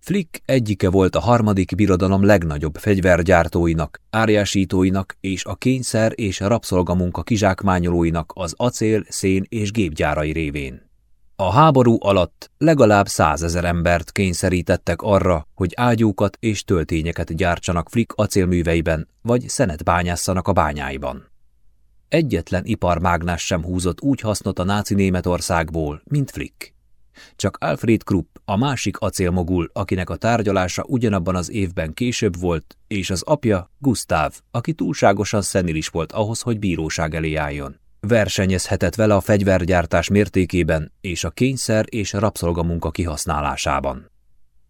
Flick egyike volt a harmadik birodalom legnagyobb fegyvergyártóinak, árjásítóinak és a kényszer és rabszolgamunka kizsákmányolóinak az acél, szén és gépgyárai révén. A háború alatt legalább százezer embert kényszerítettek arra, hogy ágyúkat és töltényeket gyártsanak Flick acélműveiben, vagy szenet bányásszanak a bányáiban. Egyetlen iparmágnás sem húzott úgy hasznot a náci Németországból, mint Flick. Csak Alfred Krupp, a másik acélmogul, akinek a tárgyalása ugyanabban az évben később volt, és az apja Gustav, aki túlságosan szenilis volt ahhoz, hogy bíróság elé álljon. Versenyezhetett vele a fegyvergyártás mértékében és a kényszer és rabszolgamunka kihasználásában.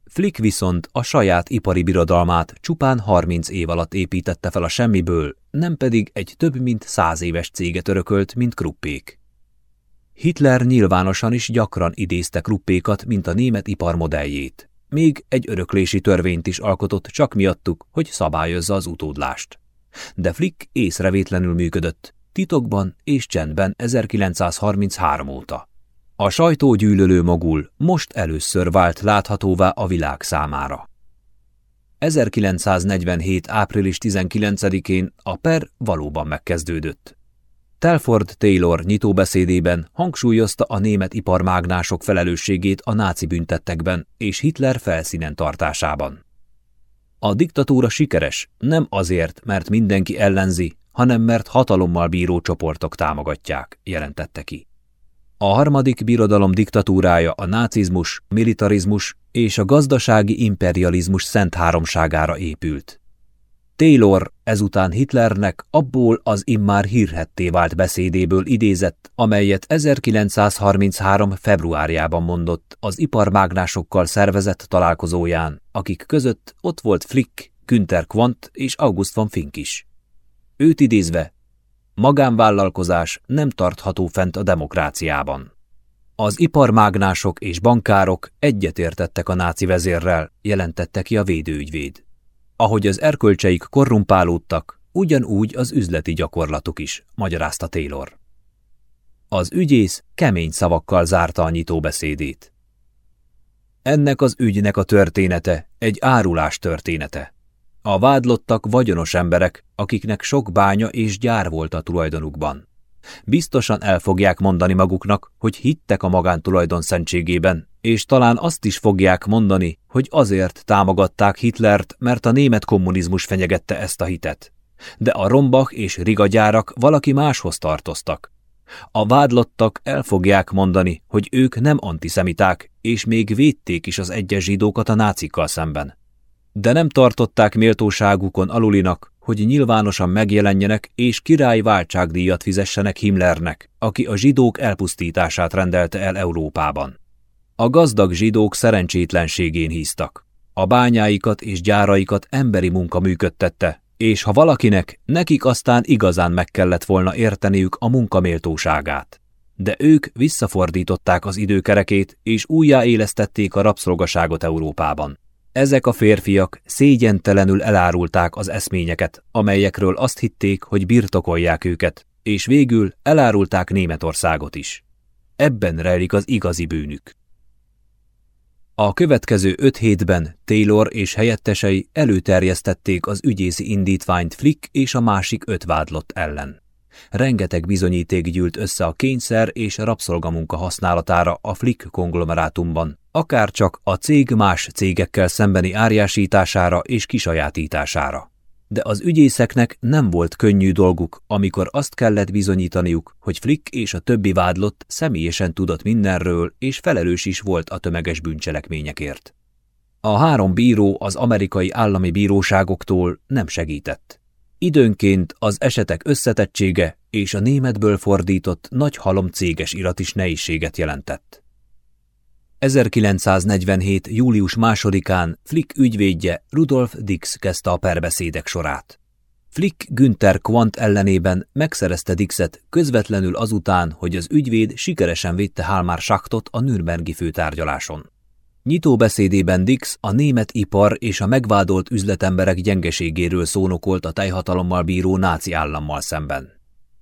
Flick viszont a saját ipari birodalmát csupán 30 év alatt építette fel a semmiből, nem pedig egy több mint száz éves céget örökölt, mint Kruppék. Hitler nyilvánosan is gyakran idézte Kruppékat, mint a német ipar modelljét. Még egy öröklési törvényt is alkotott csak miattuk, hogy szabályozza az utódlást. De Flick észrevétlenül működött, titokban és csendben 1933 óta. A sajtógyűlölő mogul most először vált láthatóvá a világ számára. 1947. április 19-én a per valóban megkezdődött. Telford Taylor nyitóbeszédében hangsúlyozta a német iparmágnások felelősségét a náci büntettekben és Hitler felszínen tartásában. A diktatúra sikeres nem azért, mert mindenki ellenzi, hanem mert hatalommal bíró csoportok támogatják, jelentette ki. A harmadik birodalom diktatúrája a nácizmus, militarizmus és a gazdasági imperializmus szent háromságára épült. Taylor ezután Hitlernek abból az immár hírhetté vált beszédéből idézett, amelyet 1933. februárjában mondott az iparmágnásokkal szervezett találkozóján, akik között ott volt Flick, Günther Quandt és August von Fink is. Őt idézve, magánvállalkozás nem tartható fent a demokráciában. Az iparmágnások és bankárok egyetértettek a náci vezérrel, jelentette ki a védőügyvéd. Ahogy az erkölcseik korrumpálódtak, ugyanúgy az üzleti gyakorlatuk is, magyarázta Taylor. Az ügyész kemény szavakkal zárta a nyitó beszédét. Ennek az ügynek a története egy árulás története. A vádlottak vagyonos emberek, akiknek sok bánya és gyár volt a tulajdonukban. Biztosan el fogják mondani maguknak, hogy hittek a magántulajdon szentségében, és talán azt is fogják mondani, hogy azért támogatták Hitlert, mert a német kommunizmus fenyegette ezt a hitet. De a rombak és rigagyárak valaki máshoz tartoztak. A vádlottak el fogják mondani, hogy ők nem antiszemiták, és még védték is az egyes zsidókat a nácikkal szemben. De nem tartották méltóságukon alulinak, hogy nyilvánosan megjelenjenek és király váltságdíjat fizessenek Himmlernek, aki a zsidók elpusztítását rendelte el Európában. A gazdag zsidók szerencsétlenségén híztak. A bányáikat és gyáraikat emberi munka működtette, és ha valakinek, nekik aztán igazán meg kellett volna érteniük a munkaméltóságát. De ők visszafordították az időkerekét, és újjáélesztették a rabszolgaságot Európában. Ezek a férfiak szégyentelenül elárulták az eszményeket, amelyekről azt hitték, hogy birtokolják őket, és végül elárulták Németországot is. Ebben rejlik az igazi bűnük. A következő öt hétben Taylor és helyettesei előterjesztették az ügyészi indítványt Flick és a másik öt vádlott ellen. Rengeteg bizonyíték gyűlt össze a kényszer és rabszolgamunka használatára a Flick konglomerátumban, akár csak a cég más cégekkel szembeni árjásítására és kisajátítására. De az ügyészeknek nem volt könnyű dolguk, amikor azt kellett bizonyítaniuk, hogy Flick és a többi vádlott személyesen tudott mindenről, és felelős is volt a tömeges bűncselekményekért. A három bíró az amerikai állami bíróságoktól nem segített. Időnként az esetek összetettsége és a németből fordított nagy halom céges irat is nehézséget jelentett. 1947. július másodikán Flick ügyvédje Rudolf Dix kezdte a perbeszédek sorát. Flick Günther Quant ellenében megszerezte Dixet közvetlenül azután, hogy az ügyvéd sikeresen védte Halmar Schachtot a Nürnbergi főtárgyaláson. Nyitó beszédében Dix a német ipar és a megvádolt üzletemberek gyengeségéről szónokolt a teljhatalommal bíró náci állammal szemben.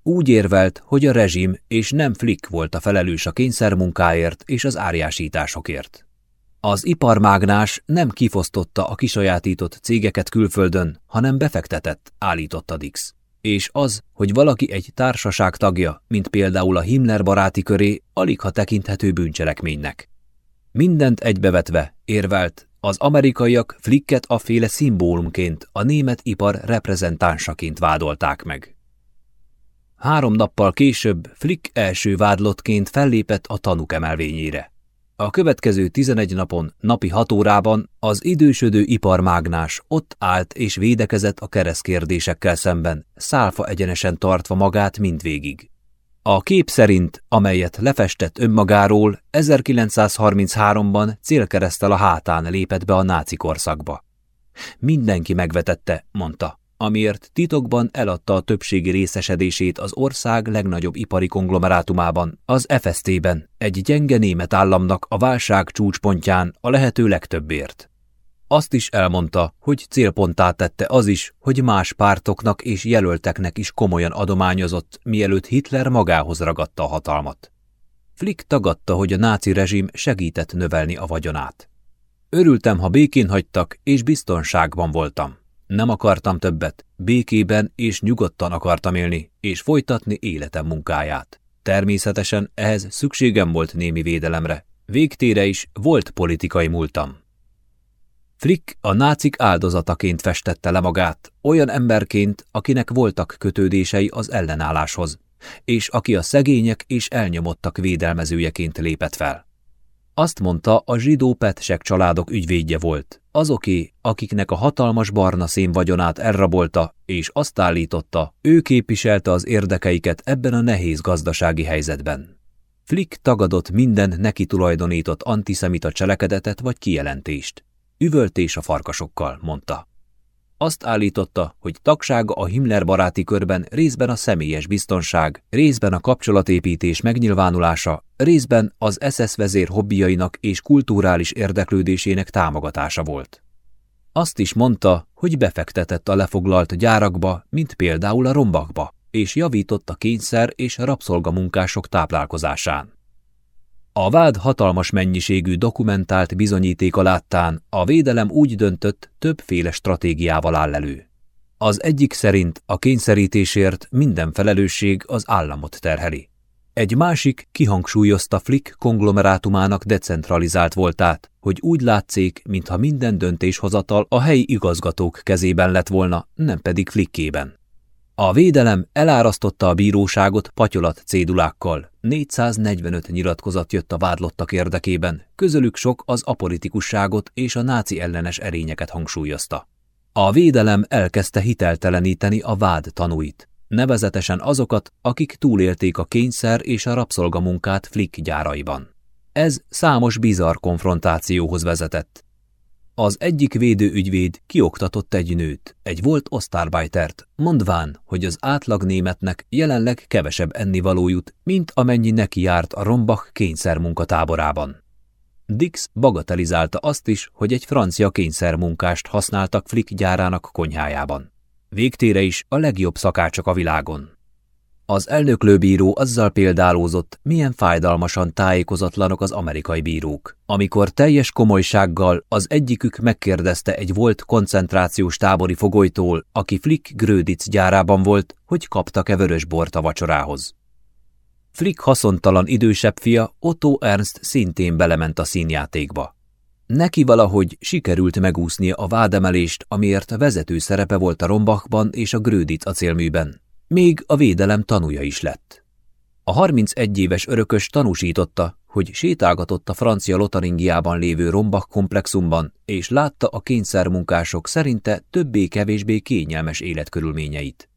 Úgy érvelt, hogy a rezsim és nem Flick volt a felelős a kényszermunkáért és az árjásításokért. Az iparmágnás nem kifosztotta a kisajátított cégeket külföldön, hanem befektetett, állította Dix. És az, hogy valaki egy társaság tagja, mint például a Himmler baráti köré, alig ha tekinthető bűncselekménynek. Mindent egybevetve, érvelt, az amerikaiak Flicket a féle szimbólumként, a német ipar reprezentánsaként vádolták meg. Három nappal később Flick első vádlottként fellépett a tanúk emelvényére. A következő 11 napon, napi 6 órában az idősödő iparmágnás ott állt és védekezett a keresztkérdésekkel szemben, szálfa egyenesen tartva magát mindvégig. A kép szerint, amelyet lefestett önmagáról, 1933-ban célkeresztel a hátán lépett be a náci korszakba. Mindenki megvetette, mondta amiért titokban eladta a többségi részesedését az ország legnagyobb ipari konglomerátumában, az FST-ben, egy gyenge német államnak a válság csúcspontján a lehető legtöbbért. Azt is elmondta, hogy célponttá tette az is, hogy más pártoknak és jelölteknek is komolyan adományozott, mielőtt Hitler magához ragadta a hatalmat. Flick tagadta, hogy a náci rezsim segített növelni a vagyonát. Örültem, ha békén hagytak, és biztonságban voltam. Nem akartam többet, békében és nyugodtan akartam élni, és folytatni életem munkáját. Természetesen ehhez szükségem volt némi védelemre. Végtére is volt politikai múltam. Flick a nácik áldozataként festette le magát, olyan emberként, akinek voltak kötődései az ellenálláshoz, és aki a szegények és elnyomottak védelmezőjeként lépett fel. Azt mondta, a zsidó Petsek családok ügyvédje volt, azoké, akiknek a hatalmas barna szén vagyonát elrabolta, és azt állította, ő képviselte az érdekeiket ebben a nehéz gazdasági helyzetben. Flick tagadott minden neki tulajdonított antiszemita cselekedetet vagy kijelentést. Üvöltés a farkasokkal, mondta. Azt állította, hogy tagsága a Himmler baráti körben részben a személyes biztonság, részben a kapcsolatépítés megnyilvánulása, részben az SS vezér hobbiainak és kulturális érdeklődésének támogatása volt. Azt is mondta, hogy befektetett a lefoglalt gyárakba, mint például a rombakba, és javított a kényszer és rabszolgamunkások táplálkozásán. A vád hatalmas mennyiségű dokumentált bizonyítéka láttán a védelem úgy döntött, többféle stratégiával áll elő. Az egyik szerint a kényszerítésért minden felelősség az államot terheli. Egy másik kihangsúlyozta Flick konglomerátumának decentralizált voltát, hogy úgy látszik, mintha minden döntéshozatal a helyi igazgatók kezében lett volna, nem pedig Flickében. A védelem elárasztotta a bíróságot patyolat cédulákkal. 445 nyilatkozat jött a vádlottak érdekében, közülük sok az apolitikusságot és a náci ellenes erényeket hangsúlyozta. A védelem elkezdte hitelteleníteni a vád tanúit, nevezetesen azokat, akik túlélték a kényszer és a rabszolgamunkát Flick gyáraiban. Ez számos bizarr konfrontációhoz vezetett, az egyik védőügyvéd kioktatott egy nőt, egy volt osztárbajtert, mondván, hogy az átlag németnek jelenleg kevesebb ennivaló jut, mint amennyi neki járt a Rombach kényszermunkatáborában. Dix bagatelizálta azt is, hogy egy francia kényszermunkást használtak Flick gyárának konyhájában. Végtére is a legjobb szakácsok a világon. Az elnöklőbíró azzal példálózott, milyen fájdalmasan tájékozatlanok az amerikai bírók, amikor teljes komolysággal az egyikük megkérdezte egy volt koncentrációs tábori fogolytól, aki Flick Gröditz gyárában volt, hogy kaptak-e vörös bort a vacsorához. Flick haszontalan idősebb fia Otto Ernst szintén belement a színjátékba. Neki valahogy sikerült megúsznia a vádemelést, amiért vezető szerepe volt a Rombachban és a Gröditz acélműben. Még a védelem tanúja is lett. A 31 éves örökös tanúsította, hogy sétálgatott a francia Lotaringiában lévő Rombach komplexumban, és látta a kényszermunkások szerinte többé-kevésbé kényelmes életkörülményeit.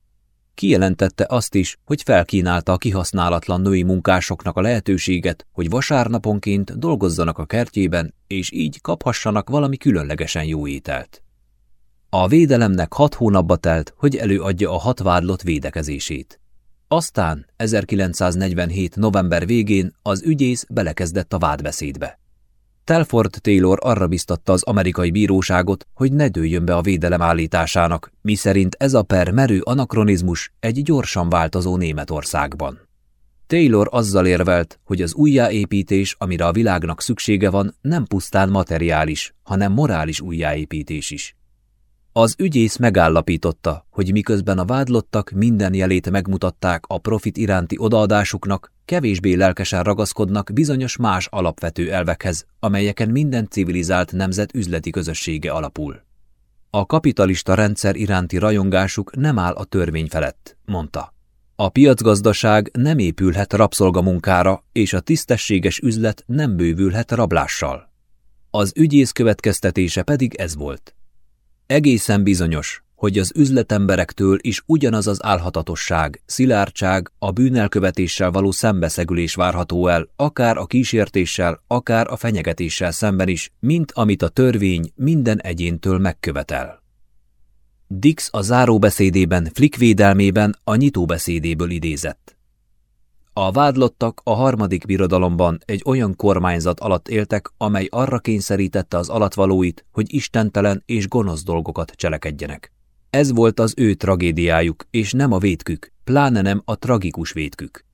Kijelentette azt is, hogy felkínálta a kihasználatlan női munkásoknak a lehetőséget, hogy vasárnaponként dolgozzanak a kertjében, és így kaphassanak valami különlegesen jó ételt. A védelemnek hat hónapba telt, hogy előadja a hat vádlott védekezését. Aztán 1947. november végén az ügyész belekezdett a vádbeszédbe. Telford Taylor arra biztatta az amerikai bíróságot, hogy ne dőljön be a védelem állításának, miszerint ez a per merő anakronizmus egy gyorsan változó Németországban. Taylor azzal érvelt, hogy az újjáépítés, amire a világnak szüksége van, nem pusztán materiális, hanem morális újjáépítés is. Az ügyész megállapította, hogy miközben a vádlottak minden jelét megmutatták a profit iránti odaadásuknak, kevésbé lelkesen ragaszkodnak bizonyos más alapvető elvekhez, amelyeken minden civilizált nemzet üzleti közössége alapul. A kapitalista rendszer iránti rajongásuk nem áll a törvény felett, mondta. A piacgazdaság nem épülhet rabszolgamunkára, és a tisztességes üzlet nem bővülhet rablással. Az ügyész következtetése pedig ez volt. Egészen bizonyos, hogy az üzletemberektől is ugyanaz az álhatatosság, szilárdság, a bűnelkövetéssel való szembeszegülés várható el, akár a kísértéssel, akár a fenyegetéssel szemben is, mint amit a törvény minden egyéntől megkövetel. Dix a záróbeszédében Flick védelmében a nyitóbeszédéből idézett. A vádlottak a harmadik birodalomban egy olyan kormányzat alatt éltek, amely arra kényszerítette az alatvalóit, hogy istentelen és gonosz dolgokat cselekedjenek. Ez volt az ő tragédiájuk, és nem a vétkük, pláne nem a tragikus vétkük.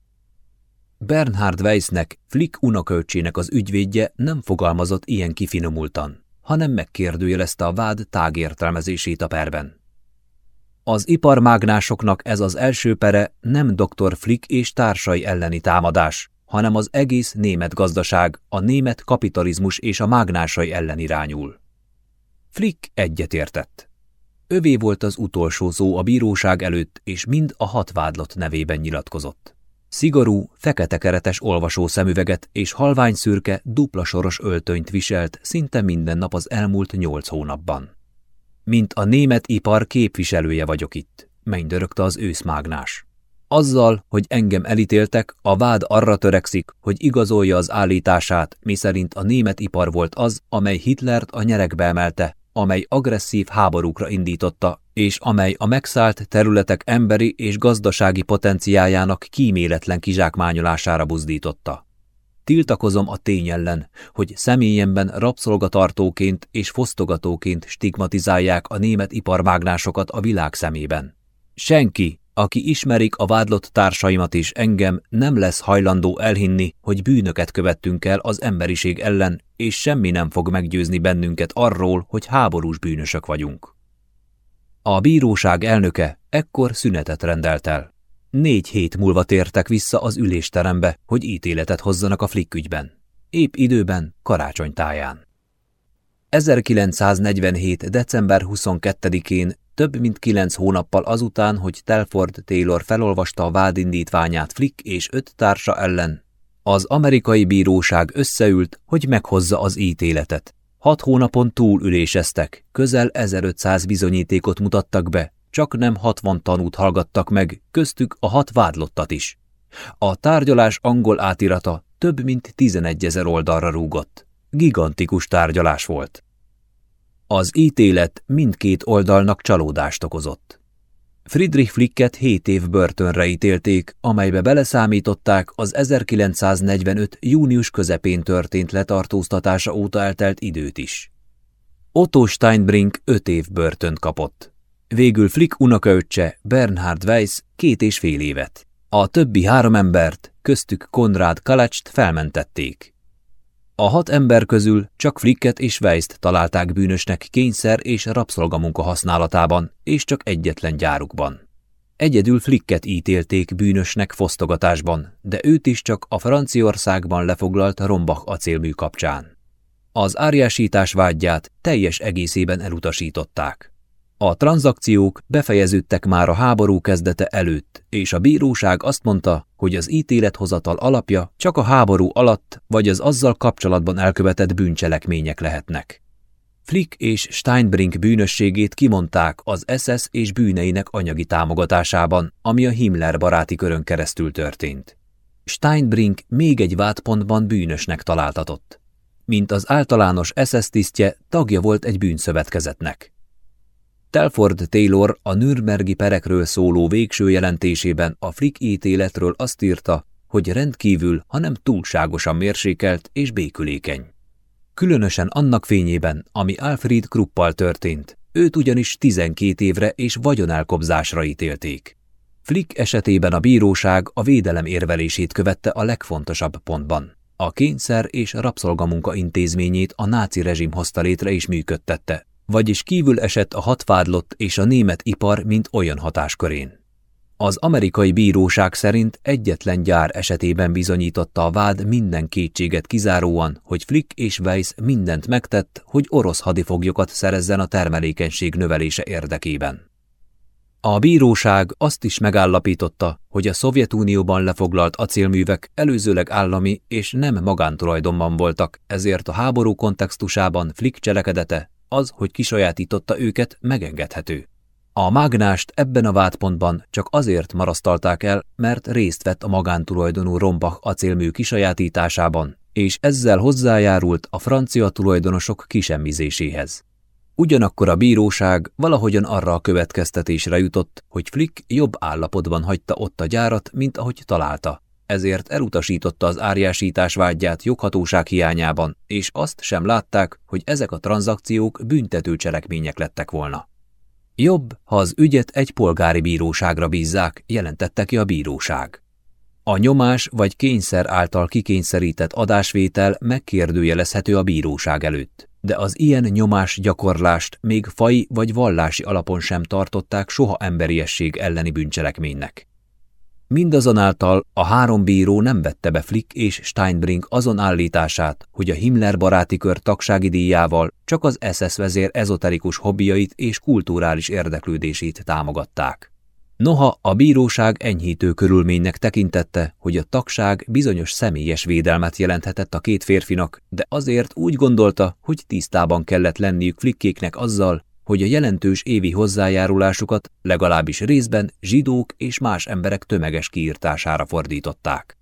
Bernhard Weissnek, Flick unokölcsének az ügyvédje nem fogalmazott ilyen kifinomultan, hanem megkérdőjelezte a vád tágértelmezését a perben. Az iparmágnásoknak ez az első pere nem dr. Flick és társai elleni támadás, hanem az egész német gazdaság, a német kapitalizmus és a mágnásai ellen irányul. Flick egyetértett. Övé volt az utolsó szó a bíróság előtt, és mind a hat vádlott nevében nyilatkozott. Szigorú, fekete keretes olvasó szemüveget és halvány szürke, dupla soros öltönyt viselt szinte minden nap az elmúlt nyolc hónapban. Mint a német ipar képviselője vagyok itt, mennydörögte az őszmágnás. Azzal, hogy engem elítéltek, a vád arra törekszik, hogy igazolja az állítását, miszerint a német ipar volt az, amely Hitlert a nyerekbe emelte, amely agresszív háborúkra indította, és amely a megszállt területek emberi és gazdasági potenciájának kíméletlen kizsákmányolására buzdította. Tiltakozom a tény ellen, hogy személyemben rabszolgatartóként és fosztogatóként stigmatizálják a német iparmágnásokat a világ szemében. Senki, aki ismerik a vádlott társaimat is engem, nem lesz hajlandó elhinni, hogy bűnöket követtünk el az emberiség ellen, és semmi nem fog meggyőzni bennünket arról, hogy háborús bűnösök vagyunk. A bíróság elnöke ekkor szünetet rendelt el. Négy hét múlva tértek vissza az ülésterembe, hogy ítéletet hozzanak a Flick ügyben. Épp időben, karácsonytáján. 1947. december 22-én, több mint kilenc hónappal azután, hogy Telford Taylor felolvasta a vádindítványát Flick és öt társa ellen, az amerikai bíróság összeült, hogy meghozza az ítéletet. Hat hónapon túl üléseztek, közel 1500 bizonyítékot mutattak be, csak nem 60 tanút hallgattak meg, köztük a hat vádlottat is. A tárgyalás angol átirata több mint 11 ezer oldalra rúgott. Gigantikus tárgyalás volt. Az ítélet mindkét oldalnak csalódást okozott. Friedrich Flicket 7 év börtönre ítélték, amelybe beleszámították az 1945. június közepén történt letartóztatása óta eltelt időt is. Otto Steinbrink 5 év börtönt kapott. Végül Flick unokaöccse Bernhard Weiss két és fél évet. A többi három embert, köztük Konrad Kalacst felmentették. A hat ember közül csak Flicket és Weist találták bűnösnek kényszer és rabszolgamunka használatában, és csak egyetlen gyárukban. Egyedül Flicket ítélték bűnösnek fosztogatásban, de őt is csak a Franciaországban lefoglalt Rombach acélmű kapcsán. Az árjásítás vágyját teljes egészében elutasították. A tranzakciók befejeződtek már a háború kezdete előtt, és a bíróság azt mondta, hogy az ítélethozatal alapja csak a háború alatt vagy az azzal kapcsolatban elkövetett bűncselekmények lehetnek. Flick és Steinbrink bűnösségét kimondták az SS és bűneinek anyagi támogatásában, ami a Himmler baráti körön keresztül történt. Steinbrink még egy vádpontban bűnösnek találtatott. Mint az általános SS tisztje, tagja volt egy bűnszövetkezetnek. Telford Taylor a Nürnbergi perekről szóló végső jelentésében a Flick ítéletről azt írta, hogy rendkívül, hanem túlságosan mérsékelt és békülékeny. Különösen annak fényében, ami Alfred Kruppal történt, őt ugyanis 12 évre és vagyonelkobzásra ítélték. Flick esetében a bíróság a védelem érvelését követte a legfontosabb pontban. A kényszer és rabszolgamunka intézményét a náci rezsim hozta létre és működtette, vagyis kívül esett a hatvádlott és a német ipar, mint olyan hatáskörén. Az amerikai bíróság szerint egyetlen gyár esetében bizonyította a vád minden kétséget kizáróan, hogy Flick és Weiss mindent megtett, hogy orosz hadifoglyokat szerezzen a termelékenység növelése érdekében. A bíróság azt is megállapította, hogy a Szovjetunióban lefoglalt acélművek előzőleg állami és nem magántulajdonban voltak, ezért a háború kontextusában Flick cselekedete az, hogy kisajátította őket, megengedhető. A mágnást ebben a vádpontban csak azért marasztalták el, mert részt vett a magántulajdonú Rombach acélmű kisajátításában, és ezzel hozzájárult a francia tulajdonosok kisemmizéséhez. Ugyanakkor a bíróság valahogyan arra a következtetésre jutott, hogy Flick jobb állapotban hagyta ott a gyárat, mint ahogy találta, ezért elutasította az árjásítás vágyját joghatóság hiányában, és azt sem látták, hogy ezek a tranzakciók büntető cselekmények lettek volna. Jobb, ha az ügyet egy polgári bíróságra bízzák, jelentette ki a bíróság. A nyomás vagy kényszer által kikényszerített adásvétel megkérdőjelezhető a bíróság előtt, de az ilyen nyomás gyakorlást még fai vagy vallási alapon sem tartották soha emberiesség elleni bűncselekménynek. Mindazonáltal a három bíró nem vette be Flick és Steinbrink azon állítását, hogy a Himmler baráti kör tagsági díjával csak az SS vezér ezoterikus hobbiait és kulturális érdeklődését támogatták. Noha a bíróság enyhítő körülménynek tekintette, hogy a tagság bizonyos személyes védelmet jelenthetett a két férfinak, de azért úgy gondolta, hogy tisztában kellett lenniük flikkéknek azzal, hogy a jelentős évi hozzájárulásukat legalábbis részben zsidók és más emberek tömeges kiírtására fordították.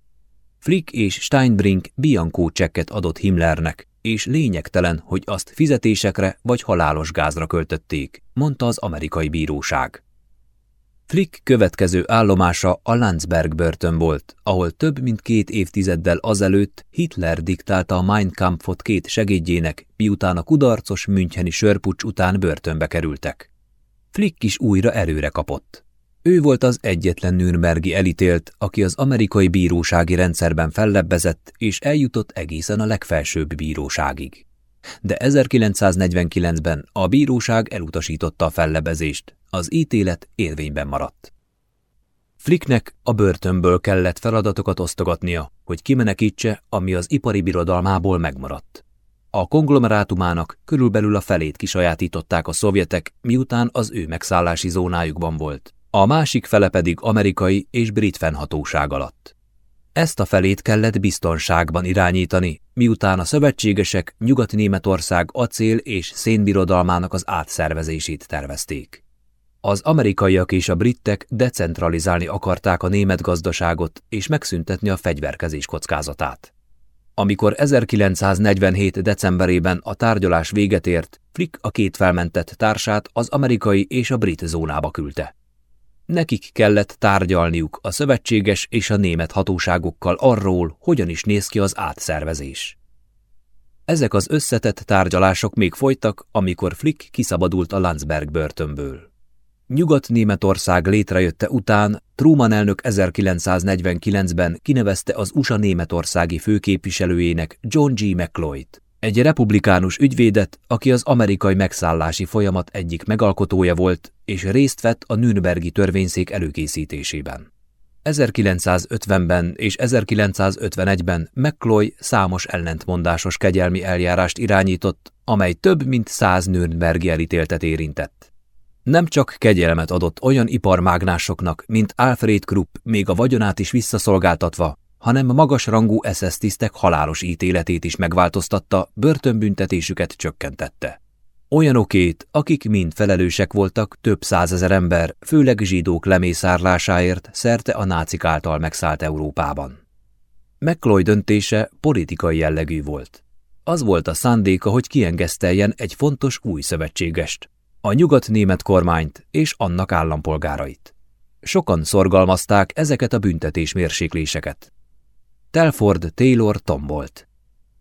Flick és Steinbrink Bianco csekket adott Himmlernek, és lényegtelen, hogy azt fizetésekre vagy halálos gázra költötték, mondta az amerikai bíróság. Flick következő állomása a Landsberg börtön volt, ahol több mint két évtizeddel azelőtt Hitler diktálta a Mein Kampfot két segédjének, miután a kudarcos Müncheni sörpucs után börtönbe kerültek. Flick is újra erőre kapott. Ő volt az egyetlen Nürnbergi elítélt, aki az amerikai bírósági rendszerben fellebbezett és eljutott egészen a legfelsőbb bíróságig. De 1949-ben a bíróság elutasította a fellebezést, az ítélet érvényben maradt. Flicknek a börtönből kellett feladatokat osztogatnia, hogy kimenekítse, ami az ipari birodalmából megmaradt. A konglomerátumának körülbelül a felét kisajátították a szovjetek, miután az ő megszállási zónájukban volt, a másik fele pedig amerikai és brit fennhatóság alatt. Ezt a felét kellett biztonságban irányítani, miután a szövetségesek Nyugat-Németország acél és szénbirodalmának az átszervezését tervezték. Az amerikaiak és a britek decentralizálni akarták a német gazdaságot és megszüntetni a fegyverkezés kockázatát. Amikor 1947. decemberében a tárgyalás véget ért, Flick a két felmentett társát az amerikai és a brit zónába küldte. Nekik kellett tárgyalniuk a szövetséges és a német hatóságokkal arról, hogyan is néz ki az átszervezés. Ezek az összetett tárgyalások még folytak, amikor Flick kiszabadult a Landsberg börtönből. Nyugat-Németország létrejötte után Truman elnök 1949-ben kinevezte az USA németországi főképviselőjének John G. McLeod-t. Egy republikánus ügyvédet, aki az amerikai megszállási folyamat egyik megalkotója volt, és részt vett a Nürnbergi törvényszék előkészítésében. 1950-ben és 1951-ben McCloy számos ellentmondásos kegyelmi eljárást irányított, amely több mint száz Nürnbergi elítéltet érintett. Nem csak kegyelmet adott olyan iparmágnásoknak, mint Alfred Krupp, még a vagyonát is visszaszolgáltatva, hanem magas rangú SS tisztek halálos ítéletét is megváltoztatta, börtönbüntetésüket csökkentette. Olyanokét, akik mind felelősek voltak, több százezer ember, főleg zsidók lemészárlásáért szerte a nácik által megszállt Európában. McCloy döntése politikai jellegű volt. Az volt a szándéka, hogy kiengeszteljen egy fontos új szövetségest, a nyugat-német kormányt és annak állampolgárait. Sokan szorgalmazták ezeket a büntetésmérsékléseket. Telford Taylor tombolt.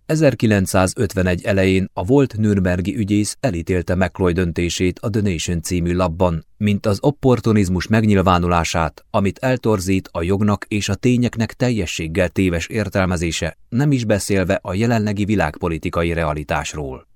1951 elején a volt Nürnbergi ügyész elítélte McCloy döntését a The Nation című labban, mint az opportunizmus megnyilvánulását, amit eltorzít a jognak és a tényeknek teljességgel téves értelmezése, nem is beszélve a jelenlegi világpolitikai realitásról.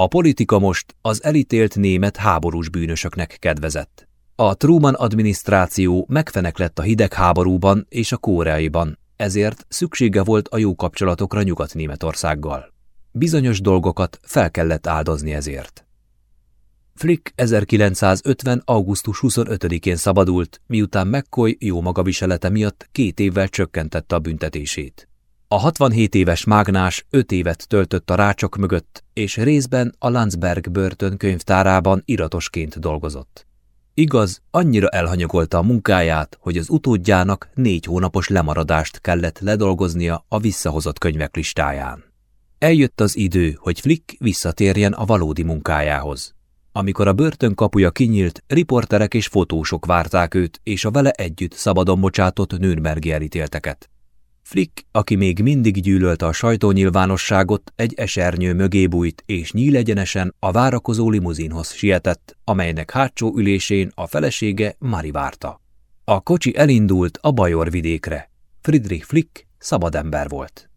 A politika most az elítélt német háborús bűnösöknek kedvezett. A Truman adminisztráció megfenek lett a hidegháborúban és a koreaiban, ezért szüksége volt a jó kapcsolatokra Nyugat-Németországgal. Bizonyos dolgokat fel kellett áldozni ezért. Flick 1950. augusztus 25-én szabadult, miután McCoy jó magaviselete miatt két évvel csökkentette a büntetését. A 67 éves mágnás 5 évet töltött a rácsok mögött, és részben a Landsberg börtön könyvtárában iratosként dolgozott. Igaz, annyira elhanyagolta a munkáját, hogy az utódjának négy hónapos lemaradást kellett ledolgoznia a visszahozott könyvek listáján. Eljött az idő, hogy Flick visszatérjen a valódi munkájához. Amikor a börtön kapuja kinyílt, riporterek és fotósok várták őt és a vele együtt szabadon bocsátott Nürnbergi elítélteket. Flick, aki még mindig gyűlölte a sajtónyilvánosságot, egy esernyő mögé bújt, és nyílegyenesen a várakozó limuzinhoz sietett, amelynek hátsó ülésén a felesége Mari várta. A kocsi elindult a Bajor vidékre. Friedrich Flick szabad ember volt.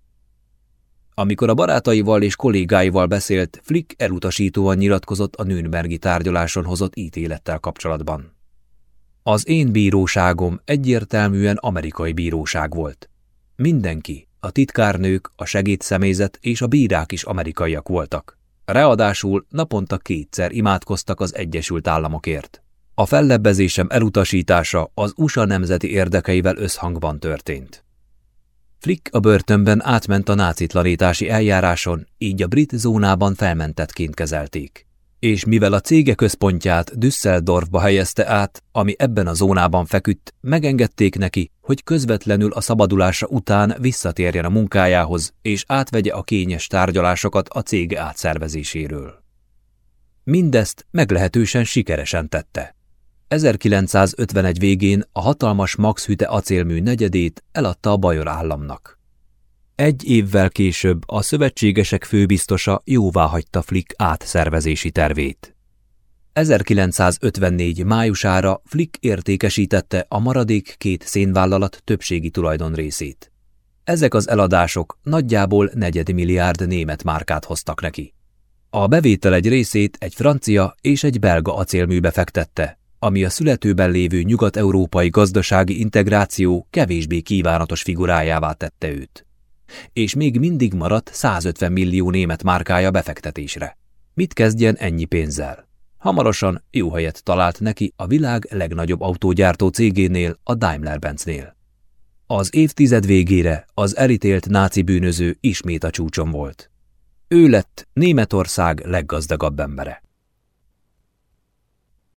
Amikor a barátaival és kollégáival beszélt, Flick elutasítóan nyilatkozott a Nürnbergi tárgyaláson hozott ítélettel kapcsolatban. Az én bíróságom egyértelműen amerikai bíróság volt. Mindenki, a titkárnők, a segédszemélyzet és a bírák is amerikaiak voltak. Readásul naponta kétszer imádkoztak az Egyesült Államokért. A fellebbezésem elutasítása az USA nemzeti érdekeivel összhangban történt. Flick a börtönben átment a nácitlanítási eljáráson, így a brit zónában felmentettként kezelték és mivel a cége központját Düsseldorfba helyezte át, ami ebben a zónában feküdt, megengedték neki, hogy közvetlenül a szabadulása után visszatérjen a munkájához, és átvegye a kényes tárgyalásokat a cége átszervezéséről. Mindezt meglehetősen sikeresen tette. 1951 végén a hatalmas Max Hüte acélmű negyedét eladta a Bajor államnak. Egy évvel később a szövetségesek főbiztosa jóváhagyta Flick átszervezési tervét. 1954 májusára Flick értékesítette a maradék két szénvállalat többségi tulajdon részét. Ezek az eladások nagyjából negyedmilliárd német márkát hoztak neki. A bevétel egy részét egy francia és egy belga acélműbe fektette, ami a születőben lévő nyugat-európai gazdasági integráció kevésbé kívánatos figurájává tette őt és még mindig maradt 150 millió német márkája befektetésre. Mit kezdjen ennyi pénzzel? Hamarosan jó helyet talált neki a világ legnagyobb autógyártó cégénél, a Daimler-Benznél. Az évtized végére az elítélt náci bűnöző ismét a csúcson volt. Ő lett Németország leggazdagabb embere.